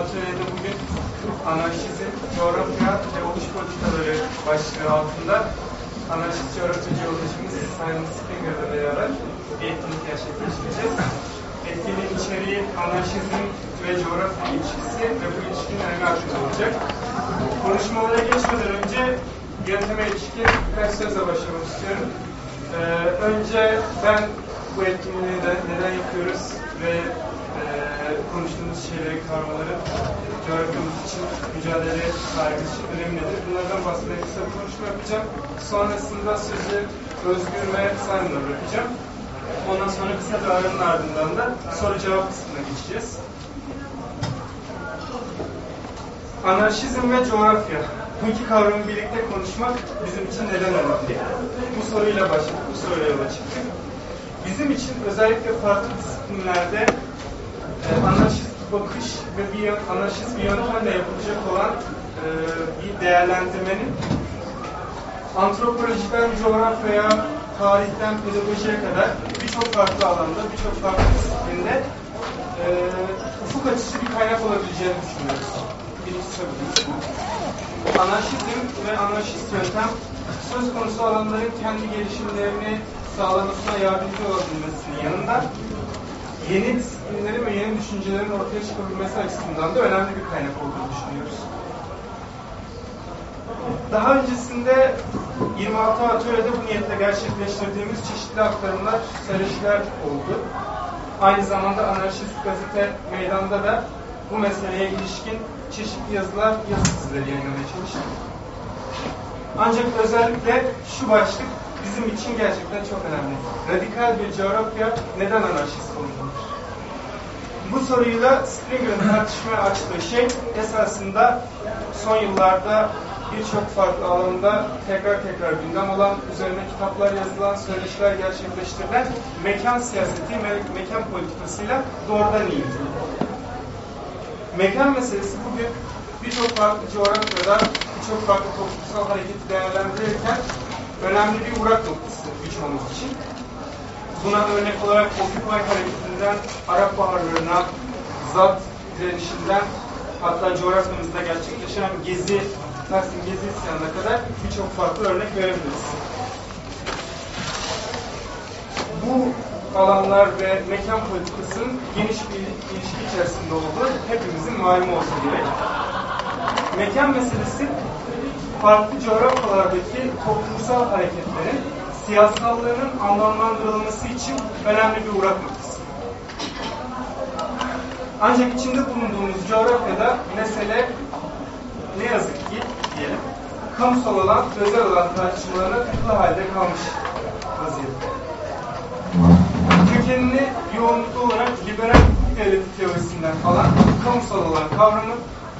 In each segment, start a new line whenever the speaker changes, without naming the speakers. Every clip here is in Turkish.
atölyede bugün anarşizm, coğrafya ve oluş politikaları başlığı altında anarşist coğrafyacı yoldaşımız Simon Springer'la beraber bir etkinlik gerçekleştireceğiz. Etkinin içeriği anarşizm ve coğrafya ilişkisi ve bu ilişkinin önemi hakkında olacak. Konuşmalara geçmeden önce yönteme ilişkin birkaç sözle başlamak istiyorum. Ee, önce ben bu etkinliği neden, yapıyoruz ve konuştuğumuz şeyleri, kavramları coğrafyamız için, mücadele için önemli nedir? Bunlardan bahsederek kısa bir konuşma yapacağım. Sonrasında sözü Özgür ve Simon'a bırakacağım. Ondan sonra kısa bir aranın ardından da soru cevap kısmına geçeceğiz. Anarşizm ve coğrafya. Bu iki kavramı birlikte konuşmak bizim için neden önemli? Bu soruyla başladık, bu soruyla yola çıktık. Bizim için özellikle farklı disiplinlerde e, anarşist bakış ve bir anarşist bir yöntemle yapılacak olan e, bir değerlendirmenin antropolojiden coğrafyaya, tarihten pedagojiye kadar birçok farklı alanda, birçok farklı disiplinde e, ufuk açıcı bir kaynak olabileceğini düşünüyoruz. Birincisi tabii bu. Anarşizm ve anarşist yöntem söz konusu alanların kendi gelişimlerini sağlamasına yardımcı olabilmesinin yanında yeni disiplinlerin ve yeni düşüncelerin ortaya çıkabilmesi açısından da önemli bir kaynak olduğunu düşünüyoruz. Daha öncesinde 26 atölyede bu niyetle gerçekleştirdiğimiz çeşitli aktarımlar, söyleşiler oldu. Aynı zamanda anarşist gazete meydanda da bu meseleye ilişkin çeşitli yazılar, yazı dizileri yayınlamaya çalıştık. Ancak özellikle şu başlık bizim için gerçekten çok önemli. Radikal bir coğrafya neden anarşist olmalıdır? Bu soruyla Springer'ın tartışmaya açtığı şey esasında son yıllarda birçok farklı alanda tekrar tekrar gündem olan, üzerine kitaplar yazılan, söyleşiler gerçekleştirilen mekan siyaseti, me mekan politikasıyla doğrudan ilgili. Mekan meselesi bugün birçok farklı coğrafyada, birçok farklı toplumsal hareketi değerlendirirken önemli bir uğrak noktası birçoğumuz için. Buna örnek olarak Occupy hareketinden Arap Baharlarına, ZAT direnişinden hatta coğrafyamızda gerçekleşen Gezi, Taksim Gezi isyanına kadar birçok farklı örnek verebiliriz. Bu alanlar ve mekan politikasının geniş bir ilişki içerisinde olduğu hepimizin malumu olsa gerek. Mekan meselesi farklı coğrafyalardaki toplumsal hareketlerin siyasallarının anlamlandırılması için önemli bir uğrak noktası. Ancak içinde bulunduğumuz coğrafyada mesele ne yazık ki diyelim kamusal olan, özel olan tartışmalarına tıklı halde kalmış vaziyette. Kökenini yoğunluklu olarak liberal hukuk devleti teorisinden alan kamusal olan kavramı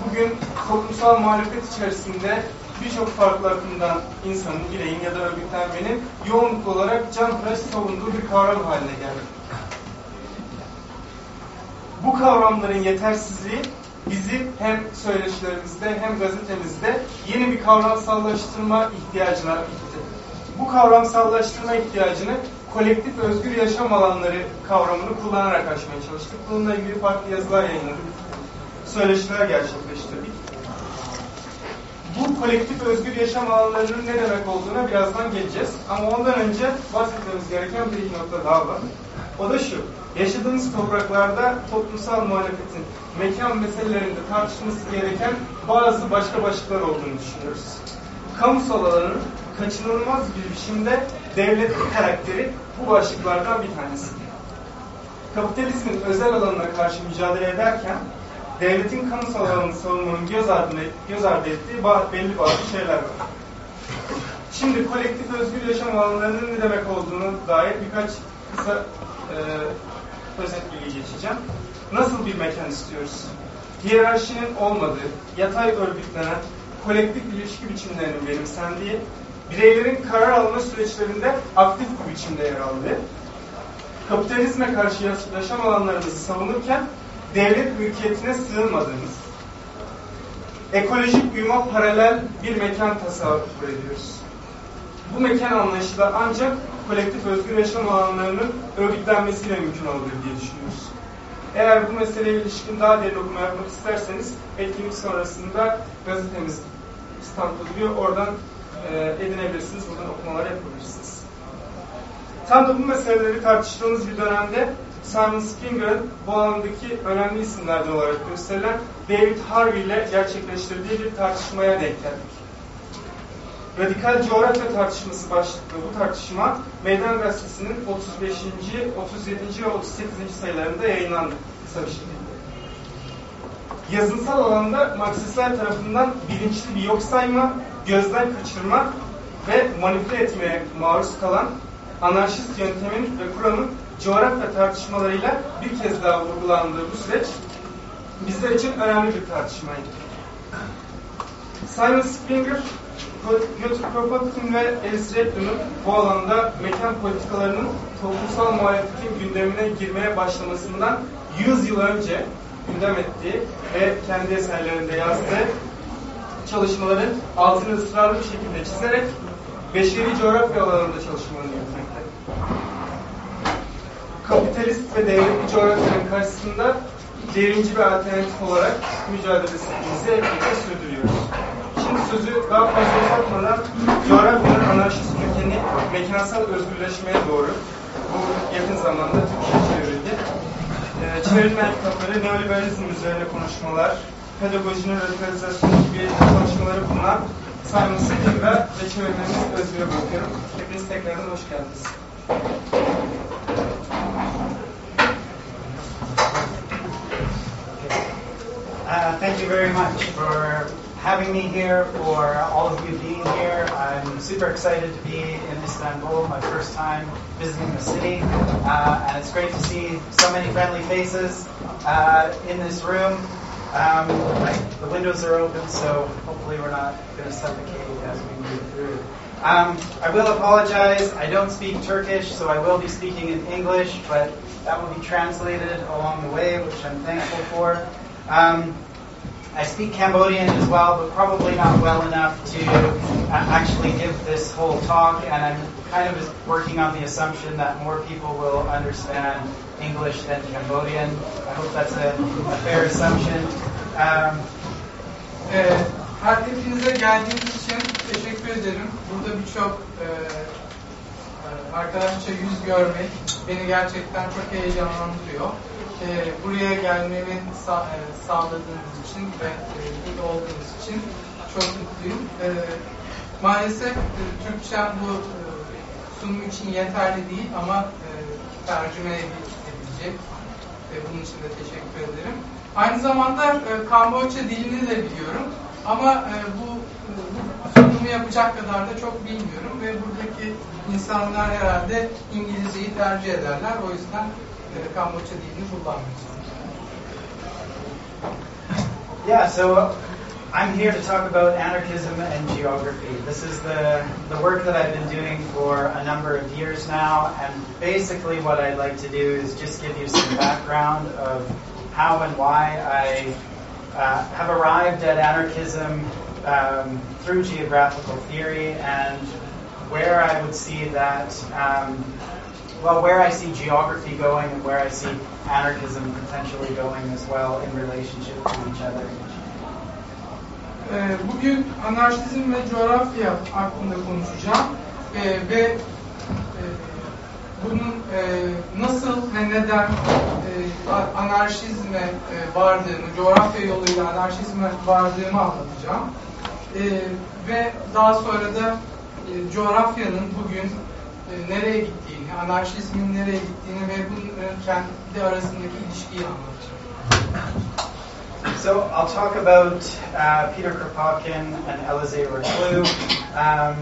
bugün toplumsal muhalefet içerisinde birçok farklı akımdan insanın, bireyin ya da örgütlenmenin yoğunluklu olarak can tıraş savunduğu bir kavram haline geldi. Bu kavramların yetersizliği bizi hem söyleşilerimizde hem gazetemizde yeni bir kavramsallaştırma ihtiyacına itti. Bu kavramsallaştırma ihtiyacını kolektif özgür yaşam alanları kavramını kullanarak aşmaya çalıştık. Bununla ilgili farklı yazılar yayınladık. Söyleşiler gerçekleştirdik. Bu kolektif özgür yaşam alanlarının ne demek olduğuna birazdan geleceğiz. Ama ondan önce bahsetmemiz gereken bir iki nokta daha var. O da şu. Yaşadığımız topraklarda toplumsal muhalefetin mekan meselelerinde tartışması gereken bazı başka başlıklar olduğunu düşünüyoruz. Kamusal alanın kaçınılmaz bir biçimde devlet karakteri bu başlıklardan bir tanesi. Kapitalizmin özel alanına karşı mücadele ederken devletin kamusal alanını savunmanın göz ardı, göz ardı ettiği belli bazı şeyler var. Şimdi kolektif özgür yaşam alanlarının ne demek olduğunu dair birkaç kısa e, özet bilgi geçeceğim. Nasıl bir mekan istiyoruz? Hiyerarşinin olmadığı, yatay örgütlenen, kolektif ilişki biçimlerinin benimsendiği, bireylerin karar alma süreçlerinde aktif bir biçimde yer aldığı, kapitalizme karşı yaşam alanlarımızı savunurken devlet mülkiyetine sığınmadığımız, ekolojik uyuma paralel bir mekan tasavvur ediyoruz. Bu mekan anlayışı da ancak kolektif özgür yaşam alanlarının örgütlenmesiyle mümkün olabilir diye düşünüyoruz. Eğer bu meseleye ilişkin daha derin okuma yapmak isterseniz etkinlik sonrasında gazetemiz standta duruyor. Oradan e, edinebilirsiniz. Buradan okumalar yapabilirsiniz. Tam da bu meseleleri tartıştığımız bir dönemde Simon Spinger'ın bu alandaki önemli isimlerden olarak gösterilen David Harvey ile gerçekleştirdiği bir tartışmaya denk geldik. Radikal coğrafya tartışması başlıklı bu tartışma Meydan Gazetesi'nin 35. 37. ve 38. sayılarında yayınlandı kısa bir şekilde. Yazınsal alanda Marksistler tarafından bilinçli bir yok sayma, gözden kaçırma ve manipüle etmeye maruz kalan anarşist yöntemin ve kuramın coğrafya tartışmalarıyla bir kez daha vurgulandığı bu süreç bizler için önemli bir tartışmaydı. Simon Springer, Götür Kropotkin ve Alice Repton'un bu alanda mekan politikalarının toplumsal muhalefetin gündemine girmeye başlamasından 100 yıl önce gündem ettiği ve kendi eserlerinde yazdığı çalışmaların altını ısrarlı bir şekilde çizerek beşeri coğrafya alanında çalışmalarını yürütmekte. Kapitalist ve devletli coğrafyanın karşısında devrimci bir alternatif olarak mücadelesimizi birlikte sürdürüyoruz. Şimdi sözü daha fazla uzatmadan coğrafyanın anarşist kökeni mekansal özgürleşmeye doğru bu yakın zamanda Türkçe çevrildi. Ee, çevrilmeyen kitapları neoliberalizm üzerine konuşmalar, pedagojinin radikalizasyonu gibi çalışmaları bulunan Simon Spinger'a ve çevirmenimiz Özgür'e bakıyorum. Hepiniz tekrardan hoş geldiniz.
Uh, thank you very much for having me here, for all of you being here. I'm super excited to be in Istanbul, my first time visiting the city, uh, and it's great to see so many friendly faces uh, in this room. Um, the windows are open, so hopefully we're not going to suffocate as we move through. Um, I will apologize. I don't speak Turkish, so I will be speaking in English, but that will be translated along the way, which I'm thankful for. Um, I speak Cambodian as well, but probably not well enough to uh, actually give this whole talk, and I'm kind of working on the assumption that more people will understand English than Cambodian. I hope that's a, a fair assumption. Um,
Ee, her hepinize geldiğiniz için teşekkür ederim. Burada birçok e, e, arkadaşça yüz görmek beni gerçekten çok heyecanlandırıyor. E, buraya gelmemi sa- e, sağladığınız için ve e, burada olduğunuz için çok mutluyum. E, maalesef e, Türkçem bu e, sunum için yeterli değil ama e, tercüme edilecek. E, bunun için de teşekkür ederim. Aynı zamanda e, Kamboçya dilini de biliyorum. Ama e, bu, sunumu yapacak kadar da çok bilmiyorum ve buradaki insanlar herhalde İngilizceyi tercih ederler. O yüzden e, Kamboçya dilini kullanmayacağım.
Yeah, so uh, I'm here to talk about anarchism and geography. This is the, the work that I've been doing for a number of years now, and basically what I'd like to do is just give you some background of how and why I uh, have arrived at anarchism um, through geographical theory and where I would see that, um, well, where I see geography going and where I see anarchism potentially going as well in relationship to each other.
Bugün anarşizm ve coğrafya hakkında konuşacağım ve bunun e, nasıl ve neden e, anarşizme e, vardığını, coğrafya yoluyla anarşizme vardığımı anlatacağım. Ee, ve daha sonra da e, coğrafyanın bugün e, nereye gittiğini, anarşizmin nereye gittiğini ve bunun kendi arasındaki ilişkiyi anlatacağım.
So I'll talk about uh, Peter Kropotkin and Elisée Reclus um,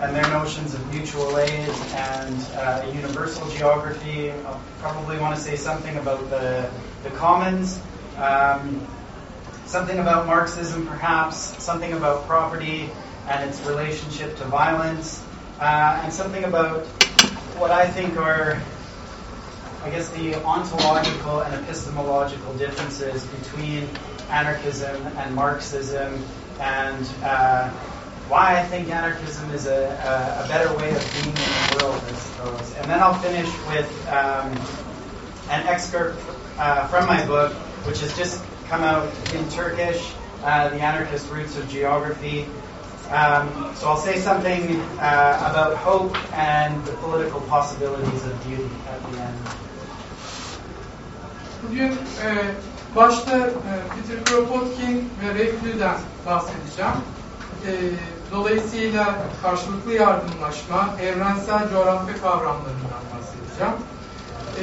and their notions of mutual aid and uh, universal geography. I'll probably want to say something about the, the commons, um, something about Marxism perhaps, something about property and its relationship to violence, uh, and something about what I think are I guess the ontological and epistemological differences between anarchism and Marxism, and uh, why I think anarchism is a, a, a, better way of being in the world, I suppose. And then I'll finish with um, an excerpt uh, from my book, which has just come out in Turkish, uh, The Anarchist Roots of Geography. Um, so I'll say something uh, about hope and the political possibilities of beauty at the end.
Bugün e, başta e, Peter Kropotkin ve Reflü'den bahsedeceğim. E, dolayısıyla karşılıklı yardımlaşma, evrensel coğrafya kavramlarından bahsedeceğim. E,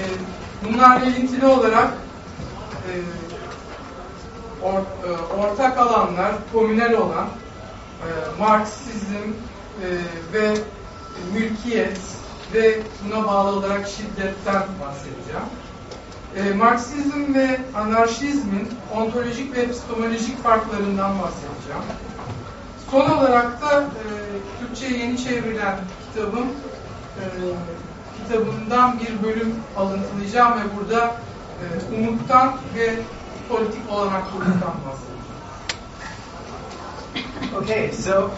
bunlarla ilintili olarak e, e, ortak alanlar, komünel olan e, Marksizm ve mülkiyet ve buna bağlı olarak şiddetten bahsedeceğim. Marksizm ve anarşizmin ontolojik ve epistemolojik farklarından bahsedeceğim. Son olarak da e, Türkçe'ye yeni çevrilen kitabım e, kitabından bir bölüm alıntılayacağım ve burada e, umuttan ve politik olanaklılıktan bahsedeceğim.
Okay, so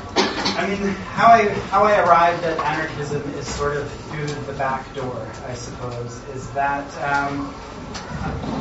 I mean, how I how I arrived at anarchism is sort of through the back door, I suppose. Is that um,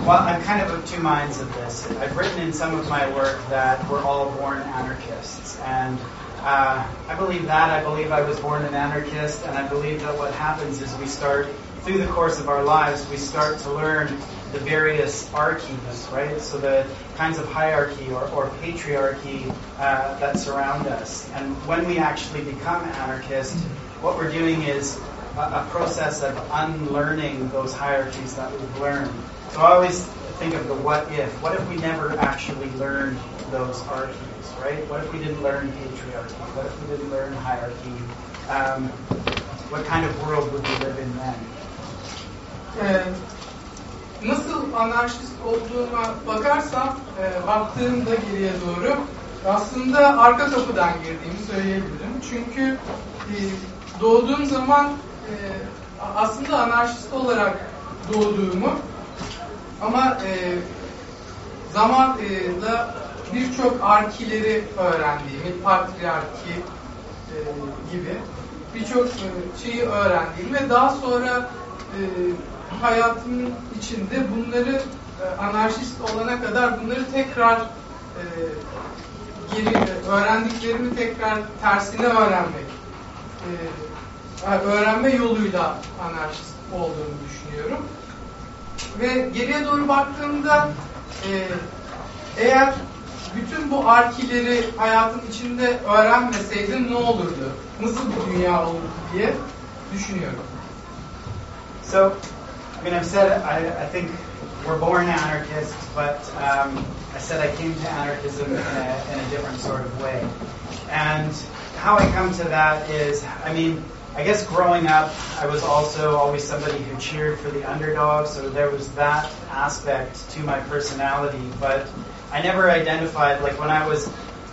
well, I'm kind of of two minds of this. I've written in some of my work that we're all born anarchists, and uh, I believe that. I believe I was born an anarchist, and I believe that what happens is we start through the course of our lives, we start to learn the various archies, right? So the kinds of hierarchy or, or patriarchy uh, that surround us. And when we actually become anarchist, what we're doing is a, process of unlearning those hierarchies that we've learned. So I always think of the what if. What if we never actually learned those hierarchies, right? What if we didn't learn patriarchy? What if we didn't learn hierarchy? Um, what kind of world would we live in then?
Ee, nasıl anarşist olduğuma bakarsam, e, baktığımda geriye doğru aslında arka kapıdan girdiğimi söyleyebilirim. Çünkü e, doğduğum zaman e, aslında anarşist olarak doğduğumu ama e, zamanla birçok arkileri öğrendiğimi, patriarki e, gibi birçok e, şeyi öğrendiğimi ve daha sonra e, hayatımın içinde bunları e, anarşist olana kadar bunları tekrar e, geri öğrendiklerimi tekrar tersine öğrenmek e, öğrenme yoluyla anarşist olduğunu düşünüyorum. Ve geriye doğru baktığımda e, eğer bütün bu arkileri hayatın içinde öğrenmeseydim ne olurdu? Nasıl bir dünya olurdu diye düşünüyorum.
So, I mean, I've said I, I think we're born anarchists, but um, I said I came to anarchism in a, in a different sort of way. And how I come to that is, I mean, I guess growing up, I was also always somebody who cheered for the underdog, so there was that aspect to my personality. But I never identified like when I was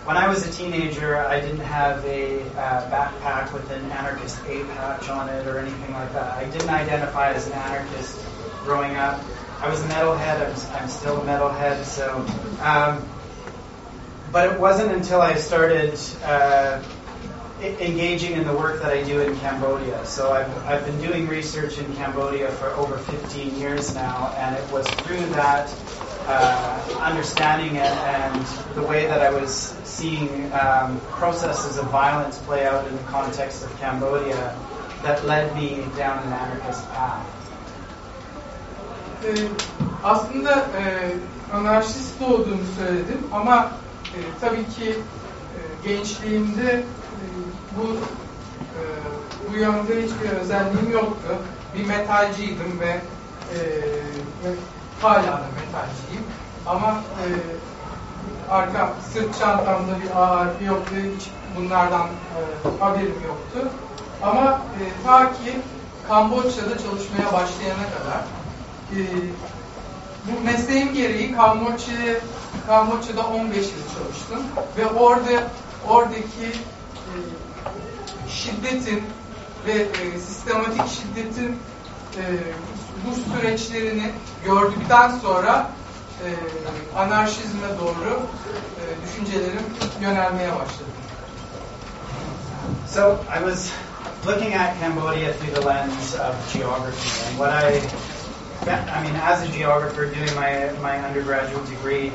when I was a teenager, I didn't have a uh, backpack with an anarchist A patch on it or anything like that. I didn't identify as an anarchist growing up. I was a metalhead. I'm, I'm still a metalhead. So, um, but it wasn't until I started uh, engaging in the work that I do in Cambodia. So I've, I've been doing research in Cambodia for over 15 years now, and it was through that uh, understanding it and the way that I was seeing um, processes of violence play out in the context of Cambodia that led me down an anarchist path.
Aslında e, anarşist doğduğumu söyledim ama e, tabii ki e, gençliğimde bu e, bu hiçbir özelliğim yoktu. Bir metalciydim ve e, hala da metalciyim. Ama e, arka sırt çantamda bir A harfi yoktu. Hiç bunlardan e, haberim yoktu. Ama e, ta ki Kamboçya'da çalışmaya başlayana kadar e, bu mesleğim gereği Kamboçya Kamboçya'da 15 yıl çalıştım ve orada oradaki e, şiddetin ve e, sistematik şiddetin e, bu süreçlerini gördükten sonra e, anarşizme doğru e, düşüncelerim yönelmeye başladı.
So I was looking at Cambodia through the lens of geography, and what I I mean, as a geographer doing my, my undergraduate degree,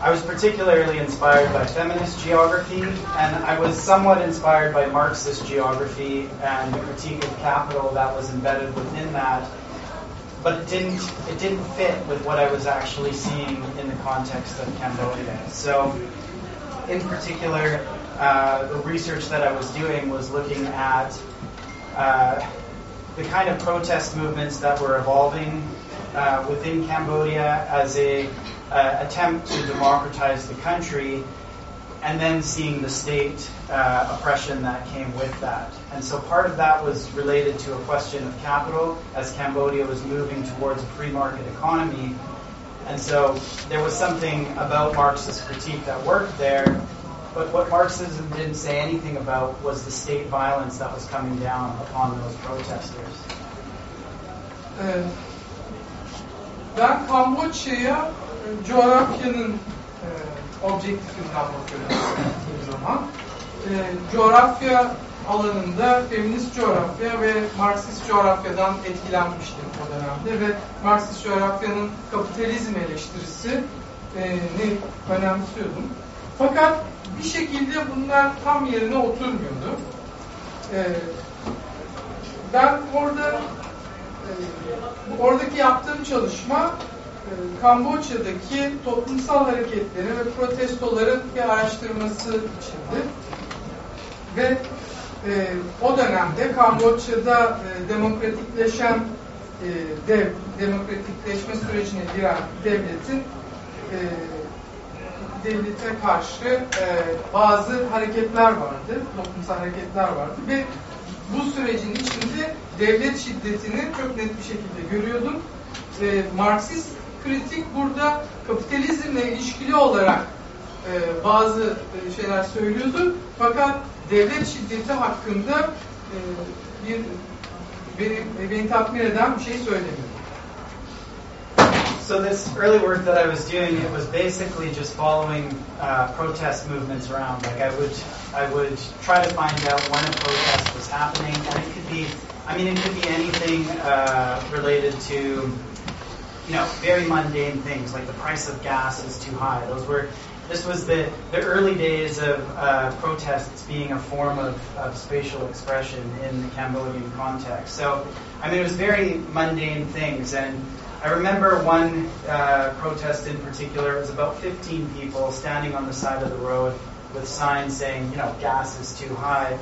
I was particularly inspired by feminist geography, and I was somewhat inspired by Marxist geography and the critique of capital that was embedded within that. But it didn't it didn't fit with what I was actually seeing in the context of Cambodia. So, in particular, uh, the research that I was doing was looking at uh, the kind of protest movements that were evolving uh, within Cambodia as a uh, attempt to democratize the country, and then seeing the state uh, oppression that came with that. And so part of that was related to a question of capital as Cambodia was moving towards a free market economy. And so there was something about Marxist critique that worked there, but what Marxism didn't say anything about was the state violence that was coming down upon those protesters.
Kamboçya'ya e, coğrafyanın e, objektifinden bakıyorum bu zaman. E, coğrafya alanında feminist coğrafya ve Marksist coğrafyadan etkilenmiştim o dönemde ve Marksist coğrafyanın kapitalizm eleştirisi ne önemsiyordum. Fakat bir şekilde bunlar tam yerine oturmuyordu. E, ben orada e, oradaki yaptığım çalışma Kamboçya'daki toplumsal hareketleri ve protestoların bir araştırması içindi. Ve e, o dönemde Kamboçya'da e, demokratikleşen e, dev, demokratikleşme sürecine giren devletin e, devlete karşı e, bazı hareketler vardı, toplumsal hareketler vardı ve bu sürecin içinde devlet şiddetini çok net bir şekilde görüyordum. E, Marksist kritik burada kapitalizmle ilişkili olarak e, bazı e, şeyler söylüyordu. Fakat devlet şiddeti hakkında e, bir beni, beni tatmin eden bir şey söylemiyor.
So this early work that I was doing, it was basically just following uh, protest movements around. Like I would, I would try to find out when a protest was happening, and it could be, I mean, it could be anything uh, related to, you know, very mundane things like the price of gas is too high. Those were, this was the, the early days of uh, protests being a form of, of spatial expression in the Cambodian context. So, I mean, it was very mundane things, and I remember one uh, protest in particular. It was about 15 people standing on the side of the road with signs saying, you know, gas is too high.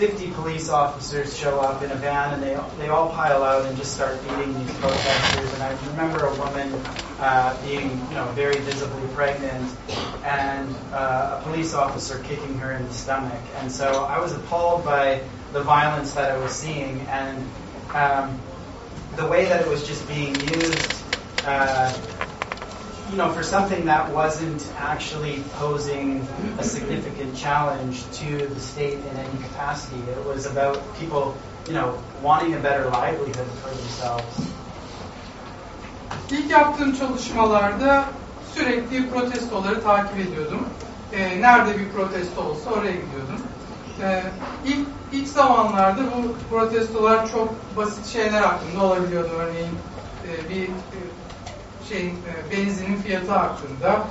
50 police officers show up in a van and they, they all pile out and just start beating these protesters. And I remember a woman uh, being, you know, very visibly pregnant and uh, a police officer kicking her in the stomach. And so I was appalled by the violence that I was seeing and um, the way that it was just being used, uh, you know, for something that wasn't actually posing a significant challenge to the state in any capacity. It was about people, you know, wanting a better livelihood for themselves.
İlk yaptığım çalışmalarda sürekli protestoları takip ediyordum. Ee, nerede bir protesto olsa oraya gidiyordum. Ee, ilk, ilk zamanlarda bu protestolar çok basit şeyler hakkında olabiliyordu. Örneğin e, bir e, şey e, benzinin fiyatı hakkında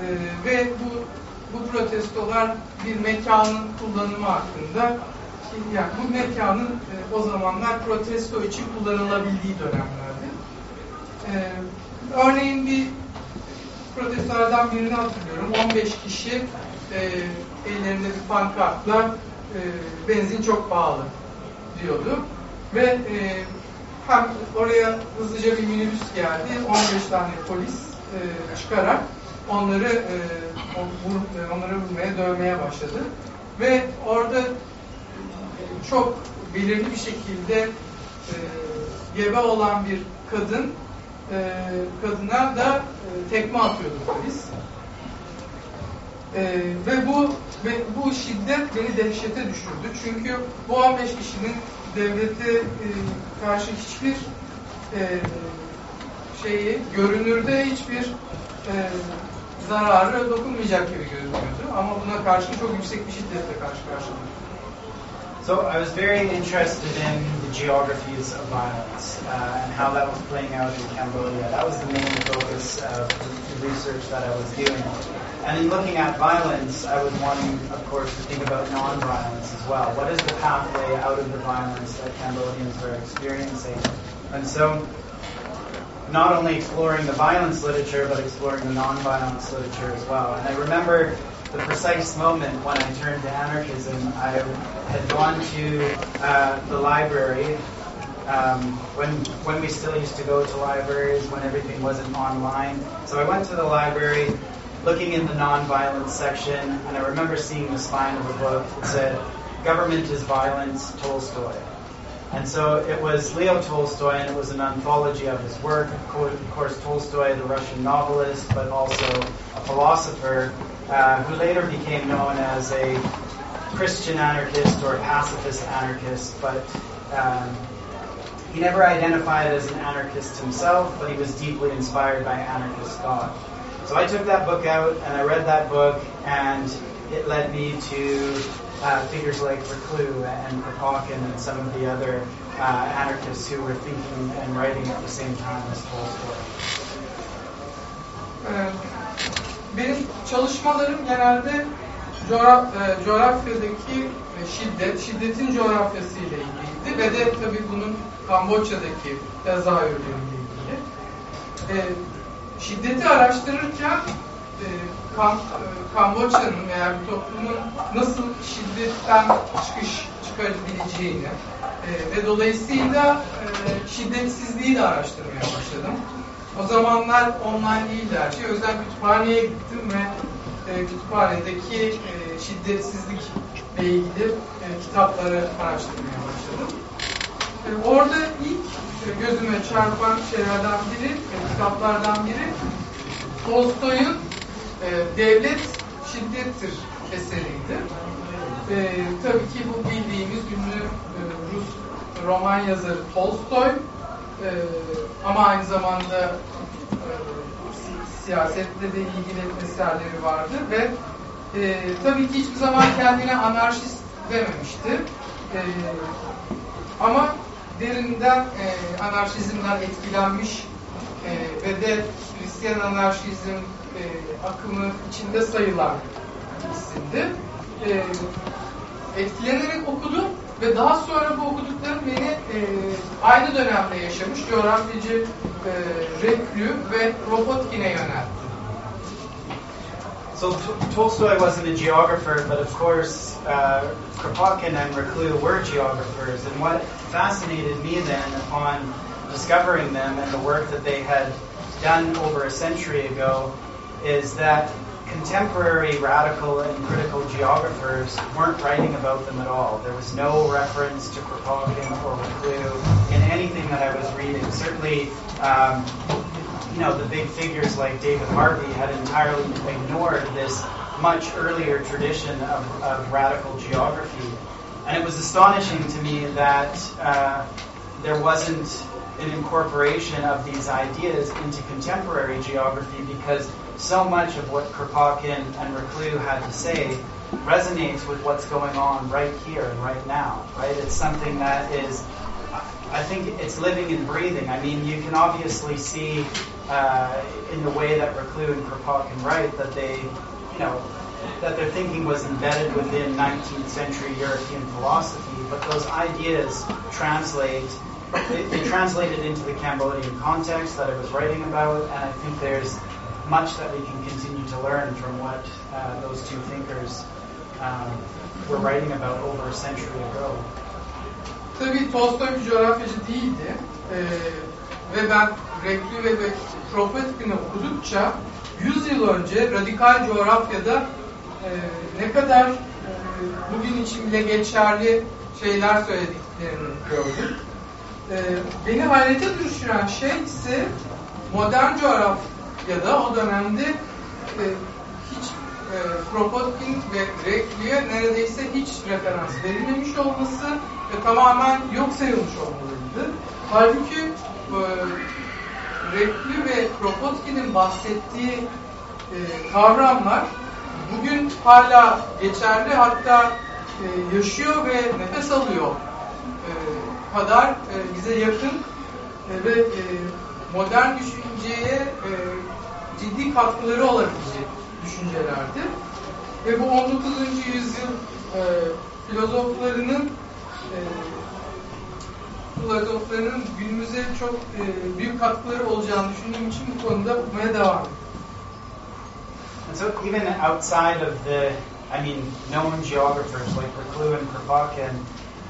e, ve bu bu protestolar bir mekanın kullanımı hakkında yani bu mekanın e, o zamanlar protesto için kullanılabildiği dönemlerdi. E, örneğin bir protestolardan birini hatırlıyorum. 15 kişi e, ellerinde bir pankartla e, benzin çok pahalı diyordu. Ve e, hem oraya hızlıca bir minibüs geldi. 15 tane polis e, çıkarak onları e, vurup, onları vurmaya, dövmeye başladı. Ve orada çok belirli bir şekilde e, gebe olan bir kadın e, kadına da e, tekme atıyordu polis. E, ve bu ve bu şiddet beni dehşete düşürdü. Çünkü bu 15 kişinin devlete e, karşı hiçbir e, şeyi görünürde hiçbir e, zararı dokunmayacak gibi görünüyordu. Ama buna karşı çok yüksek bir şiddetle karşı karşıyaydı.
So I was very interested in the geographies of violence uh, and how that was playing out in Cambodia. That was the main focus of the research that I was doing. And in looking at violence, I was wanting, of course, to think about non-violence as well. What is the pathway out of the violence that Cambodians are experiencing? And so not only exploring the violence literature, but exploring the non-violence literature as well. And I remember the precise moment when I turned to anarchism. I had gone to uh, the library um, when when we still used to go to libraries when everything wasn't online. So I went to the library, looking in the non-violence section, and I remember seeing the spine of a book that said, "Government is Violence," Tolstoy. And so it was Leo Tolstoy, and it was an anthology of his work. Of course, Tolstoy, the Russian novelist, but also a philosopher uh, who later became known as a Christian anarchist or pacifist anarchist, but um, he never identified as an anarchist himself, but he was deeply inspired by anarchist thought. So I took that book out and I read that book, and it led me to uh, figures like Reclus and Kropotkin and some of the other uh, anarchists who were thinking and writing at the same time as Tolstoy.
Ee, benim çalışmalarım genelde coğraf, coğrafyadaki şiddet, şiddetin coğrafyasıyla ilgiliydi ve de tabii bunun Kamboçya'daki tezahürleriyle ilgili. E, şiddeti araştırırken e, Kam, e, Kamboçya'nın veya bir toplumun nasıl şiddetten çıkış çıkarabileceğini e, ve dolayısıyla e, şiddetsizliği de araştırmaya başladım. O zamanlar online değildi her şey. Özel kütüphaneye gittim ve e, kütüphanedeki e, şiddetsizlikle ilgili e, kitapları araştırmaya başladım. E, orada ilk gözüme çarpan şeylerden biri, e, kitaplardan biri Tolstoy'un e, Devlet Şiddettir eseriydi. E, tabii ki bu bildiğimiz ünlü e, Rus roman yazarı Tolstoy e, ama aynı zamanda e, siyasetle de ilgili eserleri vardı ve e, tabii ki hiçbir zaman kendine anarşist dememişti. E, ama derinden e, anarşizmden etkilenmiş e, ve de Hristiyan anarşizm e, akımı içinde sayılan isimdi. E, etkilenerek okudum ve daha sonra bu okuduklarım beni e, aynı dönemde yaşamış coğrafyacı e, Reclus ve Kropotkin'e yöneltti.
So Tolstoy wasn't a geographer, but of course uh, Kropotkin and Reclus were geographers. And what fascinated me then upon discovering them and the work that they had done over a century ago is that contemporary radical and critical geographers weren't writing about them at all. There was no reference to Kropotkin or Reclus in anything that I was reading. Certainly, um, you know, the big figures like David Harvey had entirely ignored this much earlier tradition of, of radical geography. And it was astonishing to me that uh, there wasn't an incorporation of these ideas into contemporary geography because so much of what Kropotkin and Reclus had to say resonates with what's going on right here and right now, right? It's something that is, I think it's living and breathing. I mean, you can obviously see uh, in the way that Reclus and Kropotkin write that they, you know, that their thinking was embedded within 19th century European philosophy, but those ideas translate they, they translated into the Cambodian context that I was writing about, and I think there's much that we can continue to learn from what uh, those two thinkers um, were writing about over a century ago.
Tabii Tolstoy bir coğrafyacı değildi. Ee, ve ben Reclus ve Kropotkin'i okudukça 100 yıl önce radikal coğrafyada e, ne kadar e, bugün için bile geçerli şeyler söylediklerini gördüm. E, beni hayrete düşüren şey ise modern coğrafyada o dönemde e, hiç e, Kropotkin ve Reclus'e neredeyse hiç referans verilmemiş olması ve tamamen yok sayılmış olmalıydı. Halbuki e, Reclus ve Kropotkin'in bahsettiği e, kavramlar bugün hala geçerli hatta e, yaşıyor ve nefes alıyor e, kadar e, bize yakın e, ve e, modern düşünceye e, ciddi katkıları olabilecek düşüncelerdir. Ve bu 19. yüzyıl e, filozoflarının e, filozoflarının günümüze çok e, büyük katkıları olacağını düşündüğüm için bu konuda okumaya devam.
And so even outside of the, I mean, known geographers like Reclus and Kropotkin,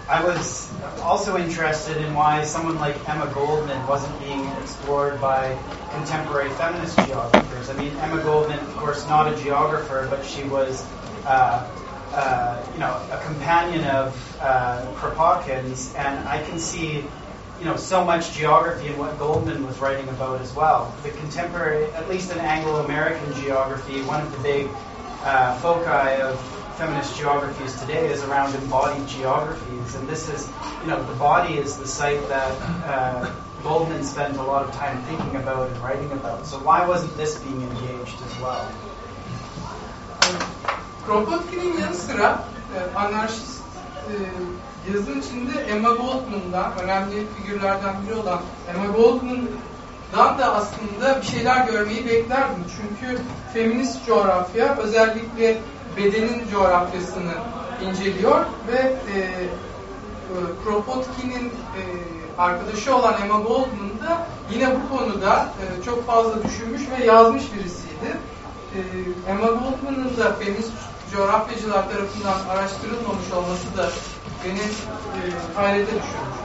I was also interested in why someone like Emma Goldman wasn't being explored by contemporary feminist geographers. I mean, Emma Goldman, of course, not a geographer, but she was, uh, uh, you know, a companion of uh, Kropotkin's, and I can see, you know, so much geography in what Goldman was writing about as well. The contemporary, at least in Anglo-American geography, one of the big uh, foci of feminist geographies today is around embodied geographies, and this is, you know, the body is the site that uh, Goldman spent a lot of time thinking about and writing about. So why wasn't this being engaged as well?
Kropotkin'in yanı sıra e, anarşist e, yazın içinde Emma Goldman'dan, önemli figürlerden biri olan Emma Goldman'dan da aslında bir şeyler görmeyi beklerdim. Çünkü feminist coğrafya özellikle bedenin coğrafyasını inceliyor ve e, e, Kropotkin'in e, arkadaşı olan Emma Goldman da yine bu konuda e, çok fazla düşünmüş ve yazmış birisiydi. E, Emma Goldman'ın da feminist coğrafyacılar tarafından araştırılmamış olması da beni hayrete düşürmüş.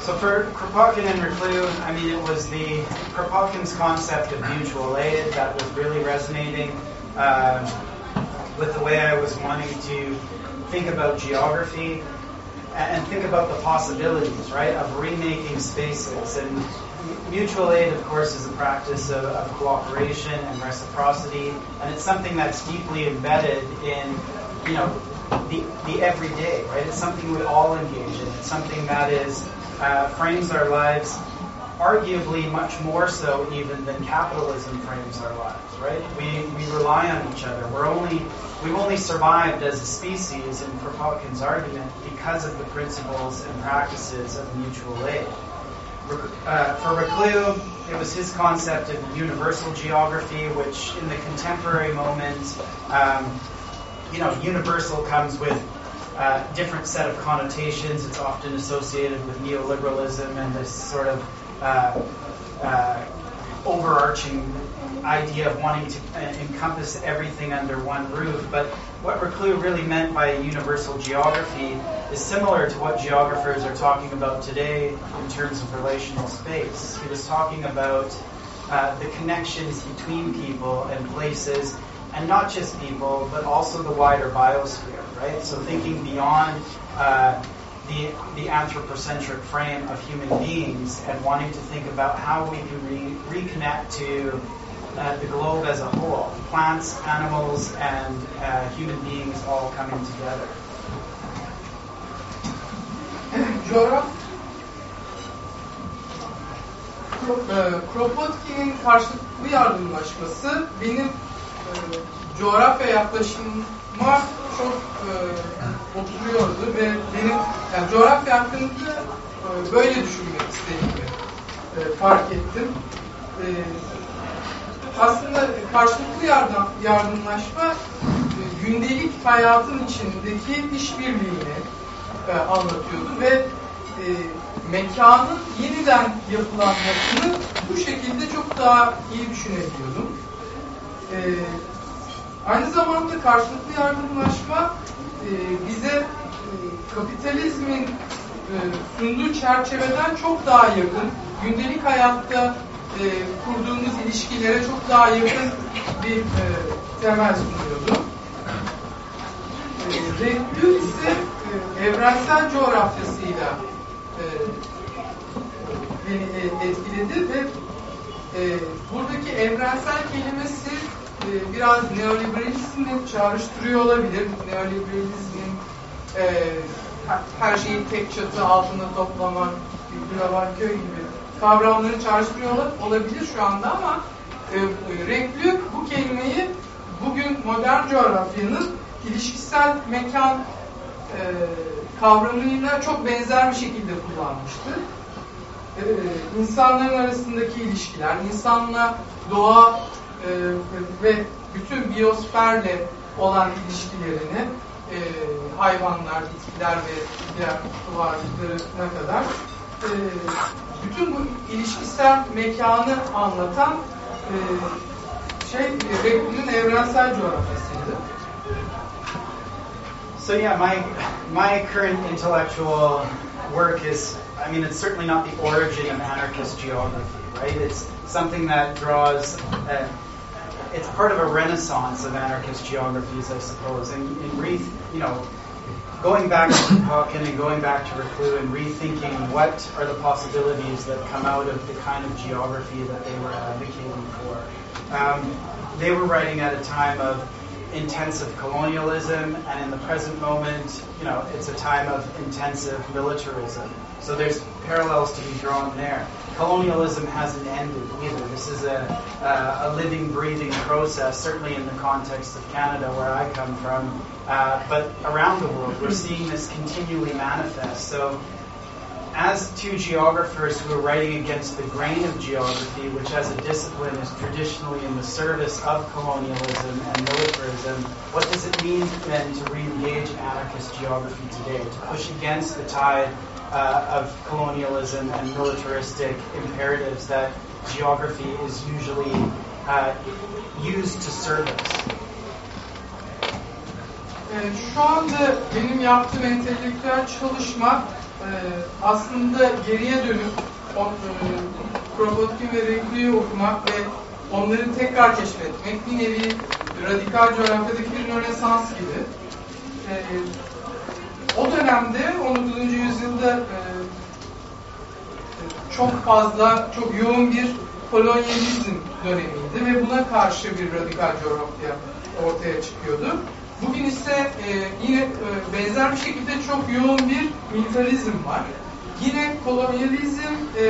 So for Kropotkin and Reclus, I mean, it was the Kropotkin's concept of mutual aid that was really resonating um, with the way I was wanting to think about geography and think about the possibilities, right, of remaking spaces. And mutual aid, of course, is a practice of, of cooperation and reciprocity, and it's something that's deeply embedded in, you know, the, the everyday, right? It's something we all engage in. It's something that is uh, frames our lives arguably much more so even than capitalism frames our lives, right? We, we rely on each other. We're only, we've only survived as a species in Kropotkin's argument because of the principles and practices of mutual aid. Uh, for Reclus, it was his concept of universal geography, which in the contemporary moment, um, you know, universal comes with uh, different set of connotations. It's often associated with neoliberalism and this sort of uh, uh, overarching idea of wanting to uh, encompass everything under one roof. But what Reclus really meant by universal geography is similar to what geographers are talking about today in terms of relational space. He was talking about uh, the connections between people and places, and not just people, but also the wider biosphere, right? So thinking beyond uh, the, the anthropocentric frame of human beings and wanting to think about how we can re- reconnect to uh, the globe as a whole, plants, animals, and uh, human beings all coming together.
E, Kropotkin'in karşılıklı yardımlaşması benim e, coğrafya yaklaşıma çok e, oturuyordu ve benim yani coğrafya hakkında e, böyle düşünmek istediğimi e, fark ettim. E, aslında karşılıklı yardım, yardımlaşma e, gündelik hayatın içindeki işbirliğini e, anlatıyordu ve e, mekanın yeniden yapılanmasını bu şekilde çok daha iyi düşünebiliyordum. E, aynı zamanda karşılıklı yardımlaşma e, bize e, kapitalizmin e, sunduğu çerçeveden çok daha yakın, gündelik hayatta e, kurduğumuz ilişkilere çok daha yakın bir e, temel sunuyordu. E, Reclus ise e, evrensel coğrafyasıyla e, beni e, etkiledi ve e, buradaki evrensel kelimesi e, biraz neoliberalizmle çağrıştırıyor olabilir. Neoliberalizmin e, her şeyi tek çatı altında toplamak, bir köy gibi kavramları çağrıştırıyor olabilir şu anda ama e, Reclus bu kelimeyi bugün modern coğrafyanın ilişkisel mekan e, kavramıyla çok benzer bir şekilde kullanmıştı. E, insanların arasındaki ilişkiler, insanla doğa e, ve bütün biyosferle olan ilişkilerini e, hayvanlar, bitkiler ve diğer varlıklarına kadar e, bütün bu ilişkisel mekanı anlatan e, şey evrensel coğrafyasıydı.
So yeah, my my current intellectual work is, I mean, it's certainly not the origin of anarchist geography, right? It's something that draws. Uh, it's part of a renaissance of anarchist geographies, I suppose. And in re, you know, going back to Hawken and going back to Reclus and rethinking what are the possibilities that come out of the kind of geography that they were advocating for. Um, they were writing at a time of intensive colonialism, and in the present moment, you know, it's a time of intensive militarism. So there's parallels to be drawn there. Colonialism hasn't ended either. This is a, a, a living, breathing process, certainly in the context of Canada, where I come from, uh, but around the world, we're seeing this continually manifest. So as two geographers who are writing against the grain of geography, which as a discipline is traditionally in the service of colonialism and militarism, what does it mean then to re-engage anarchist geography today, to push against the tide uh, of colonialism and militaristic imperatives that geography is usually uh, used to service?
şu anda benim yaptığım entelektüel çalışma e, aslında geriye dönüp on, e, Kropotkin ve Reclus'u okumak ve onları tekrar keşfetmek bir nevi radikal coğrafyadaki bir rönesans gibi. O dönemde 19. yüzyılda e, çok fazla, çok yoğun bir kolonyalizm dönemiydi ve buna karşı bir radikal coğrafya ortaya çıkıyordu. Bugün ise e, yine e, benzer bir şekilde çok yoğun bir militarizm var. Yine kolonyalizm e,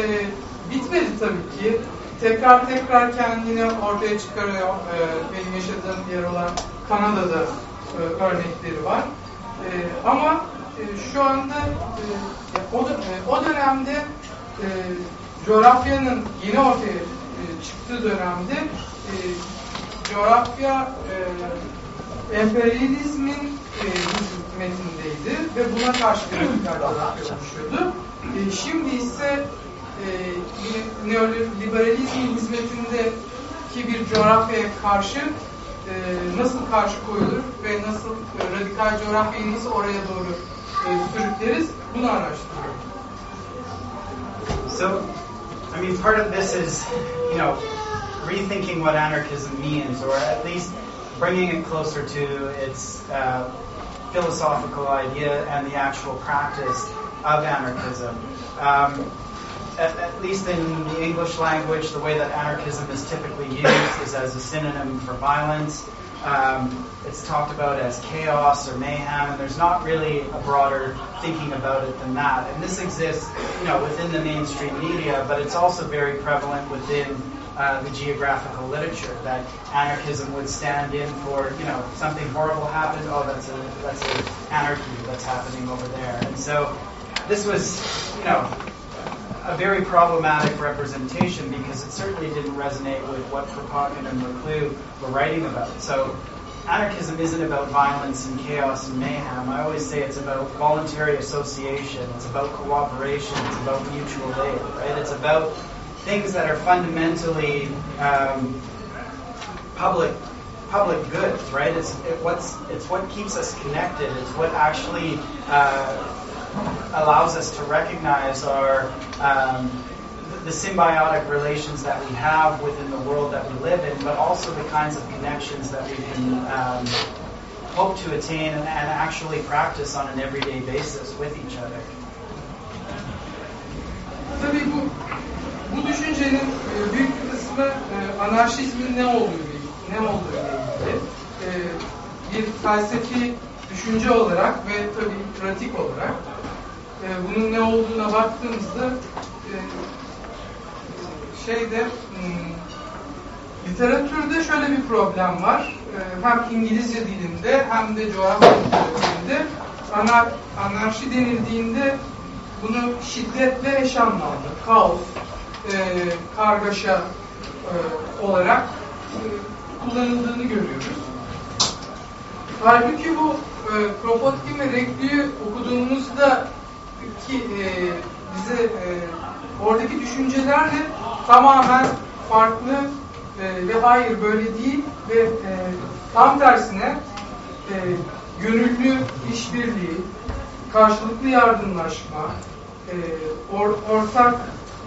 bitmedi tabii ki. Tekrar tekrar kendini ortaya çıkarıyor. E, benim yaşadığım yer olan Kanada'da e, örnekleri var. E, ama şu anda e, o, e, o dönemde e, coğrafyanın yeni ortaya e, çıktığı dönemde e, coğrafya e, emperyalizmin e, hizmetindeydi ve buna karşı oluşuyordu. E, şimdi ise e, neoliberalizmin hizmetindeki bir coğrafyaya karşı e, nasıl karşı koyulur ve nasıl e, radikal coğrafyayı nasıl oraya doğru e, sürükleriz bunu.
So, I mean, part of this is, you know, rethinking what anarchism means, or at least bringing it closer to its uh, philosophical idea and the actual practice of anarchism. Um, at, at, least in the English language, the way that anarchism is typically used is as a synonym for violence. Um, it's talked about as chaos or mayhem, and there's not really a broader thinking about it than that. And this exists, you know, within the mainstream media, but it's also very prevalent within uh, the geographical literature that anarchism would stand in for, you know, something horrible happened. Oh, that's a that's an anarchy that's happening over there. And so this was, you know, a very problematic representation because it certainly didn't resonate with what Kropotkin and Reclus were writing about. So anarchism isn't about violence and chaos and mayhem. I always say it's about voluntary association. It's about cooperation. It's about mutual aid, right? It's about things that are fundamentally um, public public goods, right? It's it, what's it's what keeps us connected. It's what actually uh, allows us to recognize our um, the symbiotic relations that we have within the world that we live in, but also the kinds of connections that we can um, hope to attain and, and actually practice on an everyday basis with each other.
Tabii bu bu düşüncenin büyük bir kısmı anarşizmin ne olduğu ne olduğu ile ilgili bir felsefi düşünce olarak ve tabii pratik olarak bunun ne olduğuna baktığımızda şeyde hmm, Literatürde şöyle bir problem var. Ee, Hem İngilizce dilinde hem de coğrafya dilinde anar, anarşi denildiğinde bunu şiddetle eş anlamlı, kaos, e, kargaşa e, olarak e, kullanıldığını görüyoruz. Halbuki bu e, Kropotkin ve Regli'yi okuduğumuzda ki e, bize e, oradaki düşüncelerle tamamen farklı e, ve hayır böyle değil ve e, tam tersine e, gönüllü işbirliği, karşılıklı yardımlaşma, e, or, ortak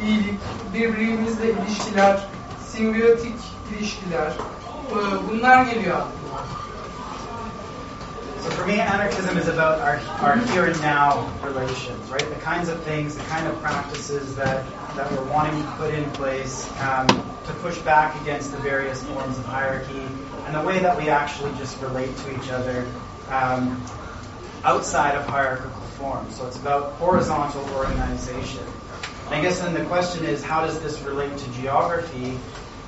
iyilik, birbirimizle ilişkiler, simbiyotik ilişkiler e, bunlar geliyor aklıma.
So for me, anarchism is about our, our here and now relations, right? The kinds of things, the kind of practices that, that we're wanting to put in place um, to push back against the various forms of hierarchy and the way that we actually just relate to each other um, outside of hierarchical forms. So it's about horizontal organization. And I guess then the question is, how does this relate to geography?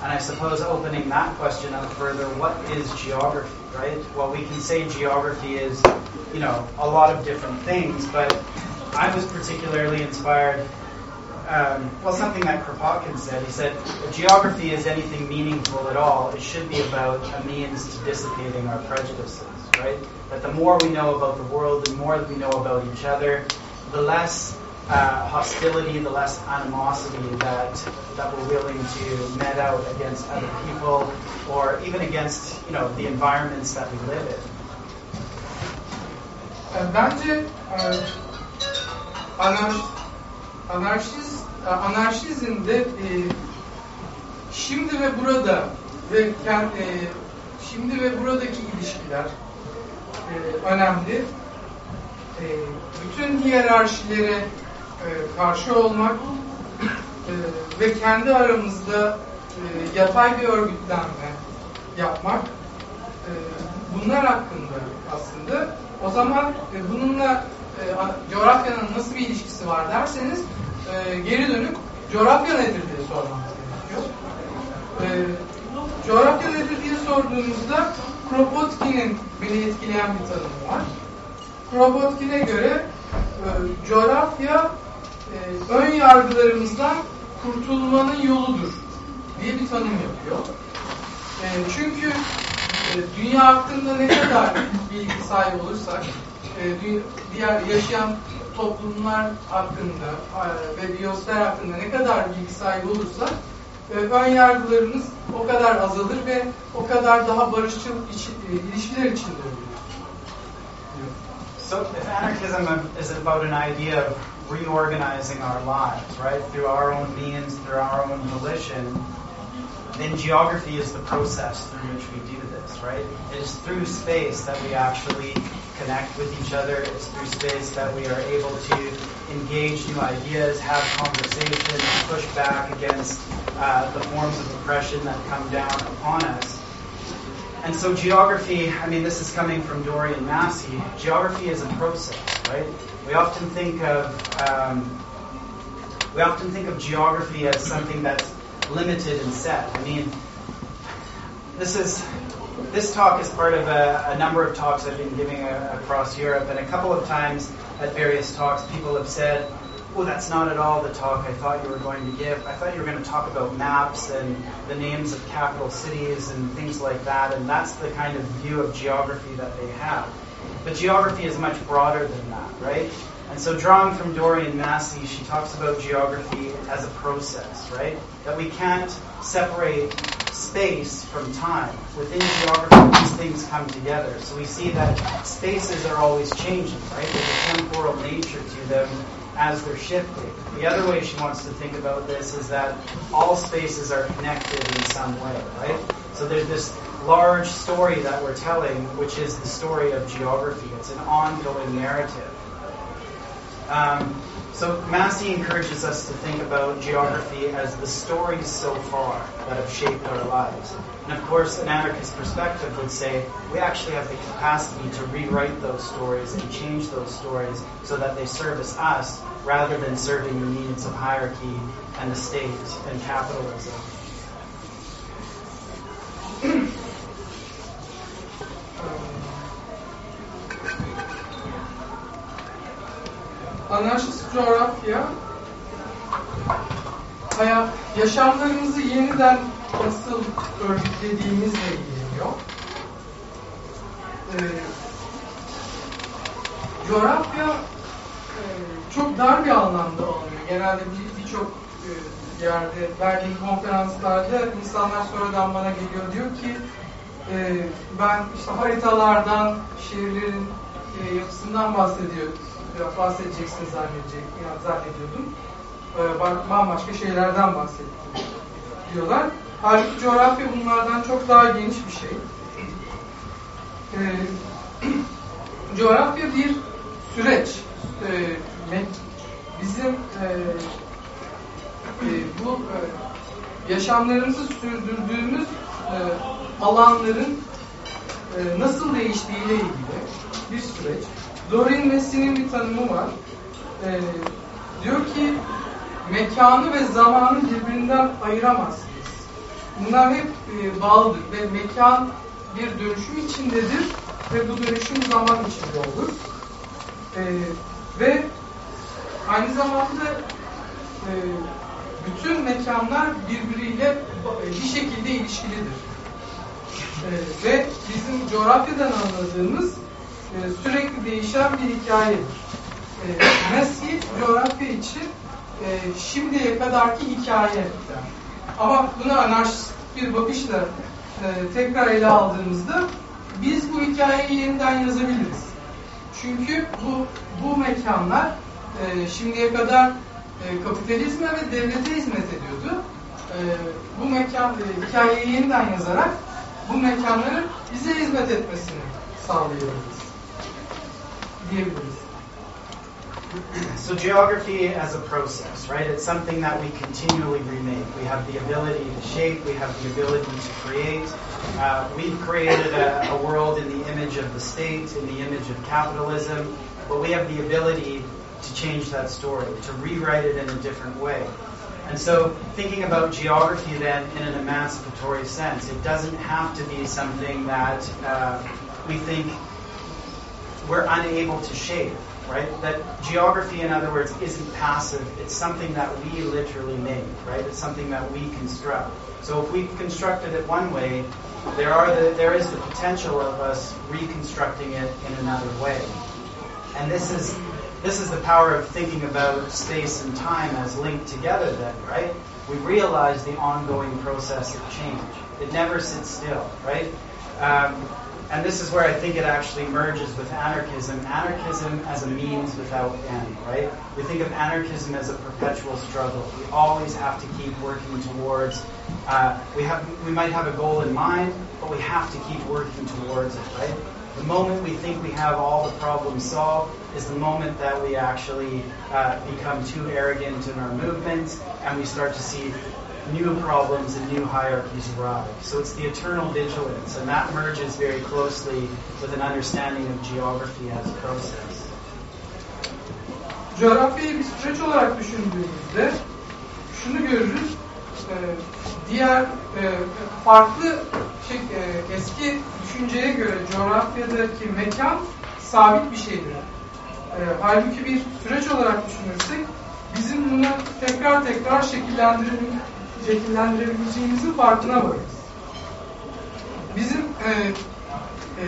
And I suppose opening that question up further, what is geography, right? Well, we can say geography is, you know, a lot of different things, but I was particularly inspired. Um, well, something that Kropotkin said. He said, if geography is anything meaningful at all, it should be about a means to dissipating our prejudices, right? That the more we know about the world, the more that we know about each other, the less uh, hostility, the less animosity that that we're willing to met out against other people, or even against you know the environments that we live in.
E, Bence e, anar, anarşiz, e, anarşizmde şimdi ve burada ve şimdi ve buradaki ilişkiler önemli. Bütün hiyerarşilere e, karşı olmak e, ve kendi aramızda e, yatay bir örgütlenme yapmak e, bunlar hakkında aslında o zaman bununla coğrafyanın nasıl bir ilişkisi var derseniz geri dönüp coğrafya nedir diye sormamız gerekiyor. Coğrafya nedir diye sorduğumuzda Kropotkin'in beni etkileyen bir tanımı var. Kropotkin'e göre coğrafya ön yargılarımızdan kurtulmanın yoludur diye bir tanım yapıyor. E, çünkü e, dünya hakkında ne kadar bilgi sahibi olursak, e, diğer yaşayan toplumlar hakkında ve biyosfer hakkında ne kadar bilgi sahibi olursak, ön yargılarımız o kadar azalır ve o kadar daha barışçıl ilişkiler içinde olur.
So anarchism is about an idea of reorganizing our lives, right, through our own means, through our own volition, then geography is the process through which we do this, right? It is through space that we actually connect with each other. It's through space that we are able to engage new ideas, have conversations, push back against uh, the forms of oppression that come down upon us. And so geography, I mean, this is coming from Dorian Massey. Geography is a process, right? We often think of um, we often think of geography as something that's limited and set. I mean, this is this talk is part of a, a number of talks I've been giving a, across Europe, and a couple of times at various talks, people have said, "Oh, that's not at all the talk I thought you were going to give. I thought you were going to talk about maps and the names of capital cities and things like that, and that's the kind of view of geography that they have." But geography is much broader than that, right? And so, drawing from Dorian Massey, she talks about geography as a process, right? That we can't separate space from time. Within geography, these things come together. So we see that spaces are always changing, right? There's a temporal nature to them as they're shifting. The other way she wants to think about this is that all spaces are connected in some way, right? So there's this large story that we're telling, which is the story of geography. It's an ongoing narrative. Um, so Massey encourages us to think about geography as the stories so far that have shaped our lives. And of course, an anarchist perspective would say we actually have the capacity to rewrite those stories and change those stories so that they service us rather than serving the needs of hierarchy and the state and capitalism.
um, Anarşist coğrafya hayat, yaşamlarımızı yeniden nasıl örgütlediğimizle ilgileniyor. Ee, coğrafya e, çok dar bir anlamda oluyor. Genelde birçok bir e, yerde verdiğim konferanslarda insanlar sonradan bana geliyor diyor ki e, ben işte haritalardan şehirlerin e, yapısından bahsediyor bahsedeceksin zannedecek, yani zannediyordum. E, bambaşka şeylerden bahsettim diyorlar. Halbuki coğrafya bunlardan çok daha geniş bir şey. E, coğrafya bir süreç. E, bizim e, e, bu e, yaşamlarımızı sürdürdüğümüz e, alanların e, nasıl değiştiğiyle ilgili bir süreç. Dorin Messi'nin bir tanımı var. E, diyor ki mekanı ve zamanı birbirinden ayıramazsınız. Bunlar hep e, bağlıdır ve mekan bir dönüşüm içindedir ve bu dönüşüm zaman içinde olur. E, ve aynı zamanda e, bütün mekanlar birbiriyle bir şekilde ilişkilidir. E, ve bizim coğrafyadan anladığımız e, sürekli değişen bir hikayedir. E, Mesih coğrafya için e, şimdiye kadarki hikaye. Ama bunu anarşist bir bakışla e, tekrar ele aldığımızda biz bu hikayeyi yeniden yazabiliriz. Çünkü bu bu mekanlar e, şimdiye kadar e, kapitalizme ve devlete hizmet ediyordu. E, bu mekan e, hikayeyi yeniden yazarak bu mekanların bize hizmet etmesini. Diyebiliriz.
So geography as a process, right? It's something that we continually remake. We have the ability to shape. We have the ability to create. Uh, we've created a, a, world in the image of the state, in the image of capitalism, but we have the ability to change that story, to rewrite it in a different way. And so, thinking about geography then in an emancipatory sense, it doesn't have to be something that uh, we think we're unable to shape right? That geography, in other words, isn't passive. It's something that we literally make, right? It's something that we construct. So if we've constructed it one way, there are the, there is the potential of us reconstructing it in another way. And this is this is the power of thinking about space and time as linked together then, right? We realize the ongoing process of change. It never sits still, right? Um, and this is where I think it actually merges with anarchism. Anarchism as a means without end, right? We think of anarchism as a perpetual struggle. We always have to keep working towards. Uh, we have, we might have a goal in mind, but we have to keep working towards it, right? The moment we think we have all the problems solved is the moment that we actually uh, become too arrogant in our movements and we start to see new problems and new hierarchies arise. So it's the eternal vigilance, and that merges very closely with an understanding of geography as a process.
Coğrafyayı bir süreç olarak düşündüğümüzde şunu görürüz. E, diğer e, farklı şey, e, eski düşünceye göre coğrafyadaki mekan sabit bir şeydir. Halbuki bir süreç olarak düşünürsek bizim bunu tekrar tekrar şekillendirebileceğimizin farkına varırız. Bizim e, e,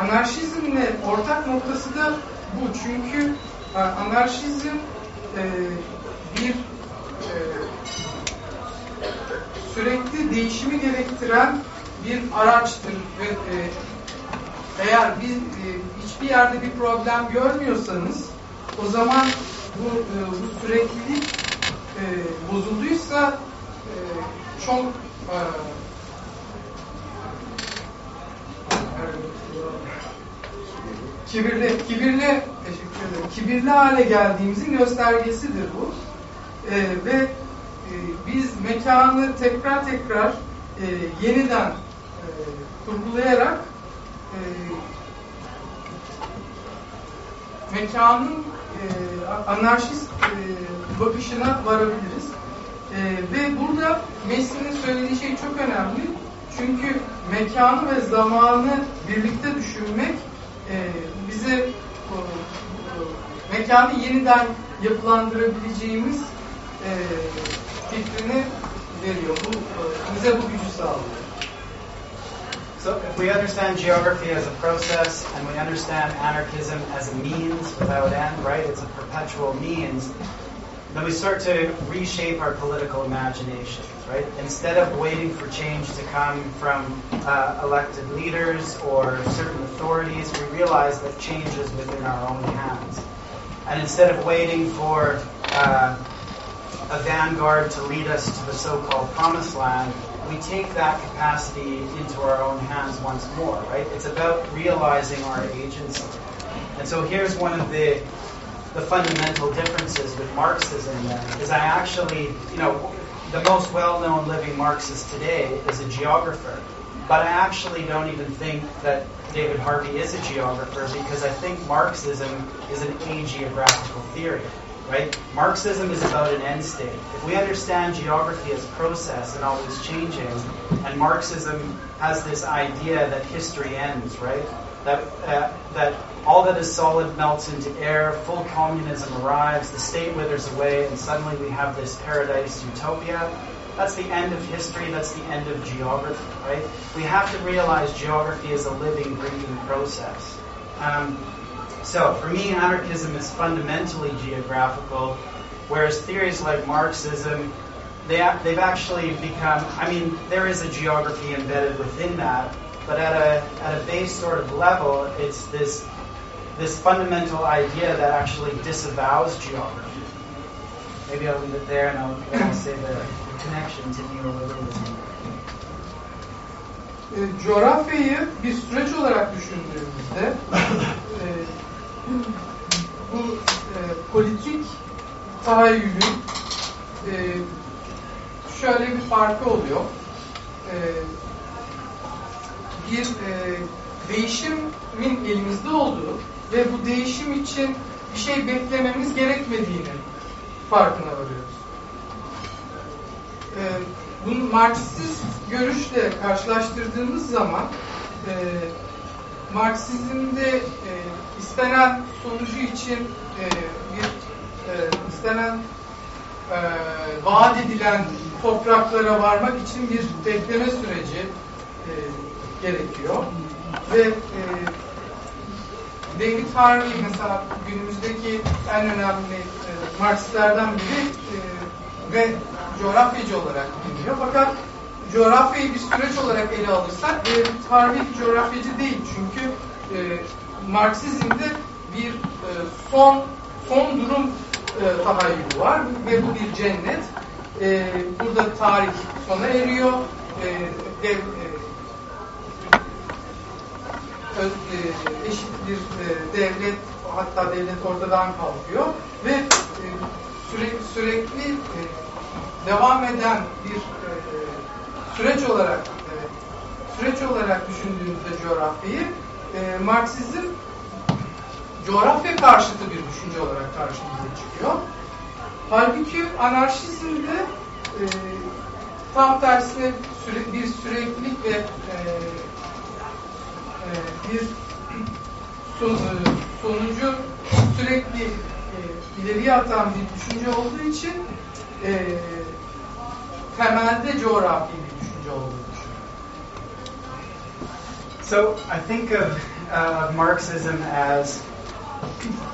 anarşizmle ortak noktası da bu. Çünkü e, anarşizm e, bir e, sürekli değişimi gerektiren bir araçtır ve e, eğer bir, e, hiçbir yerde bir problem görmüyorsanız o zaman bu, e, bu süreklilik e, bozulduysa çok e, kibirli, kibirli teşekkür ederim. Kibirli hale geldiğimizin göstergesidir bu. E, ve e, biz mekanı tekrar tekrar e, yeniden e, kurgulayarak e, mekanın e, anarşist e, bakışına varabiliriz. E, ve burada Messi'nin söylediği şey çok önemli. Çünkü mekanı ve zamanı birlikte düşünmek e, bize mekanı yeniden yapılandırabileceğimiz e, fikrini veriyor. Bu e, bize bu gücü sağlıyor.
So if we understand geography as a process and we understand anarchism as a means without end, right? It's a perpetual means. Then we start to reshape our political imaginations, right? Instead of waiting for change to come from uh, elected leaders or certain authorities, we realize that change is within our own hands. And instead of waiting for uh, a vanguard to lead us to the so-called promised land, we take that capacity into our own hands once more, right? It's about realizing our agency. And so here's one of the the fundamental differences with Marxism then, is I actually, you know, the most well-known living Marxist today is a geographer. But I actually don't even think that David Harvey is a geographer because I think Marxism is an ageographical theory right? Marxism is about an end state. If we understand geography as process and always changing, and Marxism has this idea that history ends, right? That uh, that all that is solid melts into air, full communism arrives, the state withers away, and suddenly we have this paradise utopia. That's the end of history, that's the end of geography, right? We have to realize geography is a living, breathing process. Um, so for me, anarchism is fundamentally geographical, whereas theories like Marxism, they, they've actually become, I mean, there is a geography embedded within that, but at a, at a base sort of level, it's this, this fundamental idea that actually disavows geography. Maybe I'll leave it there and I'll, I'll say the connection to neoliberalism.
Coğrafyayı bir süreç olarak düşündüğümüzde e, bu e, politik tahayyülün e, şöyle bir farkı oluyor. E, bir e, değişimin elimizde olduğu ve bu değişim için bir şey beklememiz gerekmediğini farkına varıyoruz. E, bunu Marksist görüşle karşılaştırdığımız zaman e, Marksizmde e, istenen sonucu için e, bir e, istenen e, vaat edilen topraklara varmak için bir bekleme süreci e, gerekiyor. Ve e, David Harvey mesela günümüzdeki en önemli e, Marksistlerden biri e, ve coğrafyacı olarak biliniyor. Fakat coğrafyayı bir süreç olarak ele alırsak e, Harvey coğrafyacı değil. Çünkü e, Marksizmde bir e, son son durum e, tahayyülü var ve bu bir cennet. E, burada tarih sona eriyor. E, dev, e, öz, e, eşit bir e, devlet hatta devlet ortadan kalkıyor ve e, sürekli, sürekli e, devam eden bir e, süreç olarak süreç olarak düşündüğümüzde coğrafyayı e, Marksizm coğrafya karşıtı bir düşünce olarak karşımıza çıkıyor. Halbuki anarşizmde e, tam tersine süre, bir süreklilik ve e, e, bir son, e, sonucu sürekli e, ileriye atan bir düşünce olduğu için e, temelde coğrafi düşünce olduğunu
So I think of uh, Marxism as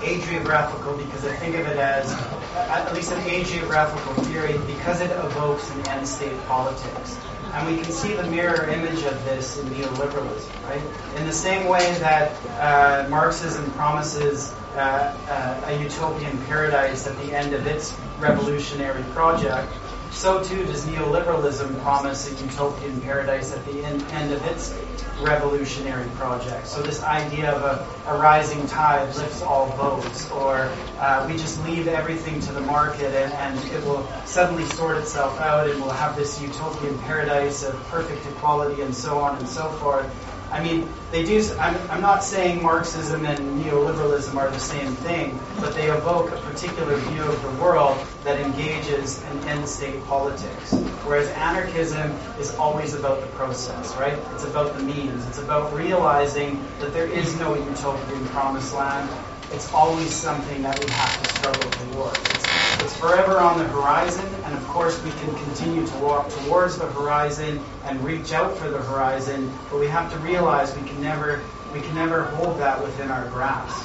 ageographical because I think of it as at least an ageographical theory because it evokes an end state politics. And we can see the mirror image of this in neoliberalism, right? In the same way that uh, Marxism promises uh, uh, a utopian paradise at the end of its revolutionary project, so too does neoliberalism promise a utopian paradise at the end, end of its revolutionary project. So this idea of a, a rising tide lifts all boats, or uh, we just leave everything to the market and, and it will suddenly sort itself out and we'll have this utopian paradise of perfect equality and so on and so forth. I mean, they do. I'm, I'm not saying Marxism and neoliberalism are the same thing, but they evoke a particular view of the world that engages in end state politics. Whereas anarchism is always about the process, right? It's about the means. It's about realizing that there is no utopian promised land. it's always something that we have to struggle towards. It's, it's forever on the horizon, and of course we can continue to walk towards the horizon and reach out for the horizon, but we have to realize we can never we can never hold that within our grasp.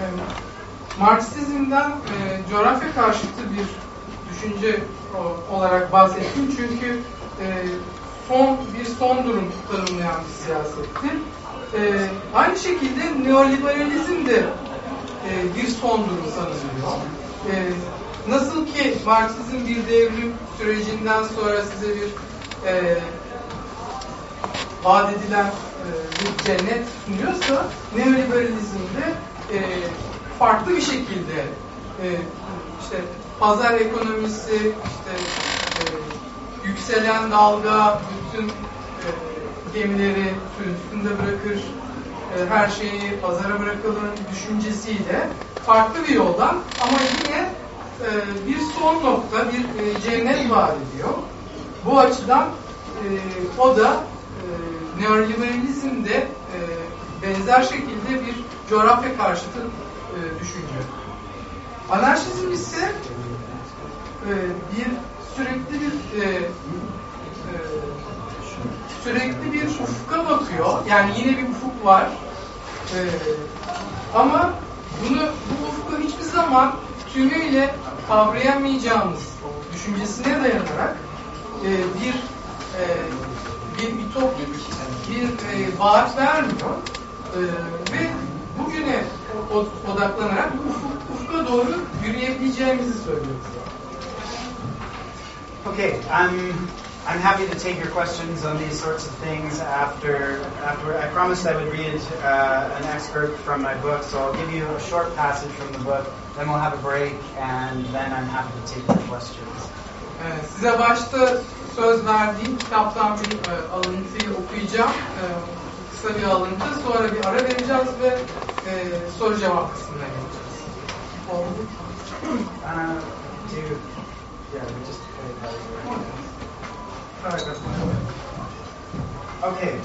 E, Marksizmden e, coğrafya karşıtı bir düşünce o- olarak bahsettim çünkü e, son bir son durum tanımlayan bir siyasettir. E, aynı şekilde neoliberalizm de e, bir son durum tanımlıyor. E, nasıl ki Marksizm bir devrim sürecinden sonra size bir e, vaat edilen e, bir cennet sunuyorsa neoliberalizmde e, farklı bir şekilde e, işte pazar ekonomisi, işte e, yükselen dalga bütün e, gemileri üstünde bırakır, e, her şeyi pazara bırakalım düşüncesiyle farklı bir yoldan ama yine e, bir son nokta, bir e, cennet vaat ediyor. Bu açıdan e, o da e, neoliberalizmde benzer şekilde bir coğrafya karşıtı düşünce. Anarşizm ise bir sürekli bir sürekli bir ufka bakıyor. Yani yine bir ufuk var. E, ama bunu bu ufku hiçbir zaman tümüyle kavrayamayacağımız düşüncesine dayanarak e, bir e, bir ütopik bir e, vaat vermiyor E, ve bugüne odaklanarak bu ufuk, ufka doğru yürüyebileceğimizi söylüyoruz.
Okay, I'm I'm happy to take your questions on these sorts of things after after I promised I would read uh, an excerpt from my book, so I'll give you a short passage from the book, then we'll have a break, and then I'm happy to take your questions.
Size başta söz verdiğim kitaptan bir alıntıyı okuyacağım. Kısa bir alıntı. Sonra bir ara vereceğiz ve soru cevap kısmına geçeceğiz. Oldu.
Uh, do yeah, we just put it right
Evet.
here. Okay,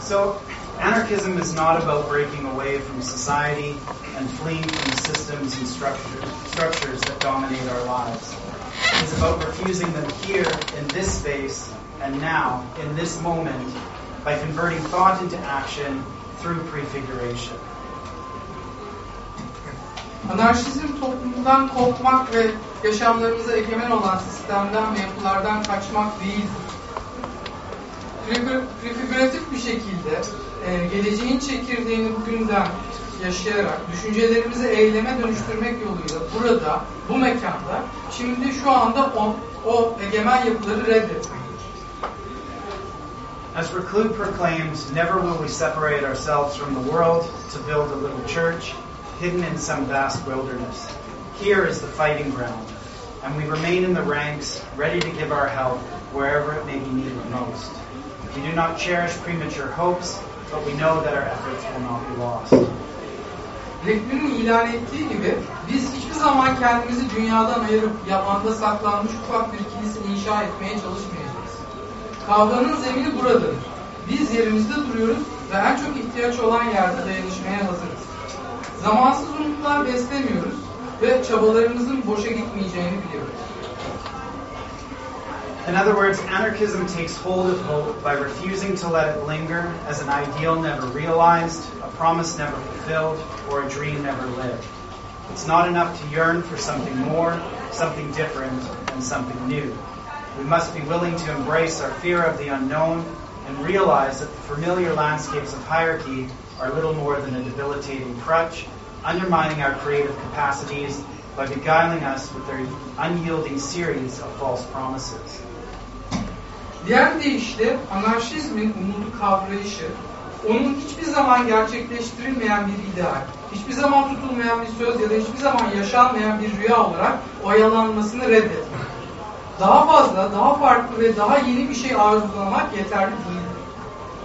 so anarchism is not about breaking away from society and fleeing from the systems and structures, structures that dominate our lives. It is about refusing them here in this space and now, in this moment, by converting thought into action through prefiguration.
Anarşizm toplumdan kopmak ve yaşamlarımıza egemen olan sistemden ve yapılardan kaçmak. Prefigür- Prefigüratif bir şekilde e, geleceğin çekirdeğini bugünden yaşayarak düşüncelerimizi eyleme dönüştürmek yoluyla burada, bu mekanda, şimdi şu anda o, o egemen yapıları reddetmektir.
As Reclus proclaimed, never will we separate ourselves from the world to build a little church hidden in some vast wilderness. Here is the fighting ground, and we remain in the ranks, ready to give our help wherever it may be needed most. We do not cherish premature hopes, but we know that our efforts will not be lost.
Reclus'un ilan ettiği gibi biz hiçbir zaman kendimizi dünyadan ayırıp yabanda saklanmış ufak bir kilise inşa etmeye çalışmayacağız. Kavganın zemini buradadır. Biz yerimizde duruyoruz ve en çok ihtiyaç olan yerde dayanışmaya hazırız. Zamansız umutlar beslemiyoruz ve çabalarımızın boşa gitmeyeceğini biliyoruz.
In other words, anarchism takes hold of hope by refusing to let it linger as an ideal never realized, a promise never fulfilled, or a dream never lived. It's not enough to yearn for something more, something different, and something new. We must be willing to embrace our fear of the unknown and realize that the familiar landscapes of hierarchy are little more than a debilitating crutch, undermining our creative capacities by beguiling us with their unyielding series of false promises.
Diğer deyişle anarşizmin umudu kavrayışı, onun hiçbir zaman gerçekleştirilmeyen bir ideal, hiçbir zaman tutulmayan bir söz ya da hiçbir zaman yaşanmayan bir rüya olarak oyalanmasını reddetmek. Daha fazla, daha farklı ve daha yeni bir şey arzulamak yeterli değildir.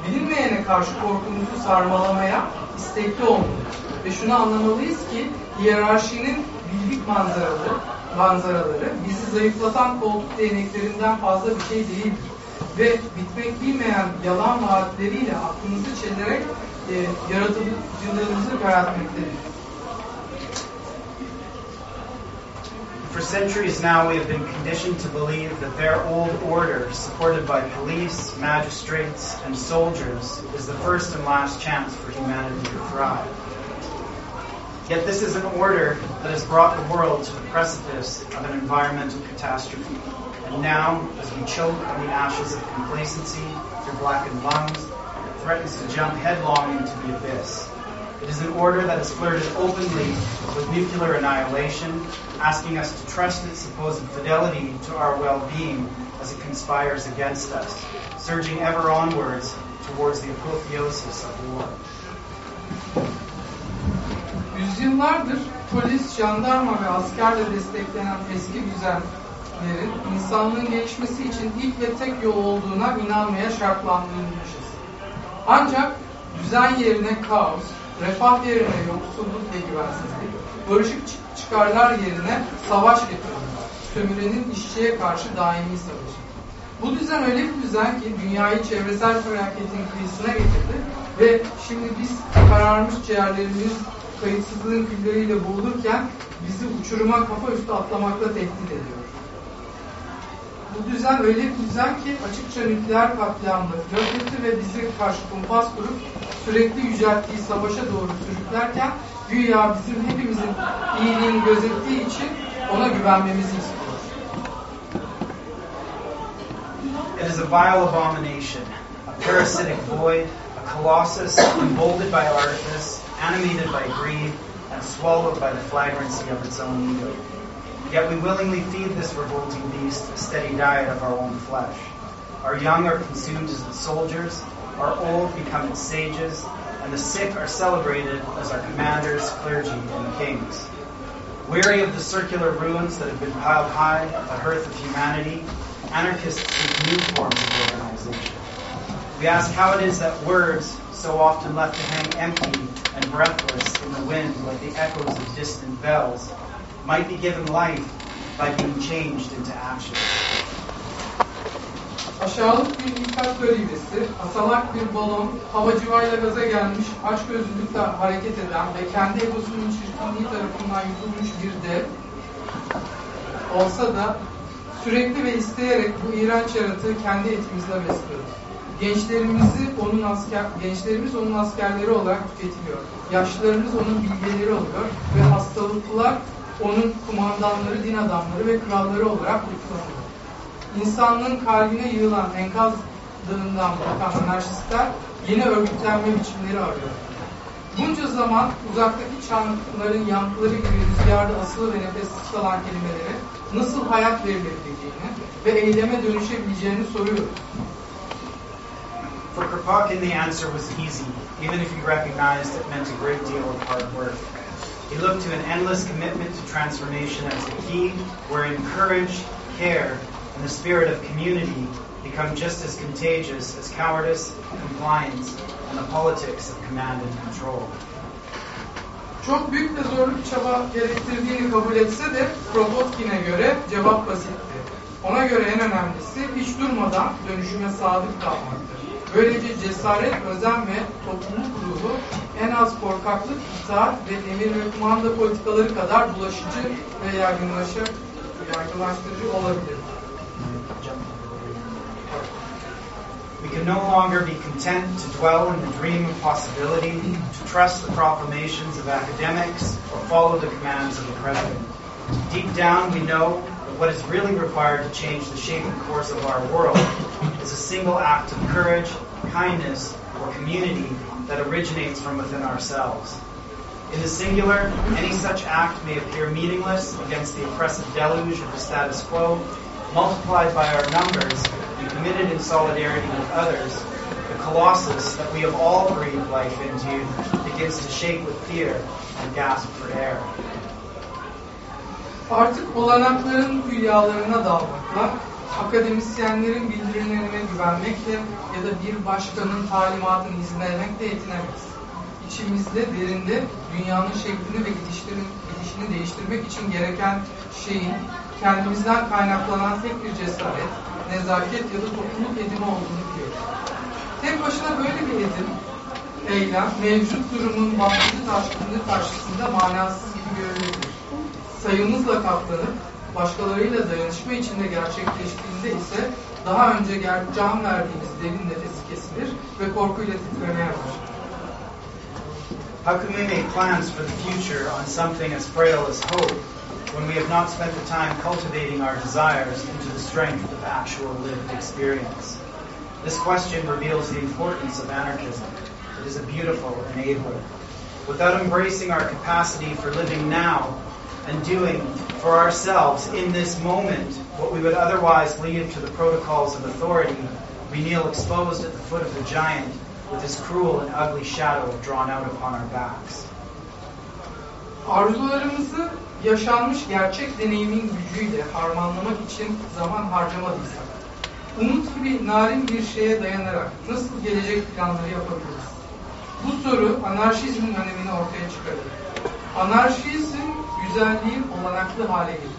Bilinmeyene karşı korkumuzu sarmalamaya istekli olmalıyız. Ve şunu anlamalıyız ki hiyerarşinin bildik manzaraları, manzaraları bizi zayıflatan koltuk değneklerinden fazla bir şey değildir. Ve bitmek bilmeyen yalan vaatleriyle aklımızı çelerek e, yaratıcılığımızı köreltmektedir.
For centuries now, we have been conditioned to believe that their old order, supported by police, magistrates, and soldiers, is the first and last chance for humanity to thrive. Yet this is an order that has brought the world to the precipice of an environmental catastrophe. And now, as we choke on the ashes of complacency through blackened lungs, it threatens to jump headlong into the abyss. It is an order that has flirted openly with nuclear annihilation, asking us to trust its supposed fidelity to our well-being as it conspires against us, surging ever onwards towards the apotheosis of war.
Yüzyıllardır polis, jandarma ve askerle desteklenen eski düzenlerin insanlığın gelişmesi için ilk ve tek yol olduğuna inanmaya şartlandırılmışız. Ancak düzen yerine kaos, refah yerine yoksulluk ve güvensizlik, barışık çıkarlar yerine savaş getirildi. Sömürenin işçiye karşı daimi savaşı. Bu düzen öyle bir düzen ki dünyayı çevresel felaketin kıyısına getirdi ve şimdi biz kararmış ciğerlerimiz kayıtsızlığın külleriyle boğulurken bizi uçuruma kafa üstü atlamakla tehdit ediyor. Bu düzen öyle bir düzen ki açıkça nükleer katliamları gözetti ve bizi karşı kumpas kurup sürekli yücelttiği savaşa doğru sürüklerken güya bizim hepimizin iyiliğini gözettiği için ona güvenmemizi istiyor.
It is a vile abomination, a parasitic void, a colossus emboldened by artifice, animated by greed, and swallowed by the flagrancy of its own ego. Yet we willingly feed this revolting beast a steady diet of our own flesh. Our young are consumed as its soldiers, our old become its sages, and the sick are celebrated as our commanders, clergy, and kings. Weary of the circular ruins that have been piled high at the hearth of humanity, anarchists seek new forms of organization. We ask how it is that words, so often left to hang empty and breathless in the wind like the echoes of distant bells, might be given life by being changed into action.
Aşağılık bir infaz garibesi, asalak bir balon, havacıvayla gaza gelmiş, açgözlülükle hareket eden ve kendi egosunun çirkinliği tarafından yutulmuş bir dev olsa da sürekli ve isteyerek bu iğrenç yaratığı kendi etimizle besliyoruz. Gençlerimizi onun asker, gençlerimiz onun askerleri olarak tüketiliyor. Yaşlılarımız onun bilgeleri oluyor ve hastalıklılar onun kumandanları, din adamları ve kralları olarak kutlanıyor. İnsanlığın kalbine yığılan enkaz dağından bakan anarşistler yeni örgütlenme biçimleri arıyor. Bunca zaman uzaktaki çanların yankıları gibi rüzgarda asılı ve nefessiz kalan kelimeleri nasıl hayat verilebileceğini ve eyleme dönüşebileceğini soruyoruz.
For Kropotkin, the answer was easy, even if he recognized it meant a great deal of hard work. He looked to an endless commitment to transformation as the key, wherein courage, care, and the spirit of community become just as contagious as cowardice, compliance, and the politics of command and control.
Çok büyük bir çaba gerektirdiğini kabul etse de Kropotkin'e göre cevap basitti. Ona göre en önemlisi hiç durmadan dönüşüme sadık kalmaktır. Böylece cesaret, özen ve topluluk ruhu en az korkaklık, itaat ve emir ve kumanda politikaları kadar bulaşıcı ve yaygınlaştırıcı olabilir.
We can no longer be content to dwell in the dream of possibility, to trust the proclamations of academics, or follow the commands of the president. Deep down, we know that what is really required to change the shape and course of our world is a single act of courage, kindness, or community that originates from within ourselves. In the singular, any such act may appear meaningless against the oppressive deluge of the status quo, multiplied by our numbers and committed in solidarity with others, the colossus that we have all breathed life into begins to shake with fear and gasp for air.
Artık olanakların dalmakla, akademisyenlerin bildirilerine güvenmekle ya da bir başkanın talimatını izlemekle yetinemeyiz. İçimizde, derinde dünyanın şeklini ve gidişini değiştirmek için gereken şeyin kendimizden kaynaklanan tek bir cesaret, nezaket ya da topluluk edimi olduğunu biliyoruz. Tek başına böyle bir edim eylem mevcut durumun baskıcı taşkınlığı karşısında manasız gibi görülebilir. Sayımızla katlanıp başkalarıyla dayanışma içinde gerçekleştiğinde ise daha önce can verdiğimiz derin nefesi kesilir ve korkuyla titremeye başlar.
How can we make plans for the future on something as frail as hope when we have not spent the time cultivating our desires into the strength of actual lived experience? This question reveals the importance of anarchism. It is a beautiful enabler. Without embracing our capacity for living now and doing for ourselves in this moment what we would otherwise leave to the protocols of authority, we kneel exposed at the foot of the giant with his cruel and ugly shadow drawn out upon our backs.
Arzularımızı yaşanmış gerçek deneyimin gücüyle harmanlamak için zaman harcamadıysak, umut gibi narin bir şeye dayanarak nasıl gelecek planları yapabiliriz? Bu soru anarşizmin önemini ortaya çıkarır. Anarşizm güzelliği olanaklı hale getirir.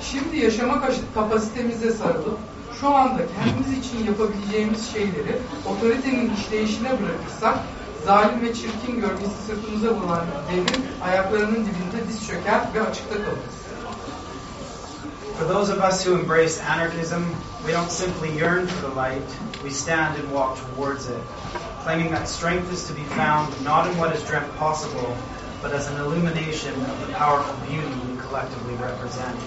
Şimdi yaşama kapasitemize sarılıp şu anda kendimiz için yapabileceğimiz şeyleri otoritenin işleyişine bırakırsak zalim ve çirkin gölgesi sırtımıza vuran devin ayaklarının dibinde diz çöker ve açıkta kalırız.
For those of us who embrace anarchism, we don't simply yearn for the light, we stand and walk towards it, claiming that strength is to be found not in what is dreamt possible, but as an illumination of the powerful beauty we collectively represent.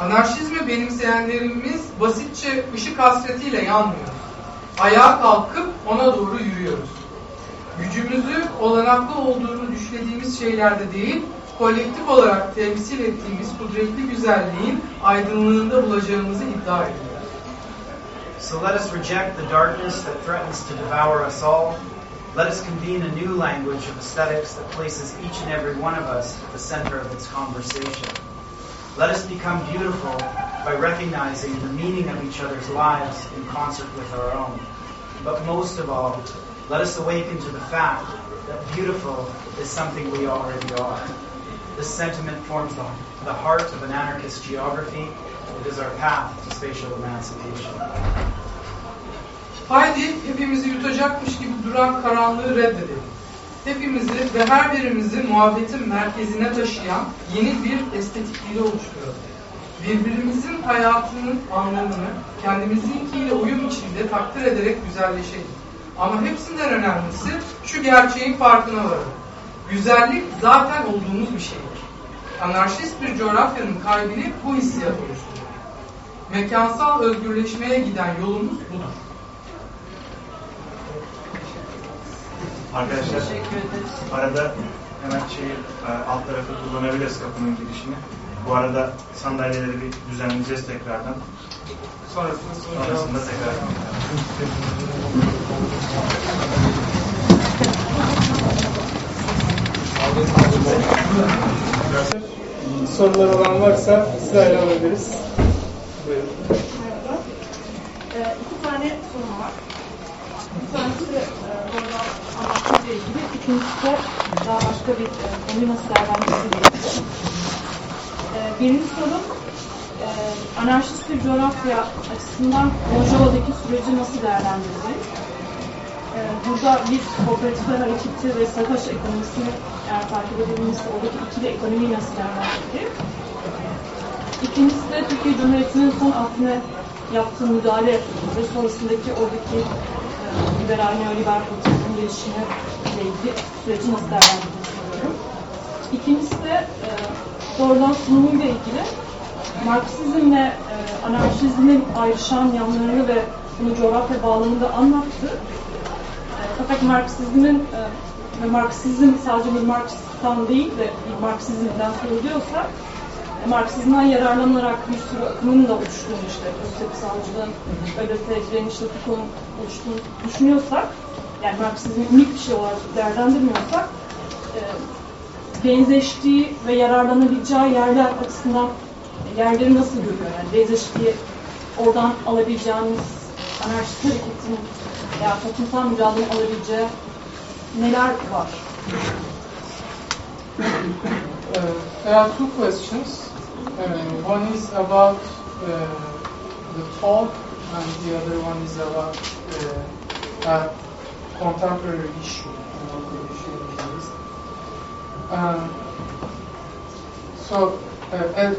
Anarşizmi benimseyenlerimiz basitçe ışık hasretiyle yanmıyoruz. Ayağa kalkıp ona doğru yürüyoruz. Gücümüzü olanaklı olduğunu düşündüğümüz şeylerde değil, kolektif olarak temsil ettiğimiz kudretli güzelliğin aydınlığında bulacağımızı iddia ediyoruz.
So let us reject the darkness that threatens to devour us all. Let us convene a new language of aesthetics that places each and every one of us at the center of its conversation. Let us become beautiful by recognizing the meaning of each other's lives in concert with our own. But most of all, let us awaken to the fact that beautiful is something we already are. This sentiment forms the, the heart of an anarchist geography. It is our path to spatial emancipation.
Haydi hepimizi yutacakmış gibi duran karanlığı reddedelim. Hepimizi ve her birimizi muhabbetin merkezine taşıyan yeni bir estetik dili oluşturalım. Birbirimizin hayatının anlamını kendimizinkiyle uyum içinde takdir ederek güzelleşelim. Ama hepsinden önemlisi şu gerçeğin farkına varalım. Güzellik zaten olduğumuz bir şeydir. Anarşist bir coğrafyanın kalbini bu hissiyat oluşturur. Mekansal özgürleşmeye giden yolumuz budur.
Arkadaşlar arada hemen şeyi e, alt tarafı kullanabiliriz kapının girişini. Bu arada sandalyeleri bir düzenleyeceğiz tekrardan.
Sonrasında
Sonrasında tekrar.
Sorular olan varsa sırayla alabiliriz. Buyurun.
Merhaba. Ee, iki tane sorum var. Bir tanesi e, burada de daha başka bir e, konuyu nasıl değerlendirdiğiyle ee, Birinci sorum, e, anarşist bir coğrafya açısından Mojova'daki süreci nasıl değerlendirdiğiniz? Ee, burada bir kooperatifler hareketi ve savaş ekonomisini eğer takip edilmişse oradaki ikili ekonomiyi nasıl değerlendirdiği? İkincisi de Türkiye Cumhuriyeti'nin son altına yaptığı müdahale ve sonrasındaki oradaki e, liberal, neoliberal politikanın gelişimi ile ilgili süreci nasıl değerlendirdiğini soruyorum. İkincisi de e, doğrudan sunumuyla ilgili Marksizmle e, anarşizmin ayrışan yanlarını ve bunu coğrafya bağlamında anlattı. E, fakat Marksizmin e, ve Marksizm sadece bir Marksistan değil de bir Marksizmden kuruluyorsa e, Marksizmden yararlanarak bir sürü akımın da oluştuğunu işte Öztürk Savcılığın, ÖDP, Direniş Lafiko'nun oluştuğunu düşünüyorsak yani Marksizmi unik bir şey olarak değerlendirmiyorsak e, benzeştiği ve yararlanabileceği yerler açısından yerleri nasıl görüyor? Yani benzeştiği oradan alabileceğimiz anarşist hareketin veya toplumsal mücadelenin alabileceği neler var?
Uh, there are two questions. Uh, one is about uh, the talk, and the other one is about uh, uh, contemporary issue. Um, so, uh,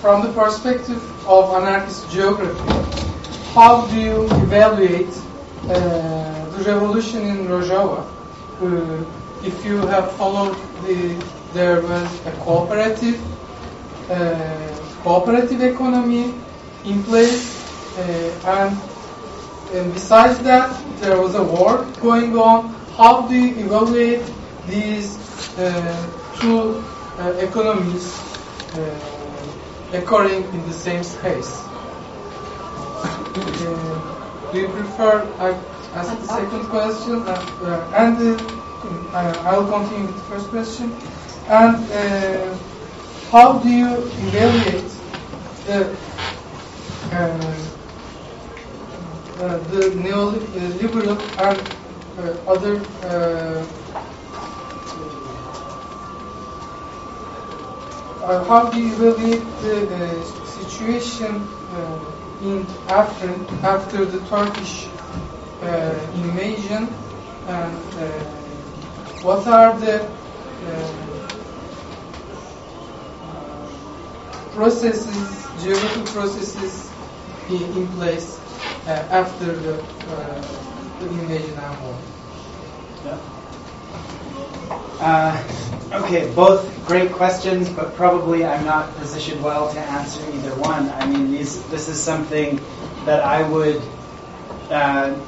from the perspective of anarchist geography, how do you evaluate uh, the revolution in Rojava? Uh, if you have followed the, there was a cooperative, uh, cooperative economy in place, uh, and, and besides that, there was a war going on. How do you evaluate these uh, two economies occurring in the same space? Do you prefer I ask the second question? Uh, and uh, I'll continue with the first question. And uh, how do you evaluate the uh, uh, the neoliberal and uh, other uh, uh, how do you evaluate the uh, situation uh, in after after the Turkish invasion? And what are the uh, processes, geographic processes in, in place uh, after the, uh, the invasion and war?
Uh, okay, both great questions, but probably I'm not positioned well to answer either one. I mean, these, this is something that I would uh,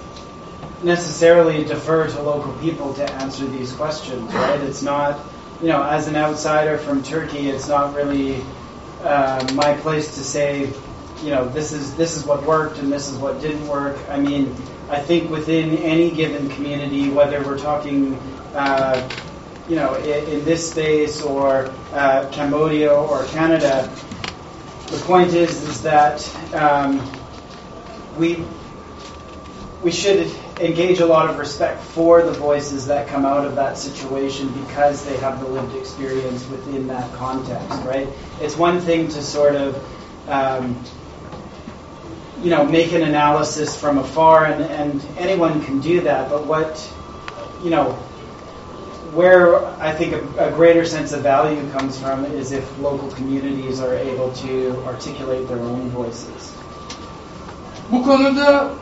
necessarily defer to local people to answer these questions, right? It's not, you know, as an outsider from Turkey, it's not really uh, my place to say, you know, this is this is what worked and this is what didn't work. I mean, I think within any given community, whether we're talking, uh, you know, in, in, this space or uh, Cambodia or Canada, the point is is that um, we we should engage a lot of respect for the voices that come out of that situation because they have the lived experience within that context, right? It's one thing to sort of, um, you know, make an analysis from afar, and, and anyone can do that, but what, you know, where I think a, a, greater sense of value comes from is if local communities are able to articulate their own voices.
Bu konuda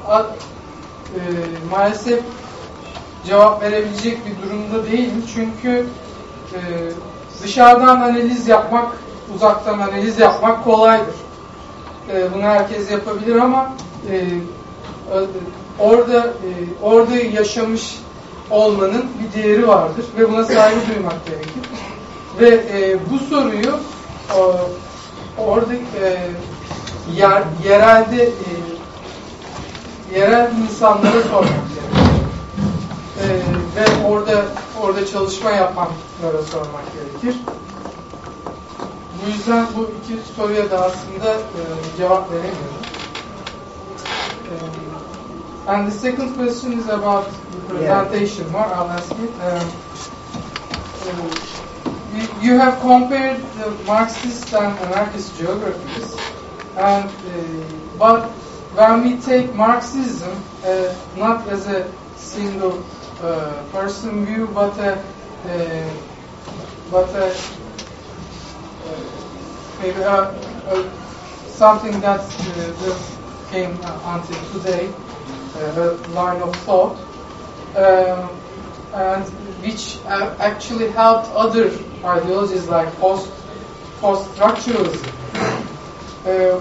e, maalesef cevap verebilecek bir durumda değilim. Çünkü e, dışarıdan analiz yapmak, uzaktan analiz yapmak kolaydır. E, bunu herkes yapabilir ama e, orada e, orada yaşamış olmanın bir değeri vardır ve buna saygı duymak gerekir. Ve e, bu soruyu o, orada e, yer, yerelde e, yerel insanlara sormak gerekiyor. Ee, ve orada orada çalışma yapanlara sormak gerekir. Bu yüzden bu iki soruya da aslında e, cevap veremiyorum. Um, and the second question is about the presentation. Yeah. More, I'll ask it. Um, uh, you have compared the Marxist and anarchist geographies, and uh, but when we take Marxism uh, not as a single uh, person view, but a, uh, but a, uh, maybe a, a, something that just came until today, a line of thought, and which actually helped other ideologies like post post structuralism. Uh,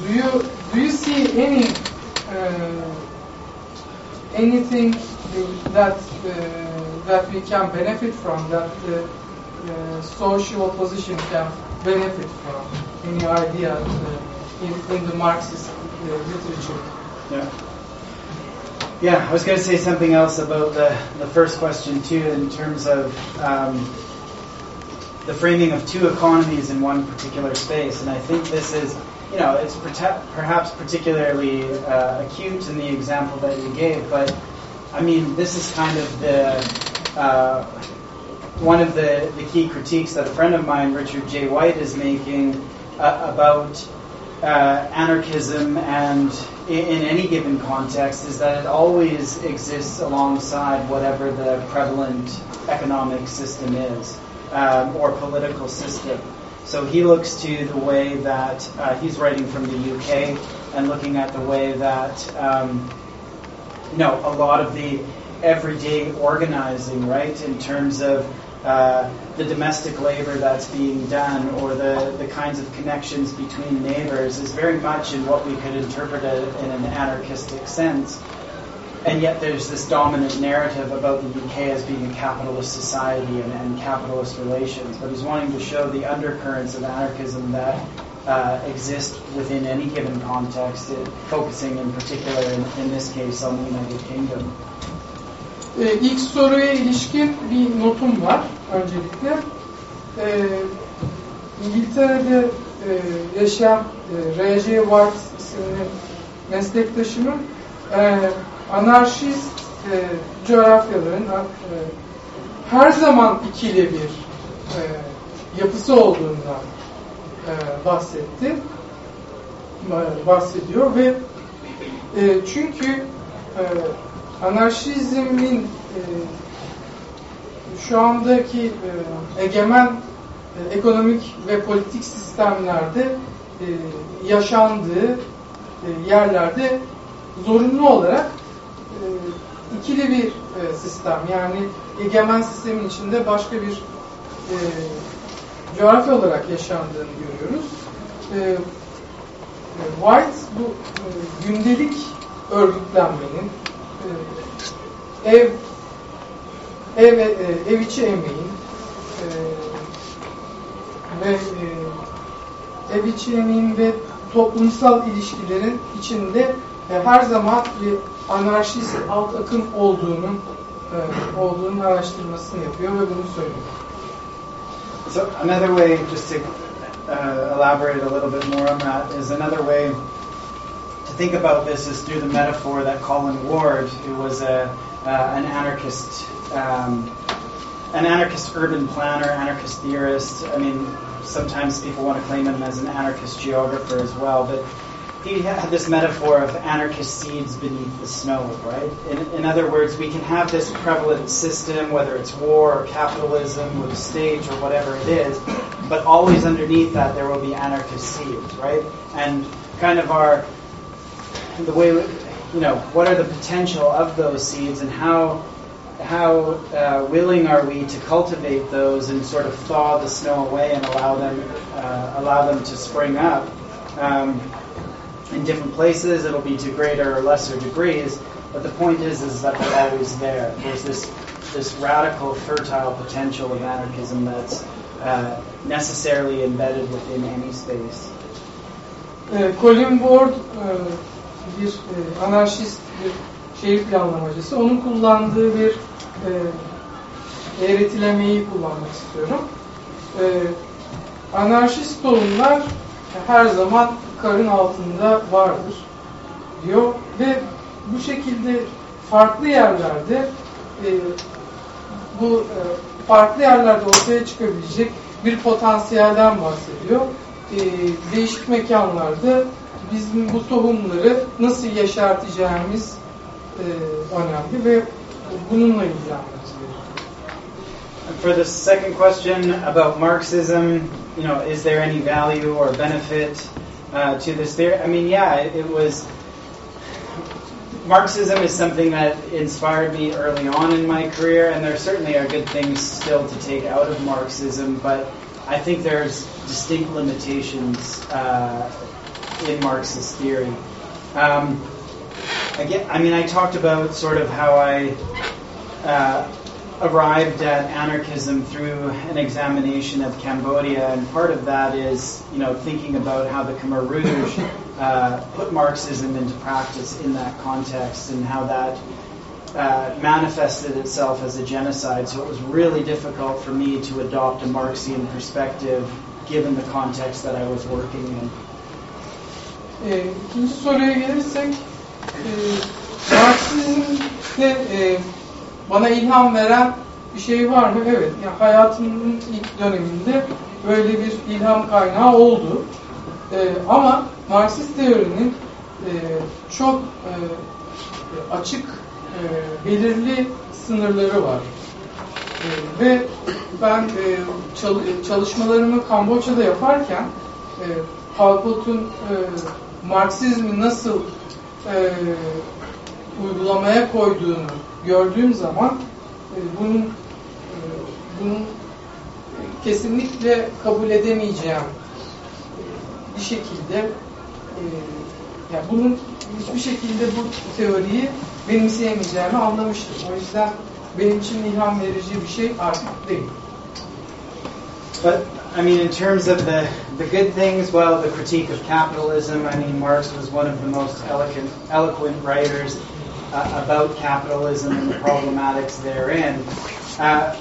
do you do you see any uh, anything that uh, that we can benefit from that the uh, social opposition can benefit from any idea uh, in, in the Marxist uh, literature?
Yeah. Yeah, I was going to say something else about the, the first question too, in terms of um, the framing of two economies in one particular space, and I think this is you know, it's perhaps particularly uh, acute in the example that you gave, but I mean, this is kind of the uh, one of the, the key critiques that a friend of mine, Richard J. White, is making uh, about uh, anarchism and in, in any given context is that it always exists alongside whatever the prevalent economic system is um, or political system. So he looks to the way that uh, he's writing from the UK and looking at the way that um, you know a lot of the everyday organizing, right, in terms of uh, the domestic labor that's being done or the, the kinds of connections between neighbors is very much in what we could interpret in an anarchistic sense. And yet there's this dominant narrative about the UK as being a capitalist society and, and capitalist relations. But he's wanting to show the undercurrents of anarchism that uh, exist within any given context, it, focusing in particular in, in this case on the United Kingdom.
Ee, ilk soruya ilişkin bir notum var öncelikle. Ee, İngiltere'de e, yaşayan e, R.J. White isimli meslektaşımın e, anarşist e, coğrafyaların e, her zaman ikili bir e, yapısı olduğundan e, bahsetti. e, Bahsediyor ve e, çünkü e, anarşizmin e, şu andaki e, egemen e, ekonomik ve politik sistemlerde e, yaşandığı e, yerlerde zorunlu olarak ikili bir e, sistem yani egemen sistemin içinde başka bir e, coğrafya olarak yaşandığını görüyoruz. E, e, White bu e, gündelik örgütlenmenin e, ev ev e, ev içi emeğin e, ve e, ev içi emeğin ve toplumsal ilişkilerin içinde e, her zaman bir anarşist alt akım olduğunun e, olduğunun araştırmasını yapıyor ve bunu söylüyor.
So another way, just to uh, elaborate a little bit more on that, is another way to think about this is through the metaphor that Colin Ward, who was a uh, an anarchist, um, an anarchist urban planner, anarchist theorist. I mean, sometimes people want to claim him as an anarchist geographer as well, but he had this metaphor of anarchist seeds beneath the snow, right? In, in other words, we can have this prevalent system, whether it's war or capitalism or the stage or whatever it is, but always underneath that there will be anarchist seeds, right? And kind of our, the way, you know, what are the potential of those seeds and how how uh, willing are we to cultivate those and sort of thaw the snow away and allow them uh, allow them to spring up um, in different places. It'll be to greater or lesser degrees, but the point is is that they're always there. There's this this radical, fertile potential of anarchism that's uh, necessarily embedded within any space.
E, Colin Ward e, bir e, anarşist bir şehir planlamacısı. Onun kullandığı bir eğretilemeyi kullanmak istiyorum. Anarşist tohumlar her zaman karın altında vardır diyor ve bu şekilde farklı yerlerde e, bu e, farklı yerlerde ortaya çıkabilecek bir potansiyelden bahsediyor. E, değişik mekanlarda bizim bu tohumları nasıl yeşerteceğimiz e, önemli ve bununla ilgilenmemiz
for the second question about Marxism, you know, is there any value or benefit uh, to this theory? I mean, yeah, it, it was. Marxism is something that inspired me early on in my career, and there certainly are good things still to take out of Marxism, but I think there's distinct limitations uh, in Marxist theory. Um, again, I mean, I talked about sort of how I uh, arrived at anarchism through an examination of Cambodia, and part of that is, you know, thinking about how the Khmer Rouge uh, put Marxism into practice in that context, and how that uh, manifested itself as a genocide. So it was really difficult for me to adopt a Marxian perspective, given the context that I was working in.
Bana ilham veren bir şey var mı? Evet, yani hayatımın ilk döneminde böyle bir ilham kaynağı oldu. E, ama Marksist teorinin e, çok e, açık, e, belirli sınırları var. E, ve ben e, çal- çalışmalarımı Kamboçya'da yaparken e, Pol Pot'un e, Marksizmi nasıl e, uygulamaya koyduğunu gördüğüm zaman e, bunun e, bunun kesinlikle kabul edemeyeceğim bir şekilde e, yani bunun hiçbir şekilde bu teoriyi benimseyemeyeceğimi anlamıştım. O yüzden benim için ilham verici bir şey artık değil.
But I mean, in terms of the the good things, well, the critique of capitalism. I mean, Marx was one of the most eloquent eloquent writers uh, about capitalism and the problematics therein. Uh,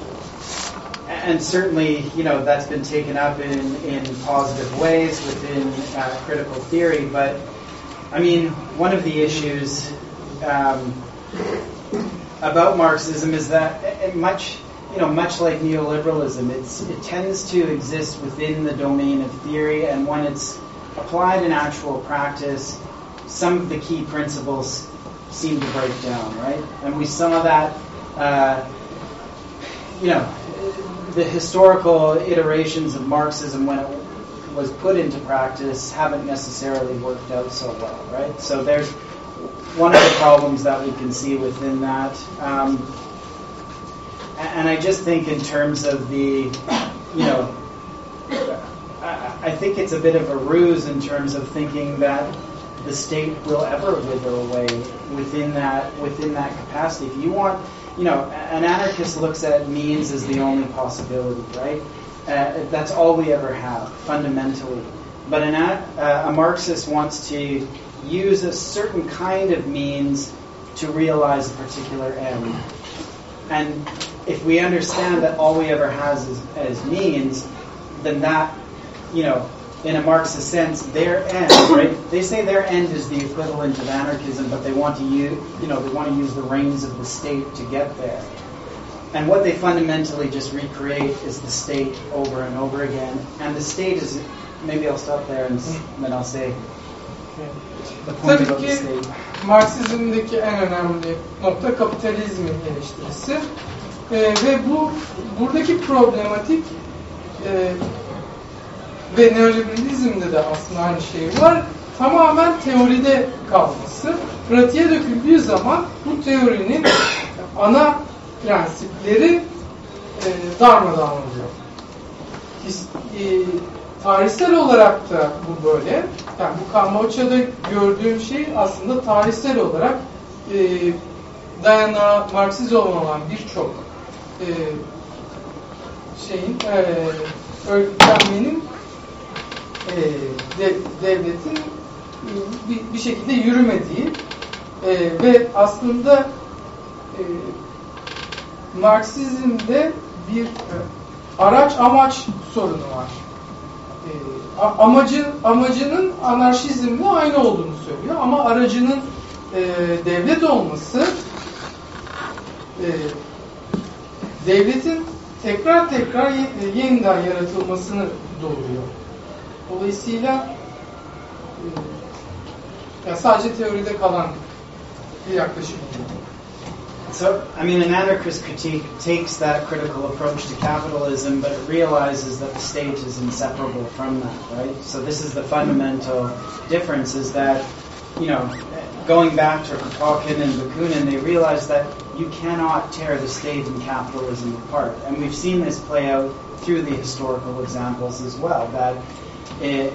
and certainly, you know, that's been taken up in, in positive ways within uh, critical theory. But I mean, one of the issues um, about Marxism is that uh, much, you know, much like neoliberalism, it tends to exist within the domain of theory, and when it's applied in actual practice, some of the key principles seem to break down, right? And we saw that, uh, you know, the historical iterations of Marxism when it was put into practice haven't necessarily worked out so well, right? So there's one of the problems that we can see within that. Um, and I just think in terms of the, you know, I, I think it's a bit of a ruse in terms of thinking that the state will ever wither away within that within that capacity. If you want, you know, an anarchist looks at means as the only possibility, right? Uh, that's all we ever have fundamentally. But an, uh, a Marxist wants to use a certain kind of means to realize a particular end. And if we understand that all we ever has is as means, then that, you know, in a Marxist sense, their end, right? They say their end is the equivalent of anarchism, but they want to use, you know, they want to use the reins of the state to get there. And what they fundamentally just recreate is the state over and over again. And the state is, maybe I'll stop there and hmm. then I'll say the point
Tabii
about the state.
Marksizmdeki en önemli nokta kapitalizmin eleştirisi. Ee, ve bu buradaki problematik e, ve neoliberalizmde de aslında aynı şey var. Tamamen teoride kalması. Pratiğe döküldüğü zaman bu teorinin ana prensipleri e, darmadağın oluyor. His- e, tarihsel olarak da bu böyle. Yani bu Kamboçya'da gördüğüm şey aslında tarihsel olarak e, dayanağı Marksizm olan birçok e, şeyin e, örgütlenmenin e, de, devletin e, bir, bir şekilde yürümediği e, ve aslında e, Marksizmde bir e, araç amaç sorunu var. E, a- amacı amacının anarşizmle aynı olduğunu söylüyor ama aracının e, devlet olması e, devletin tekrar tekrar e, yeniden yaratılmasını doğuruyor. Dolayısıyla e, sadece teoride kalan bir yaklaşım.
So, I mean, an anarchist critique takes that critical approach to capitalism, but it realizes that the state is inseparable from that, right? So, this is the fundamental difference is that, you know, going back to Kropotkin and Bakunin, they realized that you cannot tear the state and capitalism apart. And we've seen this play out through the historical examples as well, that it,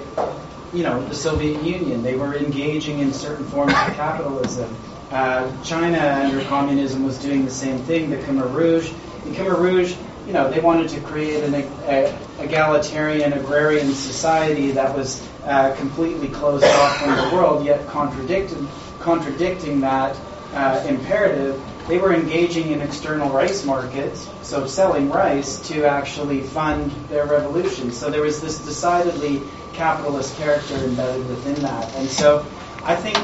you know, the Soviet Union, they were engaging in certain forms of capitalism. Uh, China under communism was doing the same thing. The Khmer Rouge, the Khmer Rouge, you know, they wanted to create an a, egalitarian agrarian society that was uh, completely closed off from the world, yet contradicting that uh, imperative. They were engaging in external rice markets, so selling rice to actually fund their revolution. So there was this decidedly capitalist character embedded within that. And so I think,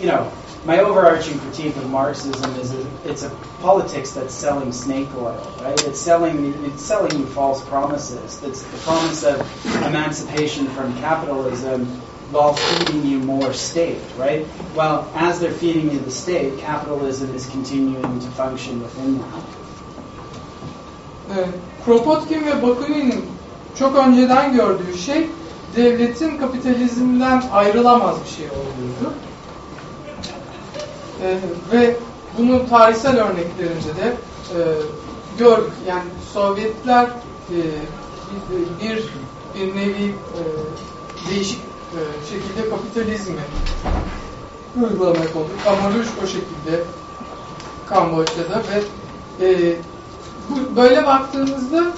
you know, my overarching critique of Marxism is it's a politics that's selling snake oil, right? It's selling it's selling you false promises. It's the promise of emancipation from capitalism, while feeding you more state, right? Well, as they're feeding you the state, capitalism is continuing to function within that.
Evet, Kropotkin ve Bakunin'in çok önceden gördüğü şey devletin kapitalizmden ayrılamaz bir şey olduğuydu. Ee, ve bunun tarihsel örneklerinde de e, gördük. Yani Sovyetler e, bir, bir nevi e, değişik e, şekilde kapitalizmi uygulamaya oldu. Kamaruş o şekilde Kamboçya'da ve e, bu, böyle baktığımızda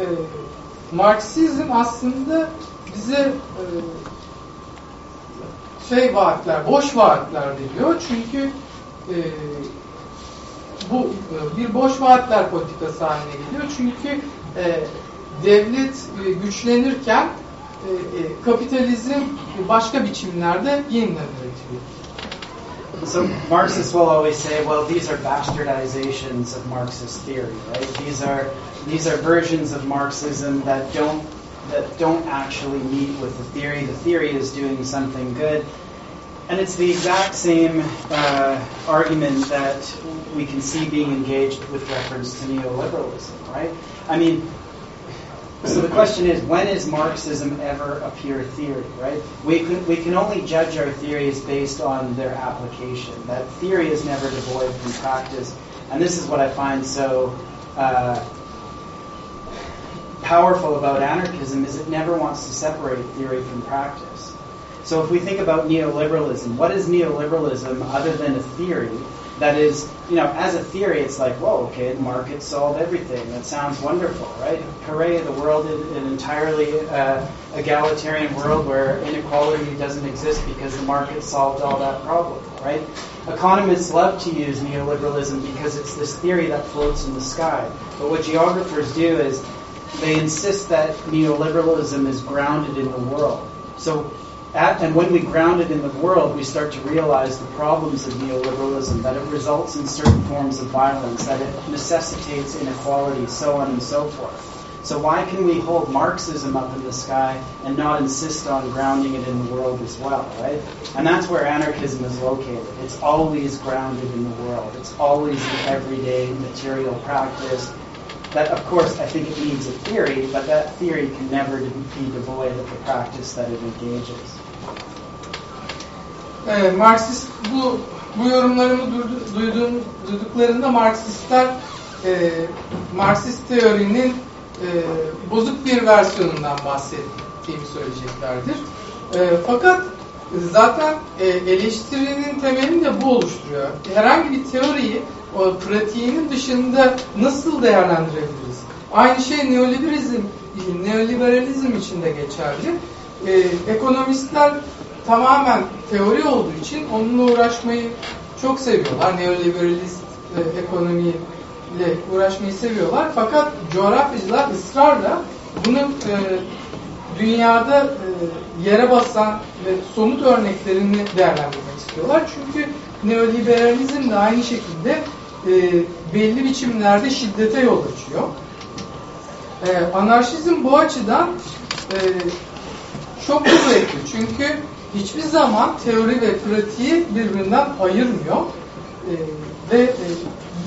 e, Marksizm aslında bize e, şey vaatler, boş vaatler veriyor. Çünkü e, bu e, bir boş vaatler politikası haline geliyor. Çünkü e, devlet e, güçlenirken e, kapitalizm başka biçimlerde yeniden üretiliyor.
So Marxists will always say, well, these are bastardizations of Marxist theory, right? These are these are versions of Marxism that don't that don't actually meet with the theory. The theory is doing something good, and it's the exact same uh, argument that we can see being engaged with reference to neoliberalism, right? I mean, so the question is, when is Marxism ever a pure theory, right? We can, we can only judge our theories based on their application. That theory is never devoid from practice. And this is what I find so uh, powerful about anarchism is it never wants to separate theory from practice. So if we think about neoliberalism, what is neoliberalism other than a theory that is, you know, as a theory, it's like, whoa, okay, the market solved everything. That sounds wonderful, right? Hooray, the world is an entirely uh, egalitarian world where inequality doesn't exist because the market solved all that problem, right? Economists love to use neoliberalism because it's this theory that floats in the sky. But what geographers do is they insist that neoliberalism is grounded in the world. So at, and when we ground it in the world, we start to realize the problems of neoliberalism, that it results in certain forms of violence, that it necessitates inequality, so on and so forth. So why can we hold Marxism up in the sky and not insist on grounding it in the world as well, right? And that's where anarchism is located. It's always grounded in the world. It's always an everyday material practice. That, of course, I think it needs a theory, but that theory can never be devoid of the practice that it engages.
Evet, Marksist bu bu yorumlarımı duydu, duyduğum, duyduklarında Marksistler e, Marksist teorinin e, bozuk bir versiyonundan bahsettiğimi söyleyeceklerdir. E, fakat zaten e, eleştirinin temelini de bu oluşturuyor. Herhangi bir teoriyi pratiğinin dışında nasıl değerlendirebiliriz? Aynı şey neoliberalizm, neoliberalizm için de geçerli. E, ekonomistler tamamen teori olduğu için onunla uğraşmayı çok seviyorlar. Neoliberalist e, ekonomiyle uğraşmayı seviyorlar. Fakat coğrafyacılar ısrarla bunun e, dünyada e, yere basan ve somut örneklerini değerlendirmek istiyorlar. Çünkü neoliberalizm de aynı şekilde e, belli biçimlerde şiddete yol açıyor. E, anarşizm bu açıdan e, çok kuvvetli. Çünkü hiçbir zaman teori ve pratiği birbirinden ayırmıyor. E, ve e,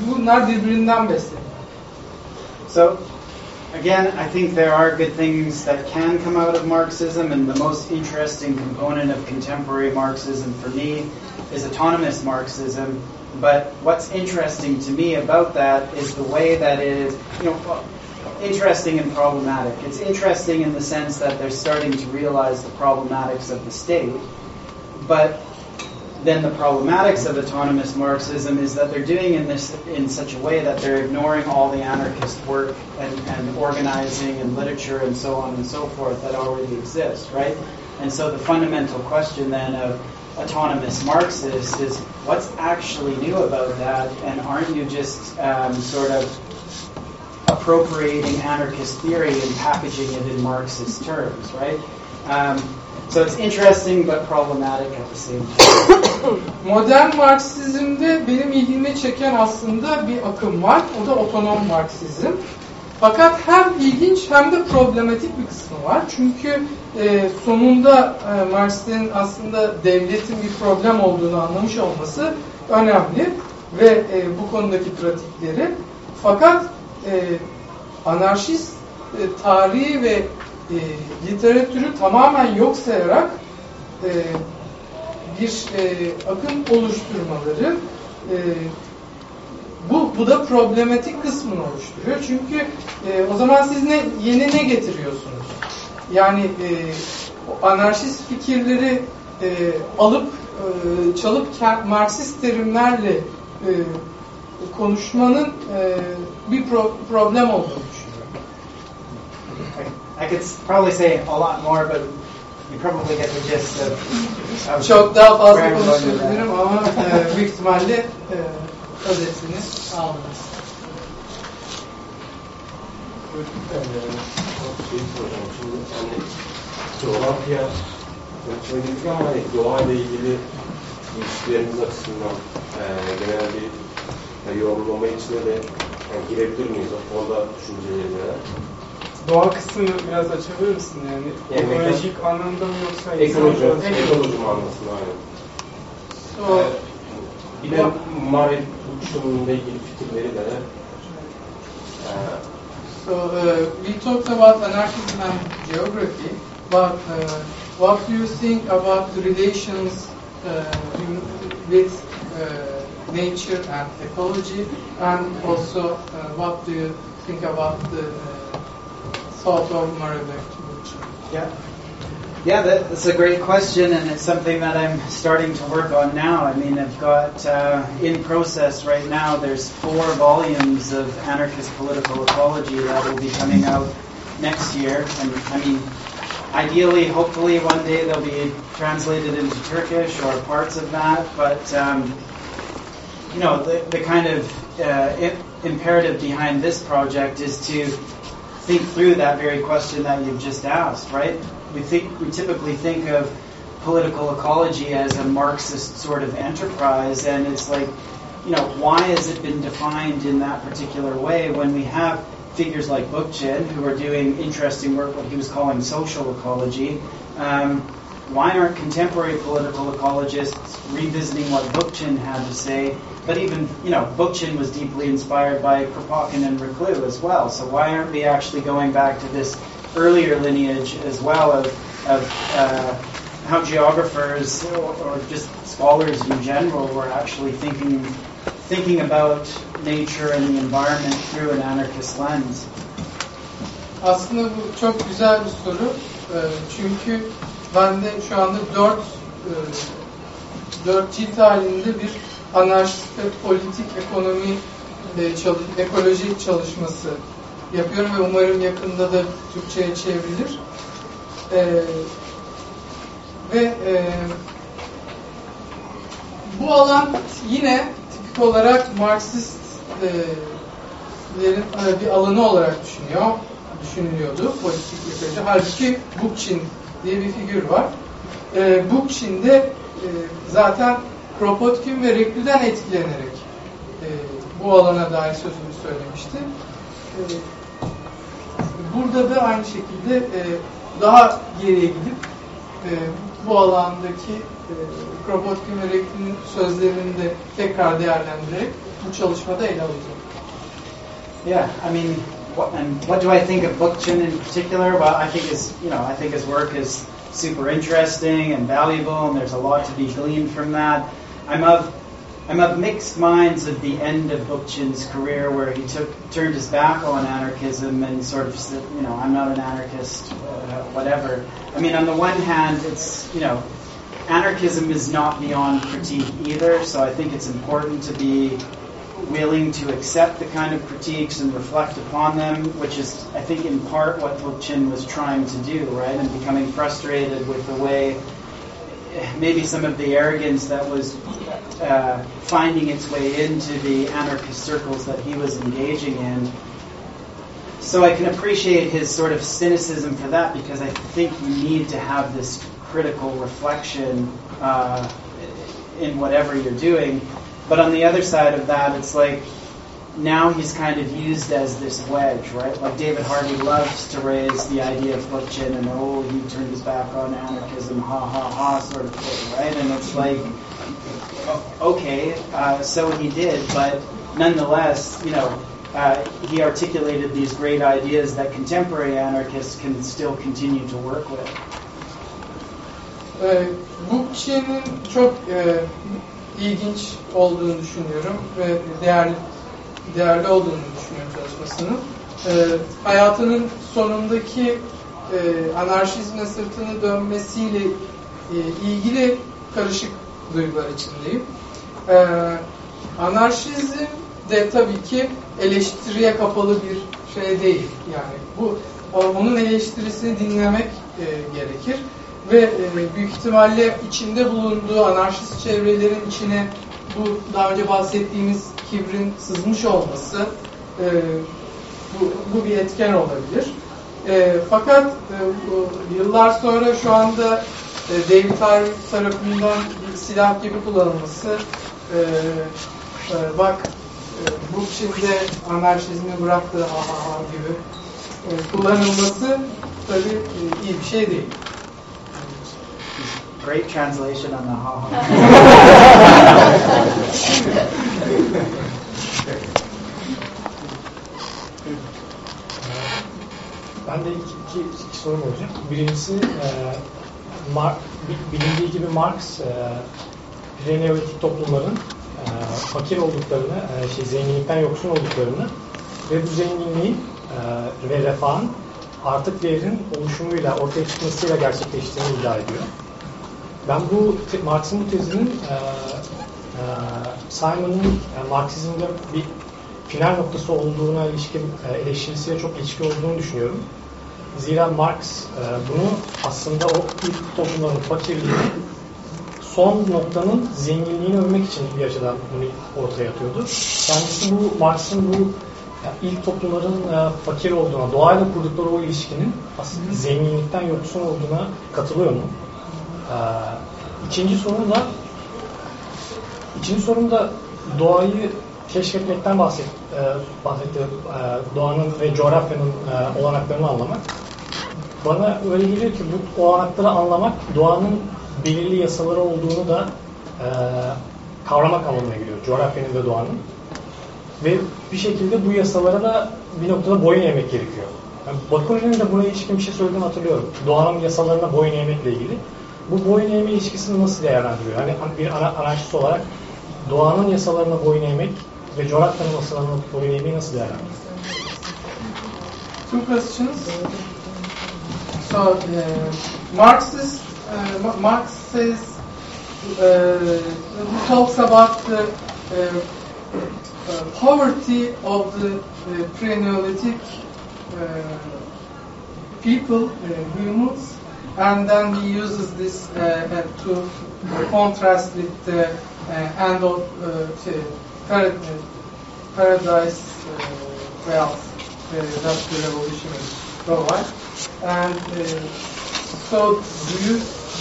bunlar birbirinden besleniyor.
So, again, I think there are good things that can come out of Marxism, and the most interesting component of contemporary Marxism for me is autonomous Marxism. But what's interesting to me about that is the way that it is, you know, interesting and problematic. It's interesting in the sense that they're starting to realize the problematics of the state, but then the problematics of autonomous Marxism is that they're doing in this in such a way that they're ignoring all the anarchist work and, and organizing and literature and so on and so forth that already exists, right? And so the fundamental question then of autonomous Marxists is what's actually new about that, and aren't you just um, sort of appropriating anarchist theory and packaging it in Marxist terms, right? Um, so it's interesting but problematic at the same time.
Modern Marksizmde benim ilgimi çeken aslında bir akım var. O da otonom Marksizm. Fakat hem ilginç hem de problematik bir kısmı var. Çünkü e, sonunda e, Marx'ın aslında devletin bir problem olduğunu anlamış olması önemli ve e, bu konudaki pratikleri. Fakat e, anarşist e, tarihi ve e, literatürü tamamen yok sayarak e, bir e, akım oluşturmaları e, bu, bu da problematik kısmını oluşturuyor. Çünkü e, o zaman siz ne, yeni ne getiriyorsunuz? Yani e, anarşist fikirleri e, alıp e, çalıp Marksist terimlerle e, konuşmanın e, bir pro, problem olduğunu düşünüyorum.
I could probably say a lot more, but you probably get the gist of, of
Çok daha fazla konuşabilirim ama e, büyük ihtimalle e, özetini aldınız.
Şey soracağım şimdi hani coğrafya söyledik ama hani doğayla ilgili ilişkilerimiz açısından e, genel bir e, yorumlama içine de yani girebilir miyiz? Orada düşünceleri neler?
Doğa kısmını biraz açabilir misin yani?
Yani
Ekolojik anlamda mı yoksa
Ekoloji, ekoloji manasında aynen.
So,
E, bir de Mare Uçum'la ilgili fikirleri de e,
So uh, we talked about anarchism and geography, but uh, what do you think about the relations uh, with uh, nature and ecology, and also uh, what do you think about the uh, thought of Maribek
Yeah. Yeah, that, that's a great question, and it's something that I'm starting to work on now. I mean, I've got uh, in process right now. There's four volumes of anarchist political ecology that will be coming out next year, and I mean, ideally, hopefully, one day they'll be translated into Turkish or parts of that. But um, you know, the, the kind of uh, imperative behind this project is to think through that very question that you've just asked, right? We think we typically think of political ecology as a Marxist sort of enterprise, and it's like, you know, why has it been defined in that particular way when we have figures like Bookchin who are doing interesting work, what he was calling social ecology? Um, why aren't contemporary political ecologists revisiting what Bookchin had to say? But even, you know, Bookchin was deeply inspired by Kropotkin and Reclus as well. So why aren't we actually going back to this earlier lineage as well of, of uh, how geographers or, or just scholars in general were actually thinking thinking about nature and the environment through an anarchist lens?
Aslında bu çok güzel bir soru. Çünkü ben de şu anda dört dört cilt halinde bir anarşist politik ekonomi çalış, ekoloji çalışması yapıyorum ve umarım yakında da Türkçe'ye çevrilir. Ee, ve e, bu alan yine tipik olarak Marksistlerin e, bir alanı olarak düşünüyor, düşünülüyordu politik ekoloji. Halbuki Bookchin diye bir figür var. E, Bookchin de e, zaten Kropotkin ve Reclus'den etkilenerek e, bu alana dair sözünü söylemişti. E, burada da aynı şekilde e, daha geriye gidip e, bu alandaki e, Kropotkin ve Reclus'un sözlerini de tekrar değerlendirerek bu çalışmada ele alacağım.
Yeah, I mean, what, and what do I think of Bookchin in particular? Well, I think his, you know, I think his work is super interesting and valuable, and there's a lot to be gleaned from that. I'm of, I'm of mixed minds of the end of Bookchin's career, where he took turned his back on anarchism and sort of said, you know, I'm not an anarchist, uh, whatever. I mean, on the one hand, it's, you know, anarchism is not beyond critique either, so I think it's important to be willing to accept the kind of critiques and reflect upon them, which is, I think, in part what Bookchin was trying to do, right? And becoming frustrated with the way, maybe some of the arrogance that was uh, finding its way into the anarchist circles that he was engaging in. So I can appreciate his sort of cynicism for that because I think you need to have this critical reflection uh, in whatever you're doing. But on the other side of that, it's like now he's kind of used as this wedge, right? Like David Harvey loves to raise the idea of Bookchin and oh, he turned his back on anarchism, ha ha ha, sort of thing, right? And it's like, okay, uh, so he did, but nonetheless, you know, uh, he articulated these great ideas that contemporary anarchists can still continue to work with.
Bookchin'in çok e, ilginç olduğunu düşünüyorum ve değerli değerli olduğunu düşünüyorum çalışmasının. Ee, hayatının sonundaki e, anarşizme sırtını dönmesiyle e, ilgili karışık duygular içindeyim. Ee, anarşizm de tabii ki eleştiriye kapalı bir şey değil. Yani bu onun eleştirisini dinlemek e, gerekir ve e, büyük ihtimalle içinde bulunduğu anarşist çevrelerin içine bu daha önce bahsettiğimiz kibrin sızmış olması e, bu, bu bir etken olabilir. E, fakat e, bu, yıllar sonra şu anda e, David Harvey tarafından bir silah gibi kullanılması e, e, bak e, bu şimdi anarşizmi bıraktı ha ha ha gibi e, kullanılması tabii e, iyi bir şey değil.
Great translation on the ha ha.
Ben de iki, iki, iki sorum olacak. Birincisi e, Mar bi- bilindiği gibi Marx e, preneolitik toplumların e, fakir olduklarını, e, şey zenginlikten yoksun olduklarını ve bu zenginliğin e, ve refahın artık değerin oluşumuyla, ortaya çıkmasıyla gerçekleştiğini iddia ediyor. Ben bu Marx'ın bu tezinin e, e, Simon'un e, Marksizmde bir final noktası olduğuna ilişkin e, eleştirisiyle çok ilişki olduğunu düşünüyorum. Zira Marx e, bunu aslında o ilk toplumların fakirliğini son noktanın zenginliğini övmek için bir açıdan bunu ortaya atıyordu. Kendisi bu Marx'ın bu ya, ilk toplumların e, fakir olduğuna, doğayla kurdukları o ilişkinin aslında zenginlikten yoksun olduğuna katılıyor mu? E, ikinci sorum da ikinci sorum da doğayı keşfetmekten bahset, e, bahsetti. E, doğanın ve coğrafyanın e, olanaklarını anlamak. Bana öyle geliyor ki bu olanakları anlamak doğanın belirli yasaları olduğunu da e, kavramak anlamına geliyor. Coğrafyanın ve doğanın. Ve bir şekilde bu yasalara da bir noktada boyun eğmek gerekiyor. Yani Bakunin'in de buna ilişkin bir şey söylediğini hatırlıyorum. Doğanın yasalarına boyun eğmekle ilgili. Bu boyun eğme ilişkisini nasıl değerlendiriyor? Hani bir ana, anarşist olarak doğanın yasalarına boyun eğmek
Two questions. So, uh, Marxist, uh, Marx says, uh, talks about the uh, uh, poverty of the uh, pre-Neolithic uh, people, uh, humans, and then he uses this uh, uh, to contrast with the end of uh, uh, paradise uh, wealth uh, that the revolution provide. And uh, so, do you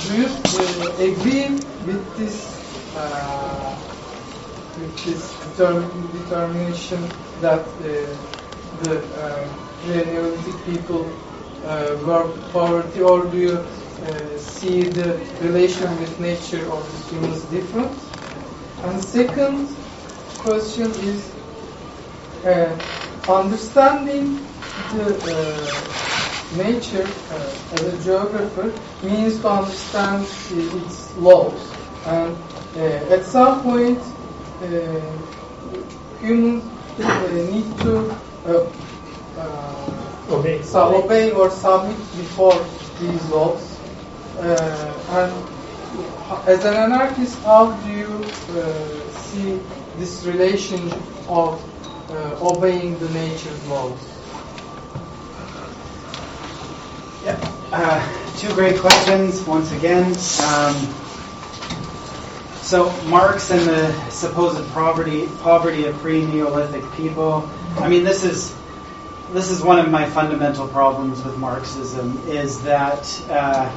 do you uh, agree with this uh, with this determ- determination that uh, the uh, the Neolithic people uh, were poverty, or do you uh, see the relation with nature of the humans different? And second question is uh, understanding the uh, nature uh, as a geographer means to understand uh, its laws. And uh, at some point, uh, humans uh, need to uh, uh,
Obey.
so obey or submit before these laws. Uh, and as an anarchist, how do you uh, see this relation of uh, obeying the nature's laws?
Yeah. Uh, two great questions once again. Um, so Marx and the supposed poverty poverty of pre-Neolithic people. I mean, this is this is one of my fundamental problems with Marxism is that uh,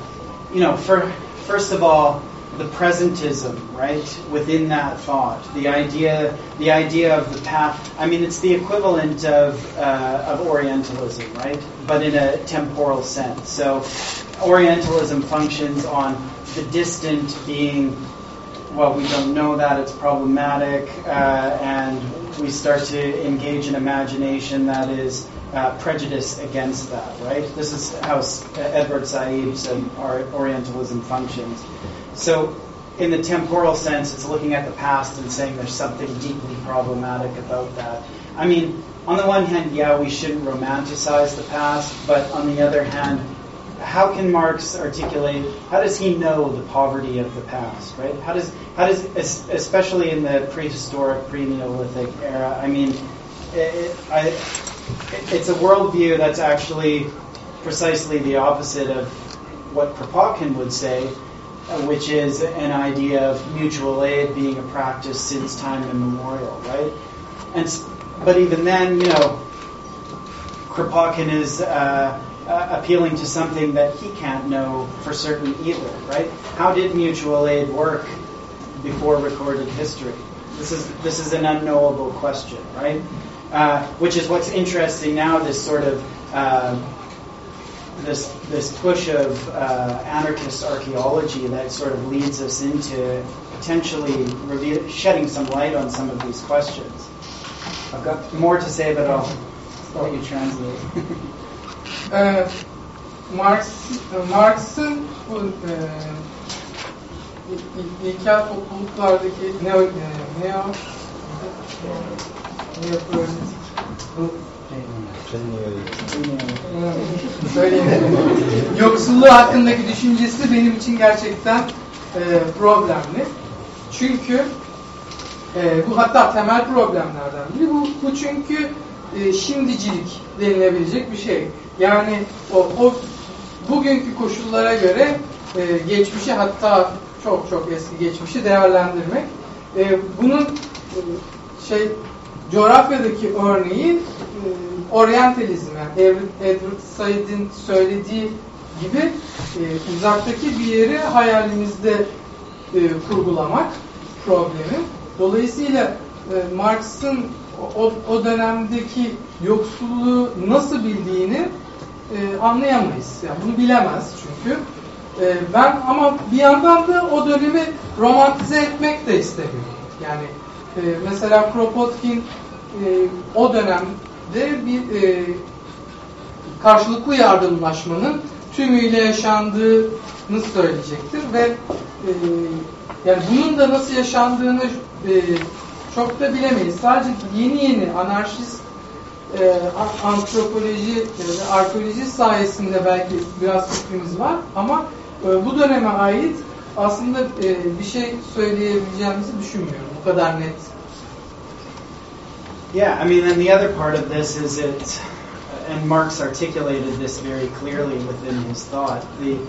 you know, for, first of all, the presentism, right, within that thought, the idea, the idea of the path. I mean, it's the equivalent of uh, of Orientalism, right, but in a temporal sense. So, Orientalism functions on the distant being. Well, we don't know that it's problematic, uh, and we start to engage in imagination that is uh, prejudice against that, right? This is how Edward Said said Orientalism functions. So, in the temporal sense, it's looking at the past and saying there's something deeply problematic about that. I mean, on the one hand, yeah, we shouldn't romanticize the past, but on the other hand, how can Marx articulate? How does he know the poverty of the past, right? How does how does especially in the prehistoric, pre-Neolithic era? I mean, it, I, it's a worldview that's actually precisely the opposite of what Kropotkin would say, which is an idea of mutual aid being a practice since time immemorial, right? And but even then, you know, Kropotkin is uh, uh, appealing to something that he can't know for certain either, right? How did mutual aid work before recorded history? This is this is an unknowable question, right? Uh, which is what's interesting now. This sort of uh, this this push of uh, anarchist archaeology that sort of leads us into potentially reveal, shedding some light on some of these questions. I've got more to say, but I'll let you translate.
uh, Marx, Marx'ın bu e, ilkel topluluklardaki neo, neo, neopolitik Yoksulluğu hakkındaki düşüncesi benim için gerçekten e, problemli. Çünkü e, bu hatta temel problemlerden biri. Bu, bu çünkü e, şimdicilik denilebilecek bir şey. Yani o, o bugünkü koşullara göre e, geçmişi hatta çok çok eski geçmişi değerlendirmek. E, bunun e, şey coğrafyadaki örneği e, oryantalizm yani Edward Said'in söylediği gibi e, uzaktaki bir yeri hayalimizde e, kurgulamak problemi. Dolayısıyla e, Marx'ın o, o dönemdeki yoksulluğu nasıl bildiğini e, anlayamayız. Yani bunu bilemez çünkü. E, ben ama bir yandan da o dönemi romantize etmek de istemiyorum. Yani e, mesela Kropotkin e, o dönemde bir e, karşılıklı yardımlaşmanın tümüyle yaşandığını söyleyecektir ve e, yani bunun da nasıl yaşandığını e, çok da bilemeyiz. Sadece yeni yeni anarşist e, antropoloji ve arkeoloji sayesinde belki biraz fikrimiz var ama e, bu döneme ait aslında e, bir şey söyleyebileceğimizi düşünmüyorum. Bu kadar net.
Yeah, I mean, and the other part of this is it and Marx articulated this very clearly within his thought, the,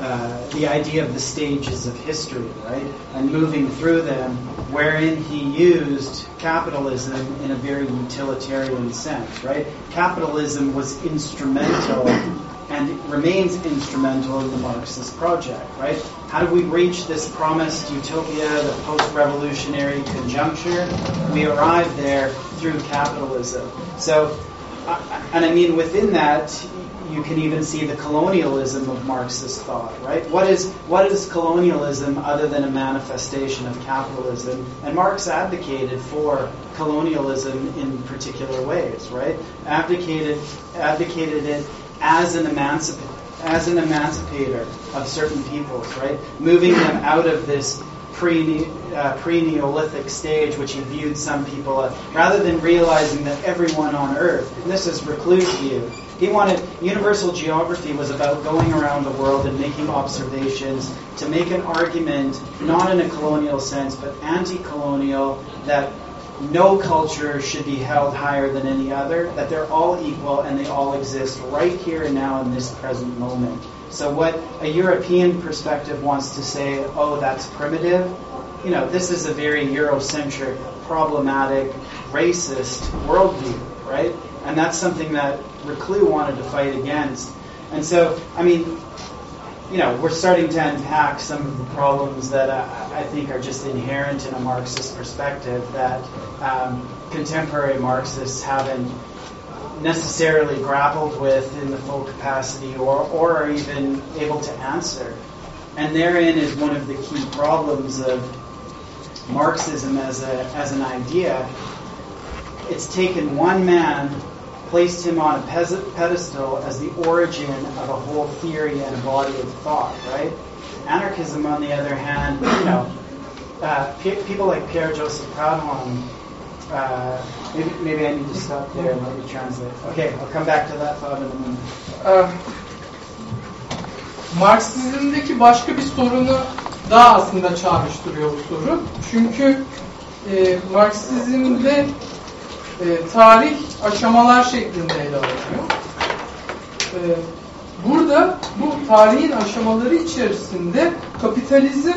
uh, the idea of the stages of history, right? And moving through them, wherein he used capitalism in a very utilitarian sense, right? Capitalism was instrumental and remains instrumental in the Marxist project, right? How do we reach this promised utopia, the post-revolutionary conjuncture? We arrive there through capitalism. So and I mean within that, you can even see the colonialism of Marxist thought, right? What is what is colonialism other than a manifestation of capitalism? And Marx advocated for colonialism in particular ways, right? Advocated advocated it as an emancip- as an emancipator of certain peoples, right? Moving them out of this pre uh, pre-Neolithic stage, which he viewed some people, uh, rather than realizing that everyone on Earth, and this is Reclus' view, he wanted universal geography was about going around the world and making observations to make an argument, not in a colonial sense, but anti-colonial, that no culture should be held higher than any other, that they're all equal and they all exist right here and now in this present moment. So what a European perspective wants to say, oh, that's primitive, you know, this is a very Eurocentric, problematic, racist worldview, right? And that's something that Reclus wanted to fight against. And so, I mean, you know, we're starting to unpack some of the problems that I, I think are just inherent in a Marxist perspective that um, contemporary Marxists haven't necessarily grappled with in the full capacity or, or are even able to answer. And therein is one of the key problems of Marxism as, a, as an idea. It's taken one man placed him on a pedestal as the origin of a whole theory and a body of thought, right? Anarchism, on the other hand, you know, uh, pe- people like Pierre Joseph Proudhon, uh, maybe, maybe I need to stop there and let me translate. Okay, I'll come back to that thought in a minute.
Ee, Marksizmdeki başka bir sorunu daha aslında çağrıştırıyor bu soru. Çünkü e, Marksizmde e, tarih aşamalar şeklinde ele alınıyor. E, burada bu tarihin aşamaları içerisinde kapitalizm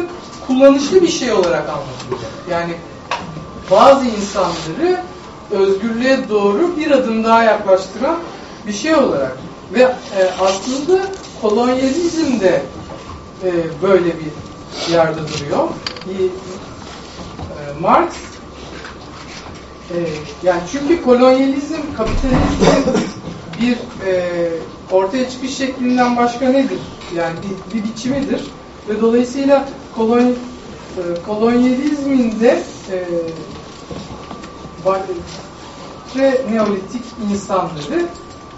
kullanışlı bir şey olarak anlatılıyor. Yani bazı insanları özgürlüğe doğru bir adım daha yaklaştıran bir şey olarak ve e, aslında kolonyalizm de e, böyle bir yerde duruyor. E, Marx yani çünkü kolonyalizm kapitalizmin bir e, ortaya çıkış şeklinden başka nedir? Yani bir, bir biçimidir ve dolayısıyla kolon, e, kolonyalizmin de e, ve neolitik insanları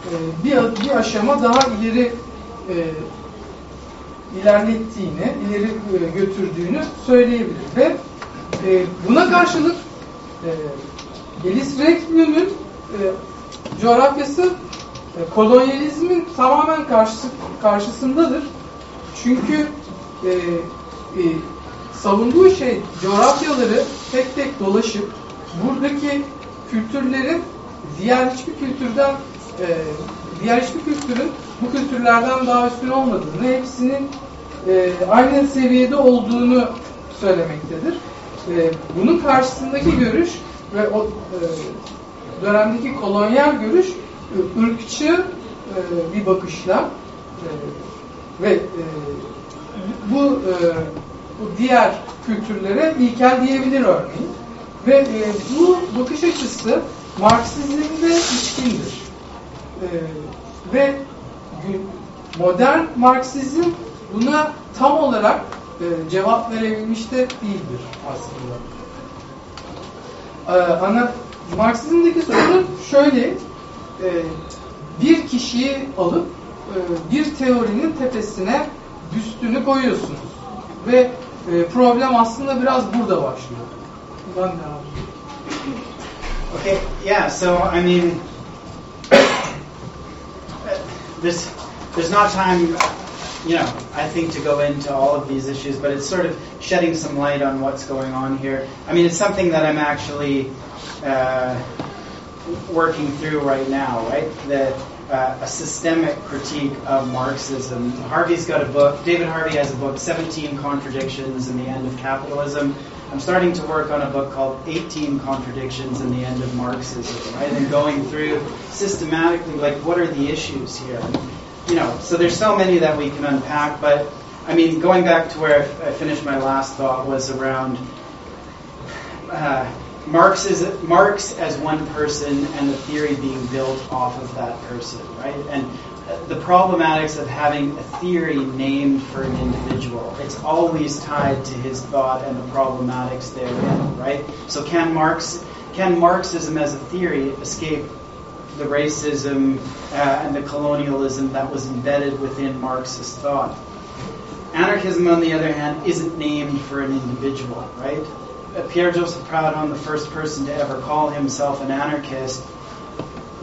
e, bir, bir aşama daha ileri e, ilerlettiğini, ileri e, götürdüğünü söyleyebilir. Ve e, buna karşılık e, Gelis Requiem'in e, coğrafyası e, kolonyalizmin tamamen karşısı, karşısındadır. Çünkü e, e, savunduğu şey coğrafyaları tek tek dolaşıp buradaki kültürlerin diğer hiçbir kültürden e, diğer hiçbir kültürün bu kültürlerden daha üstün olmadığını, hepsinin e, aynı seviyede olduğunu söylemektedir. E, bunun karşısındaki görüş ve o e, dönemdeki kolonyal görüş e, ırkçı e, bir bakışla e, ve e, bu e, bu diğer kültürlere ilkel diyebilir örneğin. Ve e, bu bakış açısı Marksizmde içkindir. E, ve modern Marksizm buna tam olarak e, cevap verebilmiş de değildir aslında. E, ana Marksizmdeki sorun şöyle e, bir kişiyi alıp e, bir teorinin tepesine büstünü koyuyorsunuz ve e, problem aslında biraz burada başlıyor. Ben de
Okay, yeah, so I mean, there's, there's not time, you know, I think to go into all of these issues, but it's sort of shedding some light on what's going on here. I mean, it's something that I'm actually uh, working through right now, right? The, uh, a systemic critique of Marxism. Harvey's got a book, David Harvey has a book, 17 Contradictions in the End of Capitalism. I'm starting to work on a book called 18 Contradictions in the End of Marxism, right? And going through systematically, like, what are the issues here? You know, so there's so many that we can unpack, but I mean, going back to where I finished my last thought was around uh, Marx is Marx as one person and the theory being built off of that person, right? And the problematics of having a theory named for an individual. It's always tied to his thought and the problematics therein, right? So can Marx can Marxism as a theory escape the racism uh, and the colonialism that was embedded within Marxist thought? Anarchism, on the other hand, isn't named for an individual, right? Uh, Pierre Joseph Proudhon, the first person to ever call himself an anarchist,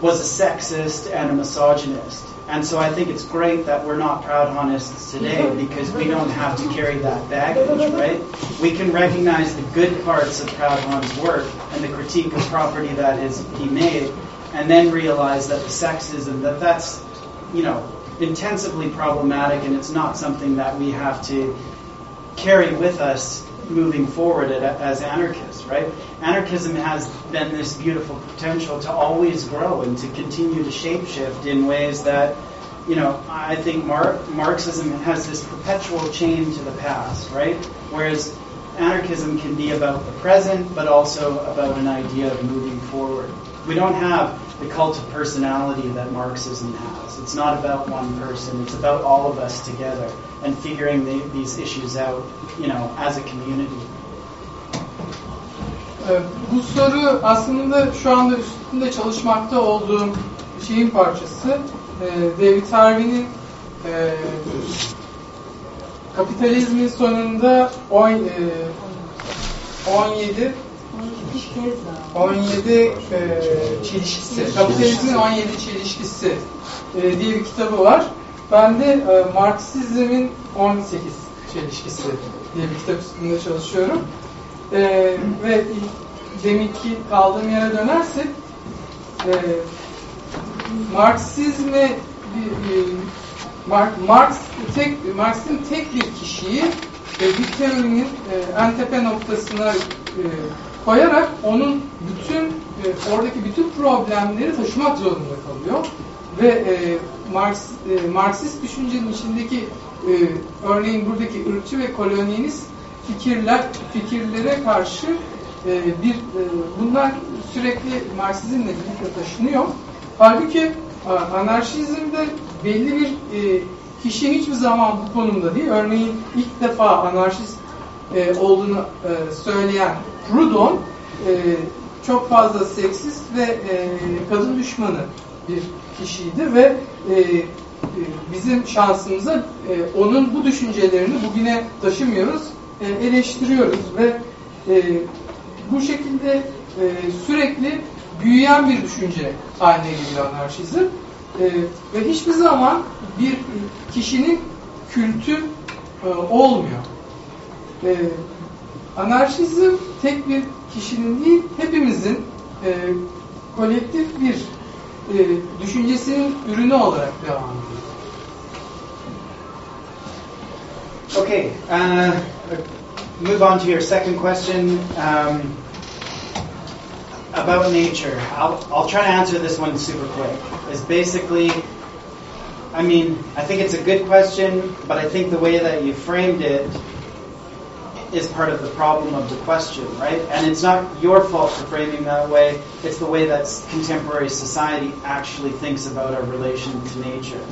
was a sexist and a misogynist. And so I think it's great that we're not Proudhonists today because we don't have to carry that baggage, right? We can recognize the good parts of Proudhon's work and the critique of property that is he made, and then realize that the sexism that that's you know intensively problematic and it's not something that we have to carry with us moving forward as anarchists, right? Anarchism has been this beautiful potential to always grow and to continue to shapeshift in ways that you know, I think Mar- Marxism has this perpetual chain to the past, right? Whereas anarchism can be about the present, but also about an idea of moving forward. We don't have the cult of personality that Marxism has. It's not about one person. It's about all of us together and figuring the, these issues out, you know, as a community.
Ee, Bu soru aslında şu anda üstünde çalışmakta olduğum şeyin parçası. Ee, David Harvey'nin e, kapitalizmin sonunda on, e, 17
Bir kez daha.
17 e, çelişkisi, kapitalizmin 17 çelişkisi e, diye bir kitabı var. Ben de e, Marksizmin 18 çelişkisi diye bir kitap üstünde çalışıyorum. E, ve deminki kaldığım yere dönersek e, Marksizme bir- bir- Mar- Marx tek Marx'ın tek bir kişiyi e, bir teorinin e, en tepe noktasına e, koyarak onun bütün e, oradaki bütün problemleri taşımak zorunda kalıyor ve e, Marx e, Marksist düşüncenin içindeki e, örneğin buradaki ırkçı ve kolonyalist fikirler fikirlere karşı e, bir e, bunlar sürekli Marksizmle birlikte taşınıyor. Halbuki a- anarşizmde belli bir e, kişi hiçbir zaman bu konumda değil. Örneğin ilk defa anarşist e, olduğunu e, söyleyen Proudhon e, çok fazla seksist ve e, kadın düşmanı bir kişiydi ve e, e, bizim şansımıza e, onun bu düşüncelerini bugüne taşımıyoruz, e, eleştiriyoruz ve e, bu şekilde e, sürekli büyüyen bir düşünce haline geliyor anarşizm. E, ve hiçbir zaman bir kişinin kültü e, olmuyor. E, anarşizm tek bir kişinin değil, hepimizin e, kolektif bir e, düşüncesinin ürünü olarak devam ediyor.
Okay, uh, move on to your second question um, about nature. I'll, I'll try to answer this one super quick. It's basically, I mean, I think it's a good question, but I think the way that you framed it is part of the problem of the question, right? And it's not your fault for framing that way. It's the way that contemporary society actually thinks about our relation to nature.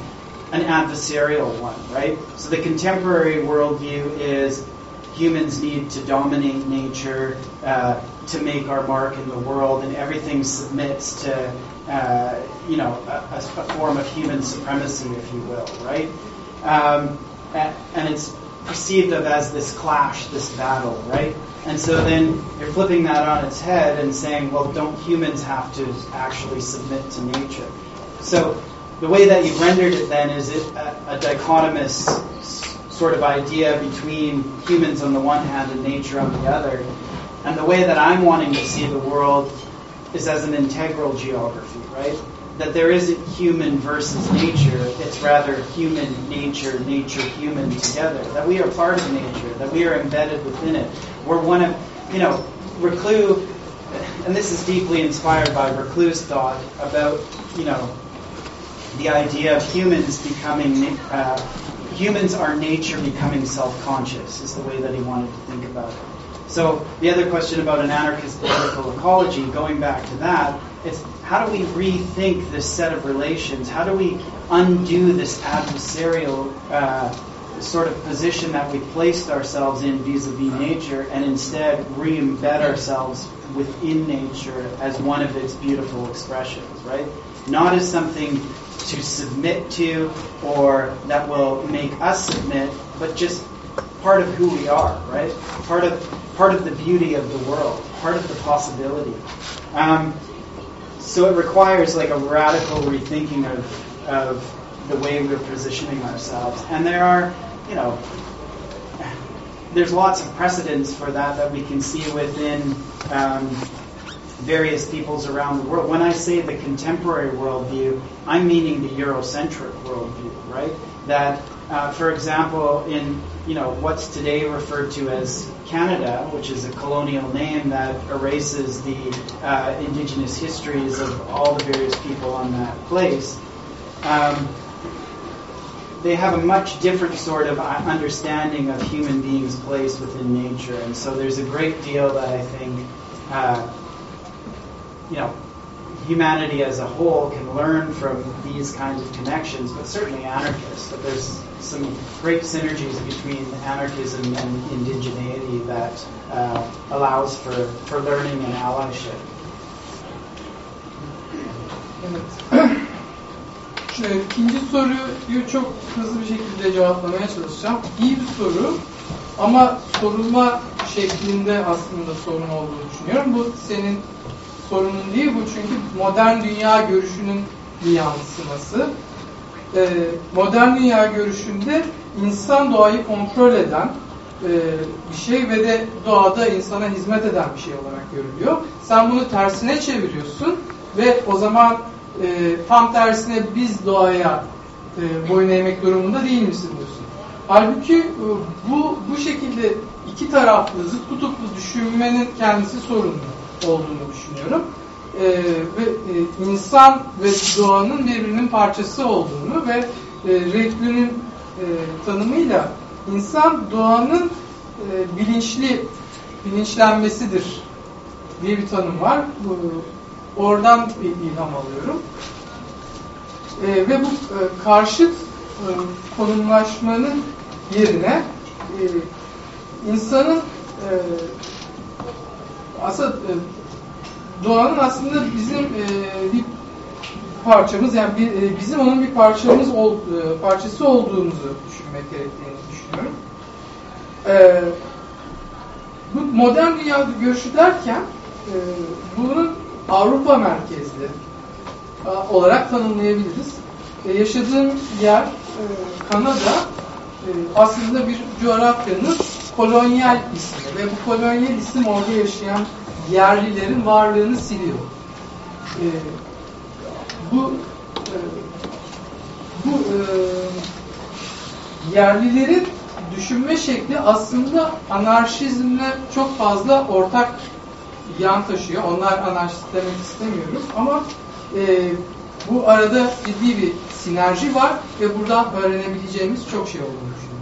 An adversarial one, right? So the contemporary worldview is humans need to dominate nature uh, to make our mark in the world, and everything submits to, uh, you know, a, a form of human supremacy, if you will, right? Um, and it's perceived of as this clash, this battle, right? And so then you're flipping that on its head and saying, well, don't humans have to actually submit to nature? So the way that you've rendered it then is it a, a dichotomous sort of idea between humans on the one hand and nature on the other. And the way that I'm wanting to see the world is as an integral geography, right? That there isn't human versus nature, it's rather human, nature, nature, human together. That we are part of nature, that we are embedded within it. We're one of, you know, Reclus, and this is deeply inspired by Reclus' thought about, you know, the idea of humans becoming, uh, humans are nature becoming self-conscious, is the way that he wanted to think about it. So the other question about an anarchist political ecology, going back to that, it's how do we rethink this set of relations? How do we undo this adversarial uh, sort of position that we placed ourselves in vis-a-vis nature, and instead re-embed ourselves within nature as one of its beautiful expressions, right? Not as something to submit to or that will make us submit, but just part of who we are, right? Part of part of the beauty of the world, part of the possibility. Um, so it requires like a radical rethinking of of the way we're positioning ourselves, and there are, you know, there's lots of precedents for that that we can see within um, various peoples around the world. When I say the contemporary worldview, I'm meaning the Eurocentric worldview, right? That, uh, for example, in you know what's today referred to as Canada, which is a colonial name that erases the uh, indigenous histories of all the various people on that place. Um, they have a much different sort of uh, understanding of human beings' place within nature, and so there's a great deal that I think, uh, you know, humanity as a whole can learn from these kinds of connections, but certainly anarchists. That there's some great synergies between anarchism and indigeneity that uh, allows for, for learning and allyship.
Evet. Şu ikinci soruyu çok hızlı bir şekilde cevaplamaya çalışacağım. İyi bir soru ama sorulma şeklinde aslında sorun olduğunu düşünüyorum. Bu senin sorunun değil bu çünkü modern dünya görüşünün bir yansıması. Ee, modern dünya görüşünde insan doğayı kontrol eden e, bir şey ve de doğada insana hizmet eden bir şey olarak görülüyor. Sen bunu tersine çeviriyorsun ve o zaman e, tam tersine biz doğaya e, boyun eğmek durumunda değil misin diyorsun. Halbuki e, bu bu şekilde iki taraflı zıt kutuplu düşünmenin kendisi sorunlu olduğunu düşünüyorum. E, ve e, insan ve doğanın birbirinin parçası olduğunu ve e, Reklü'nün e, tanımıyla insan doğanın e, bilinçli bilinçlenmesidir diye bir tanım var. Bu, oradan bir ilham alıyorum. E, ve bu e, karşıt e, konumlaşmanın yerine e, insanın e, aslında e, doğanın aslında bizim e, bir parçamız yani bir, e, bizim onun bir parçamız ol, e, parçası olduğumuzu düşünmek gerektiğini düşünüyorum. E, bu modern dünya görüşü derken e, bunun Avrupa merkezli e, olarak tanımlayabiliriz. E, yaşadığım yer e, Kanada e, aslında bir coğrafyanın kolonyal ismi ve bu kolonyal isim orada yaşayan yerlilerin varlığını siliyor. E, bu e, bu e, yerlilerin düşünme şekli aslında anarşizmle çok fazla ortak yan taşıyor. Onlar anarşist demek istemiyoruz ama e, bu arada ciddi bir sinerji var ve buradan öğrenebileceğimiz çok şey olduğunu düşünüyorum.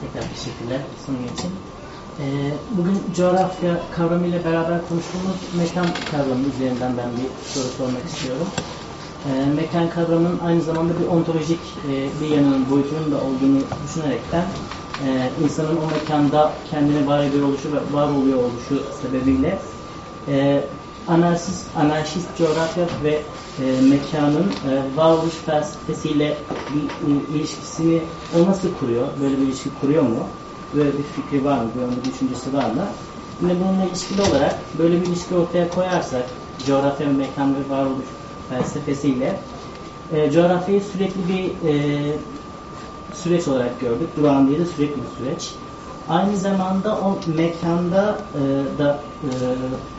Tekrar teşekkürler sunum için. Ee, bugün coğrafya kavramıyla beraber konuştuğumuz mekan kavramı üzerinden ben bir soru sormak istiyorum. Ee, mekan kavramının aynı zamanda bir ontolojik e, bir yanının boyutunun da olduğunu düşünerekten e, insanın o mekanda kendini var ediyor oluşu ve var oluyor oluşu sebebiyle e, anarşist, anarşist coğrafya ve e, mekanın e, varoluş felsefesiyle bir e, ilişkisini o nasıl kuruyor? Böyle bir ilişki kuruyor mu? Böyle bir fikri var mı? Böyle bir düşüncesi var mı? Yine bununla ilişkili olarak böyle bir ilişki ortaya koyarsak coğrafya ve mekan ve varoluş felsefesiyle e, coğrafyayı sürekli bir e, süreç olarak gördük. Duran değil de sürekli bir süreç. Aynı zamanda o mekanda e, da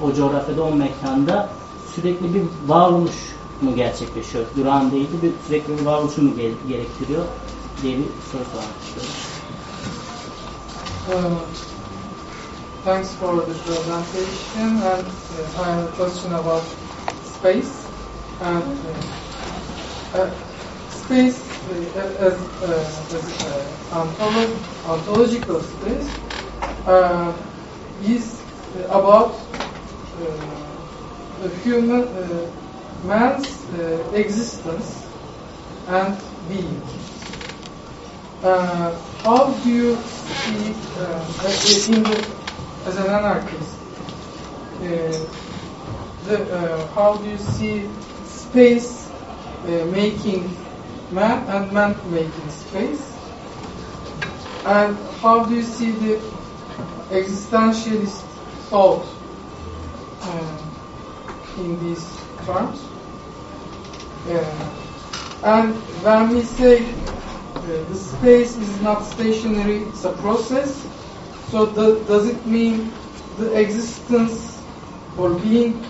o coğrafyada o mekanda sürekli bir varoluş mu gerçekleşiyor? Duran değil de bir sürekli bir varoluşu mu ge- gerektiriyor diye bir soru sormak istiyorum.
Uh, thanks for the presentation and uh, I have a question about space and uh, uh, space uh, as, uh, as uh, ontolo- ontological space uh, is about uh, the human uh, man's uh, existence and being. Uh, how do you see, uh, the, as an anarchist, uh, the, uh, how do you see space uh, making man and man making space? And how do you see the existentialist thought uh, in these terms? Uh, and when we say uh, the space is not stationary, it's a process. So the, does it mean the existence or being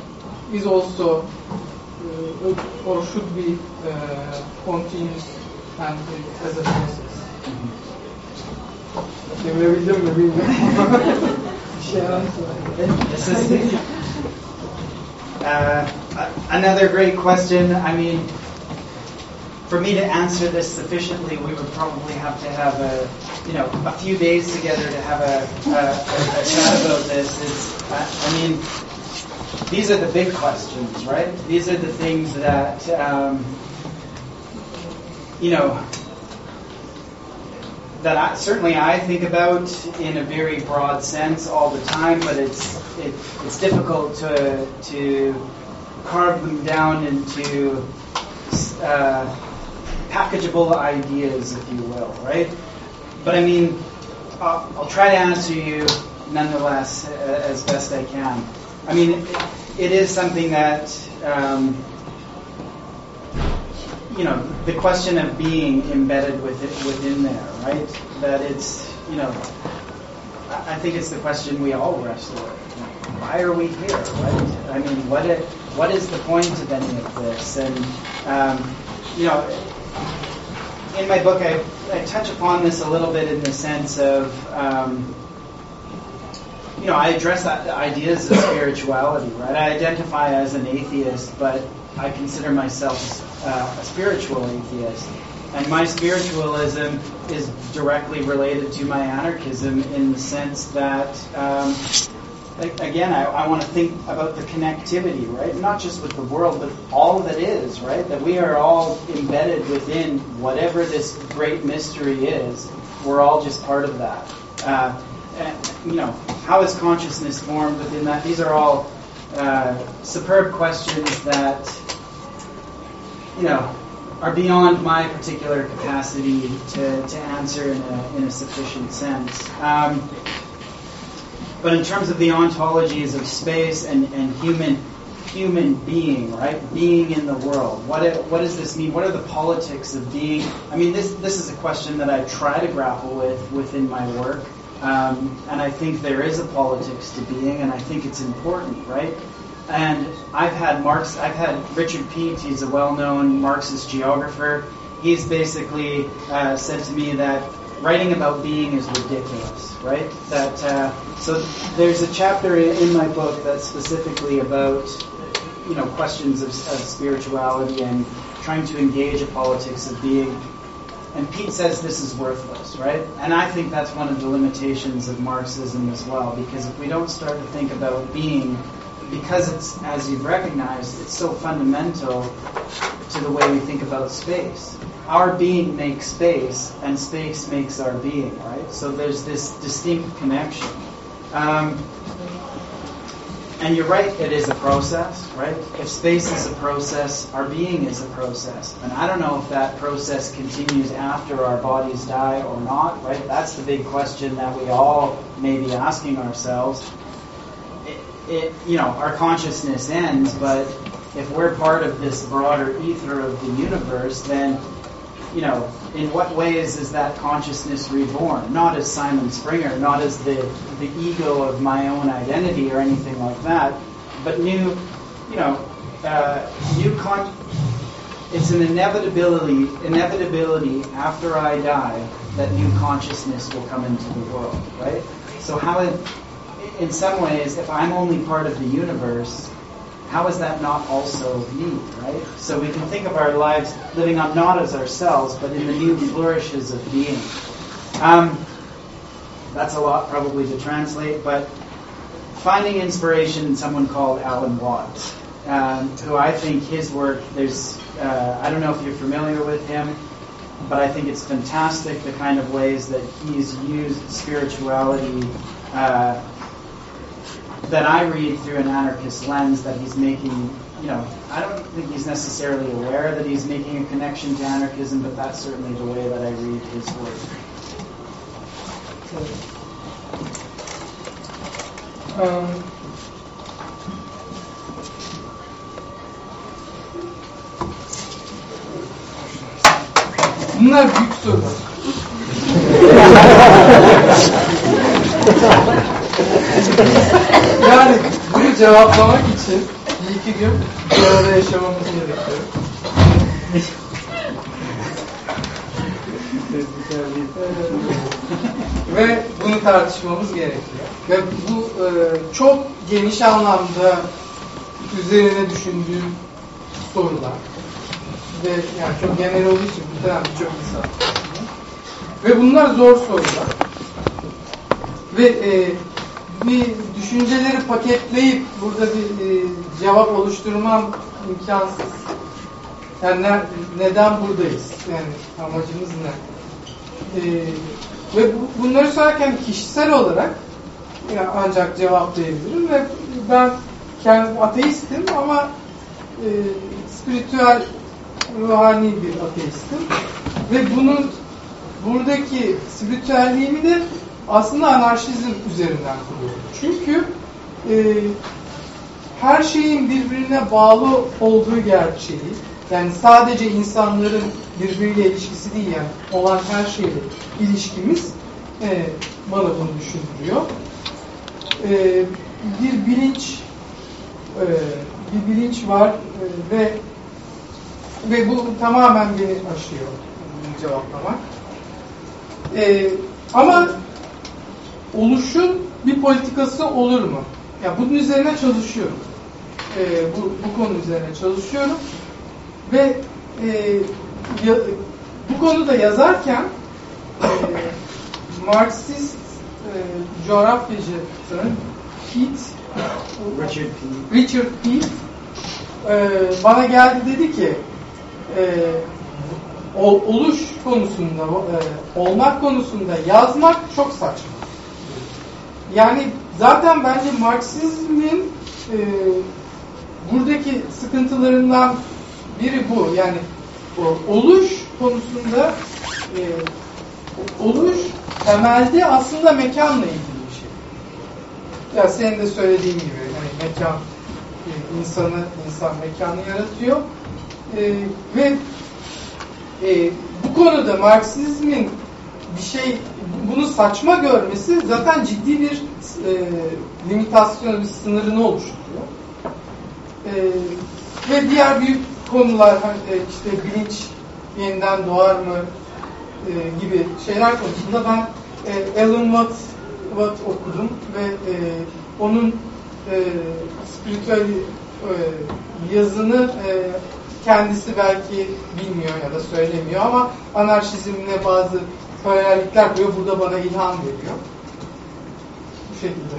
is also uh, or should be uh, continuous and uh, as a process? Çevirebildim mi bilmiyorum.
This is uh, Uh, another great question. I mean, for me to answer this sufficiently, we would probably have to have a, you know, a few days together to have a, a, a, chat about this. It's, I, I mean, these are the big questions, right? These are the things that, um, you know, that I, certainly I think about in a very broad sense all the time, but it's it, it's difficult to to carve them down into uh, packageable ideas, if you will, right? But I mean, I'll, I'll try to answer you nonetheless uh, as best I can. I mean, it, it is something that. Um, you know, the question of being embedded with it, within there, right? That it's, you know, I think it's the question we all wrestle with. Why are we here, right? I mean, what it, what is the point of any of this? And, um, you know, in my book, I, I touch upon this a little bit in the sense of, um, you know, I address ideas of spirituality, right? I identify as an atheist, but I consider myself uh, a spiritual atheist. And my spiritualism is directly related to my anarchism in the sense that, um, again, I, I want to think about the connectivity, right? Not just with the world, but all that is, right? That we are all embedded within whatever this great mystery is. We're all just part of that. Uh, and, you know, how is consciousness formed within that? These are all uh, superb questions that you know, are beyond my particular capacity to, to answer in a, in a sufficient sense. Um, but in terms of the ontologies of space and, and human human being, right? Being in the world. What it, what does this mean? What are the politics of being? I mean, this this is a question that I try to grapple with within my work, um, and I think there is a politics to being, and I think it's important, right? And I've had Marx, I've had Richard Peet, he's a well-known Marxist geographer. He's basically uh, said to me that writing about being is ridiculous, right? That uh, so there's a chapter in my book that's specifically about you know questions of, of spirituality and trying to engage a politics of being. And Pete says this is worthless, right? And I think that's one of the limitations of Marxism as well, because if we don't start to think about being because it's, as you've recognized, it's so fundamental to the way we think about space. Our being makes space, and space makes our being, right? So there's this distinct connection. Um, and you're right, it is a process, right? If space is a process, our being is a process. And I don't know if that process continues after our bodies die or not, right? That's the big question that we all may be asking ourselves it, you know, our consciousness ends, but if we're part of this broader ether of the universe, then, you know, in what ways is that consciousness reborn? Not as Simon Springer, not as the, the ego of my own identity or anything like that, but new, you know, uh, new con. It's an inevitability, inevitability after I die that new consciousness will come into the world, right? So how it, in some ways, if I'm only part of the universe, how is that not also me, right? So we can think of our lives living on not as ourselves, but in the new flourishes of being. Um, that's a lot probably to translate, but finding inspiration in someone called Alan Watts, um, who I think his work, there's, uh, I don't know if you're familiar with him, but I think it's fantastic the kind of ways that he's used spirituality uh, that I read through an anarchist lens that he's making, you know, I don't think he's necessarily aware that he's making a connection to anarchism, but that's certainly the way that I read his work.
Um, bunlar büyük sorular. Yani bunu cevaplamak için bir iki gün bir arada yaşamamız gerekiyor. Ve bunu tartışmamız gerekiyor. Ve bu e, çok geniş anlamda üzerine düşündüğüm sorular ve yani çok genel olduğu için muhtemelen birçok insan ve bunlar zor sorular ve e, bir düşünceleri paketleyip burada bir e, cevap oluşturmam imkansız. Yani ne- neden buradayız? Yani amacımız ne? E, ve bu- bunları söylerken kişisel olarak yani ancak cevaplayabilirim ve ben kendim ateistim ama e, spiritüel ruhani bir ateistim ve bunun buradaki spiritüelliğimi de aslında anarşizm üzerinden kuruyorum. Çünkü e, her şeyin birbirine bağlı olduğu gerçeği, yani sadece insanların birbiriyle ilişkisi değil yani olan her şeyle ilişkimiz e, bana bunu düşündürüyor. E, bir bilinç e, bir bilinç var e, ve ve bu tamamen beni aşıyor cevaplamak. E, ama oluşun bir politikası olur mu? Ya bunun üzerine çalışıyorum. E, bu, bu konu üzerine çalışıyorum ve e, ya- bu konuda yazarken e, Marksist e, coğrafyacı Pete
Richard P.
Richard Pete e, bana geldi dedi ki e, ol- oluş konusunda e, olmak konusunda yazmak çok saçma. Yani zaten bence Marksizmin e, buradaki sıkıntılarından biri bu. Yani o, oluş konusunda e, oluş temelde aslında mekanla ilgili bir şey. Ya senin de söylediğin gibi hani mekan e, insanı insan mekanı yaratıyor E, ve e, bu konuda Marksizmin bir şey bunu saçma görmesi zaten ciddi bir e, limitasyon, bir sınırını oluşturuyor. E, ve diğer büyük konular hani, e, işte bilinç yeniden doğar mı e, gibi şeyler konusunda ben e, Alan Watts, Watt okudum ve e, onun e, spiritüel e, yazını e, kendisi belki bilmiyor ya da söylemiyor ama anarşizmle bazı paralellikler kuruyor. Burada bana ilham veriyor. Bu şekilde.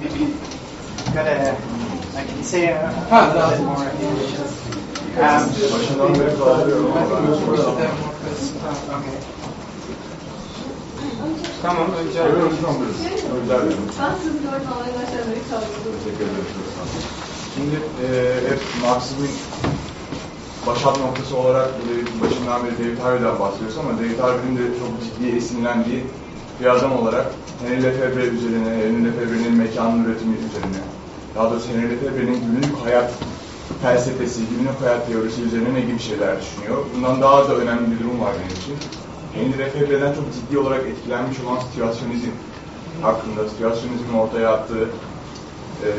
Maybe gotta, I can say a, little bit more English. Um.
Tamam önce
Evet hocam.
Ben sizi.
Teşekkür ederim. Şimdi e, hep Marksizmin başat noktası olarak böyle başından beri David Harvey'den bahsediyoruz ama David Harvey'in de çok ciddi esinlendiği bir adam olarak Henry Lefebvre üzerine, Henry Lefebvre'nin mekanın üretimi üzerine, daha doğrusu Henry Lefebvre'nin günlük hayat felsefesi, günlük hayat teorisi üzerine ne gibi şeyler düşünüyor. Bundan daha da önemli bir durum var benim için. Henry Lefebvre'den çok ciddi olarak etkilenmiş olan situasyonizm hakkında, situasyonizmin ortaya attığı e,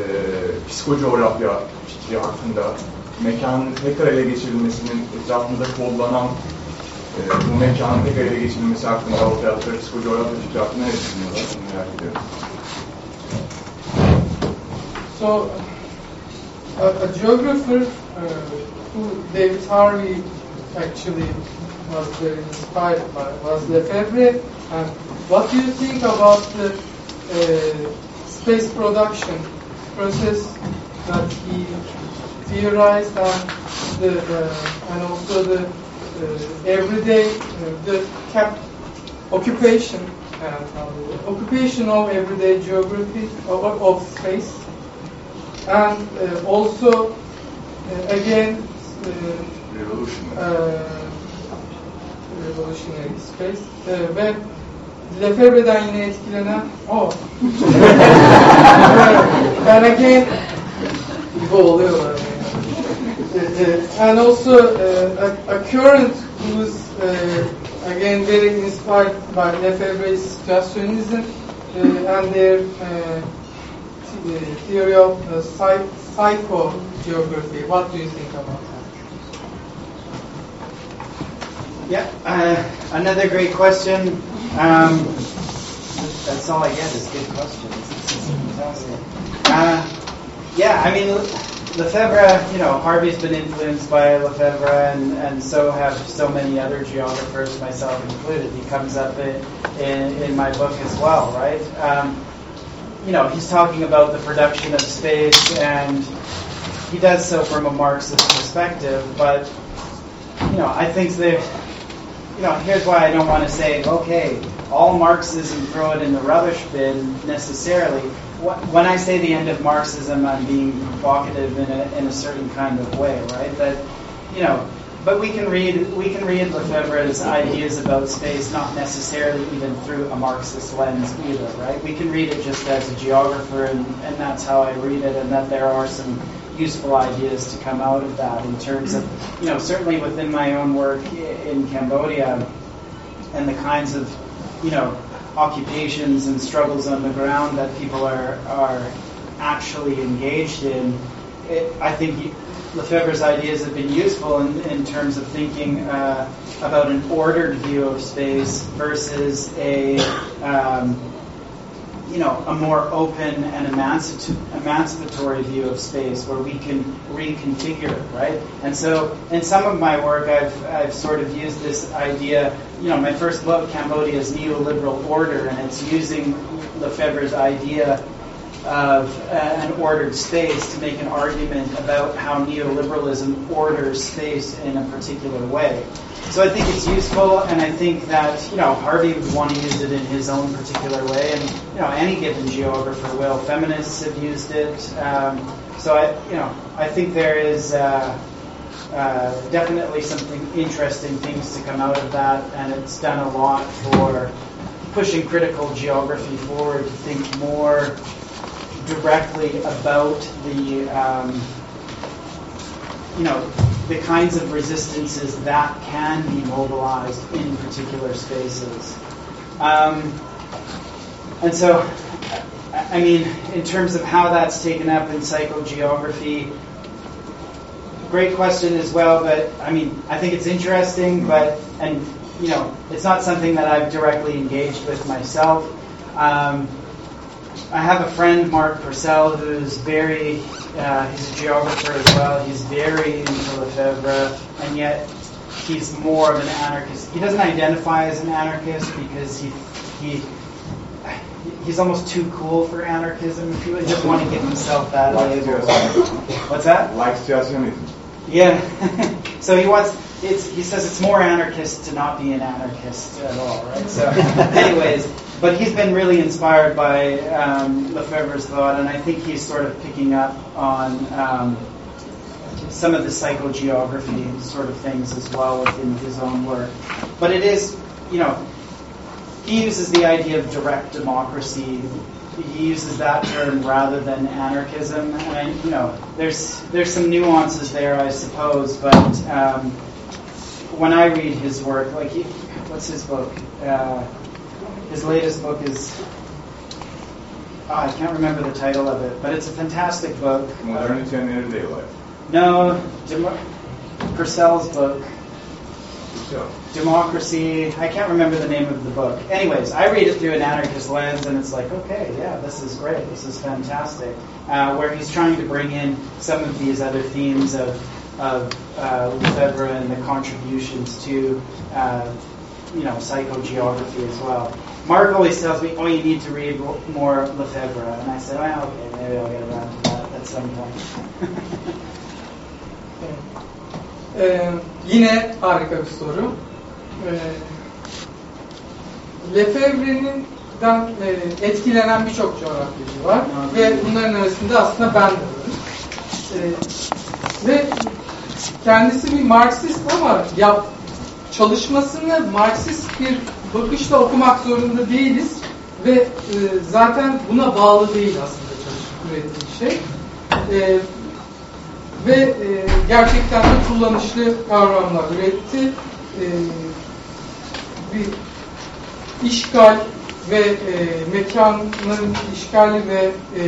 psikocoğrafya fikri hakkında mekanın tekrar ele geçirilmesinin etrafında kodlanan e, bu mekanın tekrar ele geçirilmesi hakkında ortaya attığı psikocoğrafya fikri hakkında ne düşünüyorlar? Bunu merak ediyorum.
So, a, a geographer uh, who David Harvey actually was very inspired by was Lefebvre. And what do you think about the uh, space production process that he theorized and the uh, and also the uh, everyday the cap occupation uh, occupation of everyday geography of, of space and uh, also uh, again
Revolution.
uh, revolutionary space ve Lefebvre'den yine etkilenen o and again gibi oluyorlar yani. Uh, uh, and also uh, a, a current who's again very inspired by Lefebvre's situationism and their the theory of psych- psychogeography. What do you think about that?
Yeah, another great question. Um, that's all I get is good questions. Uh, yeah, I mean, Lefebvre, you know, Harvey's been influenced by Lefebvre, and, and so have so many other geographers, myself included. He comes up in, in, in my book as well, right? Um, you know, he's talking about the production of space, and he does so from a Marxist perspective, but, you know, I think that, you know, here's why I don't want to say, okay, all Marxism, throw it in the rubbish bin necessarily. When I say the end of Marxism, I'm being provocative in a, in a certain kind of way, right? That, you know, but we can read we can read Lefebvre's ideas about space not necessarily even through a Marxist lens either, right? We can read it just as a geographer, and, and that's how I read it, and that there are some useful ideas to come out of that in terms of, you know, certainly within my own work in Cambodia and the kinds of, you know, occupations and struggles on the ground that people are are actually engaged in. It, I think Lefebvre's ideas have been useful in, in terms of thinking uh, about an ordered view of space versus a um, you know, a more open and emancipatory view of space where we can reconfigure right? And so in some of my work, I've, I've sort of used this idea, you know, my first book, Cambodia's Neoliberal Order, and it's using Lefebvre's idea of an ordered space to make an argument about how neoliberalism orders space in a particular way. So I think it's useful, and I think that you know Harvey would want to use it in his own particular way, and you know any given geographer will. Feminists have used it, um, so I you know I think there is. Uh, uh, definitely something interesting things to come out of that, and it's done a lot for pushing critical geography forward to think more directly about the um, you know the kinds of resistances that can be mobilized in particular spaces. Um, and so, I mean, in terms of how that's taken up in psychogeography, great question as well. But I mean, I think it's interesting, but and you know, it's not something that I've directly engaged with myself. Um, I have a friend, Mark Purcell, who's very, uh, he's a geographer as well. He's very into Lefebvre, and yet he's more of an anarchist. He doesn't identify as an anarchist because he, he, he's almost too cool for anarchism. He would just want to give himself that label. What's that?
Likes Zionism.
Yeah. so he wants. It's, he says it's more anarchist to not be an anarchist at all, right? So, anyways, but he's been really inspired by um, Lefebvre's thought, and I think he's sort of picking up on um, some of the psychogeography sort of things as well within his own work. But it is, you know, he uses the idea of direct democracy. He uses that term rather than anarchism, and you know, there's there's some nuances there, I suppose. But um, when I read his work, like he, what's his book? Uh, his latest book is oh, I can't remember the title of it, but it's a fantastic book.
Modernity and Everyday Life.
No, Dem- Purcell's book. Democracy. I can't remember the name of the book. Anyways, I read it through an anarchist lens, and it's like, okay, yeah, this is great. This is fantastic. Uh, where he's trying to bring in some of these other themes of of uh, Lefebvre and the contributions to uh, you know psychogeography as well. Mark always tells me, "Oh, you need to read more Lefebvre," and I said, "Oh, okay, maybe I'll get around to that at some point."
Ee, yine harika bir soru. Ee, Lefebvre'nin e, etkilenen birçok coğrafyacı var ve bunların arasında aslında ben de varım. Ee, ve kendisi bir Marksist ama yap, çalışmasını Marksist bir bakışla okumak zorunda değiliz ve e, zaten buna bağlı değil aslında çalışıp ürettiği şey. E, ve e, gerçekten de kullanışlı kavramlar üretti. E, bir işgal ve e, mekanın işgali ve e,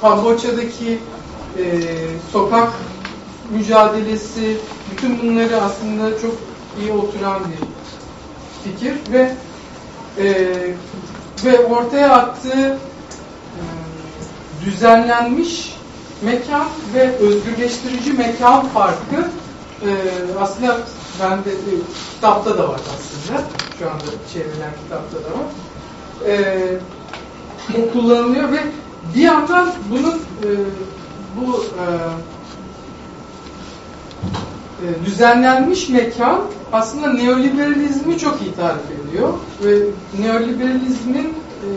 Kamboçya'daki e, sokak mücadelesi, bütün bunları aslında çok iyi oturan bir fikir ve e, ve ortaya attığı e, düzenlenmiş mekan ve özgürleştirici mekan farkı e, aslında bende e, kitapta da var aslında. Şu anda çevrilen kitapta da var. E, bu kullanılıyor ve bir yandan bunun e, bu e, e, düzenlenmiş mekan aslında neoliberalizmi çok iyi tarif ediyor ve neoliberalizmin e,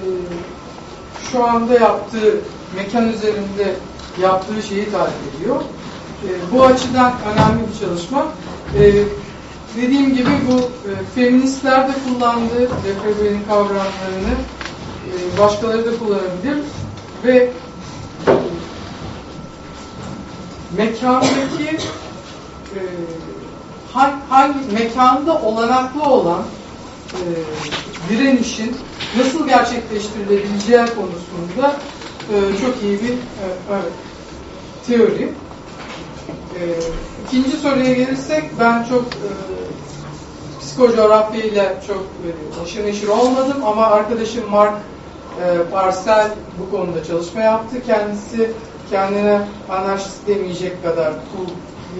şu anda yaptığı mekan üzerinde yaptığı şeyi tarif ediyor. E, bu açıdan önemli bir çalışma. Dediğim gibi bu e, feministler de kullandığı Lefebvre'nin kavramlarını başkaları da kullanabilir ve mekandaki e, hangi, hangi mekanda olanaklı olan e, direnişin nasıl gerçekleştirilebileceği konusunda e, çok iyi bir e, evet, teori. E, ikinci soruya gelirsek ben çok e, psikocoğrafya ile çok e, aşırı neşir olmadım ama arkadaşım Mark e, Parcel bu konuda çalışma yaptı. Kendisi kendine anarşist demeyecek kadar cool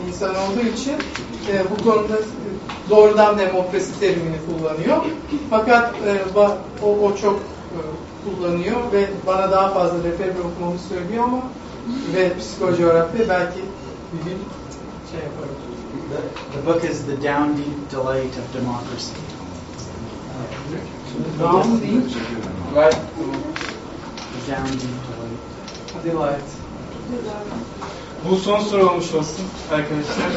bir insan olduğu için e, bu konuda doğrudan demokrasi terimini kullanıyor. Fakat e, ba, o, o çok e, kullanıyor ve bana daha fazla Lefebvre okumamı söylüyor ama ve psikocoğrafya belki bir gün şey yaparım.
The, the book is The Downbeat Delight of Democracy.
Downbeat
Right. The Downbeat Delight.
Delight.
Bu son soru olmuş olsun arkadaşlar.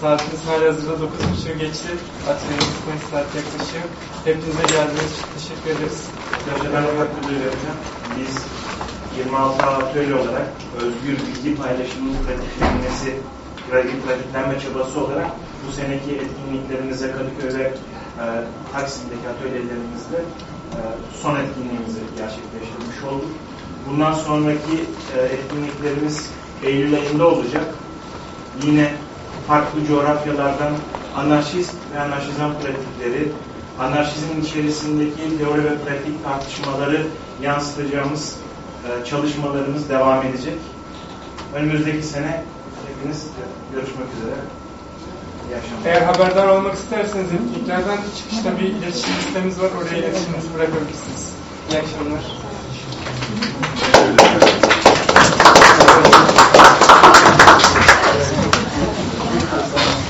Saatimiz hala hazırda 9.30 geçti. Atölyemiz bitmek saat yaklaşıyor. Hepinize geldiğiniz için teşekkür ederiz.
Önce ben ufak. Biz 26 atölye olarak özgür bilgi paylaşımının pratiklenmesi, pratik, pratiklenme çabası olarak bu seneki etkinliklerimize Kadıköy ve e, Taksim'deki atölyelerimizde e, son etkinliğimizi gerçekleştirmiş olduk. Bundan sonraki e, etkinliklerimiz Eylül ayında olacak. Yine farklı coğrafyalardan anarşist ve anarşizm pratikleri, anarşizmin içerisindeki teori ve pratik tartışmaları yansıtacağımız e, çalışmalarımız devam edecek. Önümüzdeki sene hepiniz görüşmek üzere.
Eğer haberdar olmak isterseniz etkinliklerden çıkışta bir iletişim listemiz var. Oraya iletişiminizi bırakabilirsiniz. İyi akşamlar.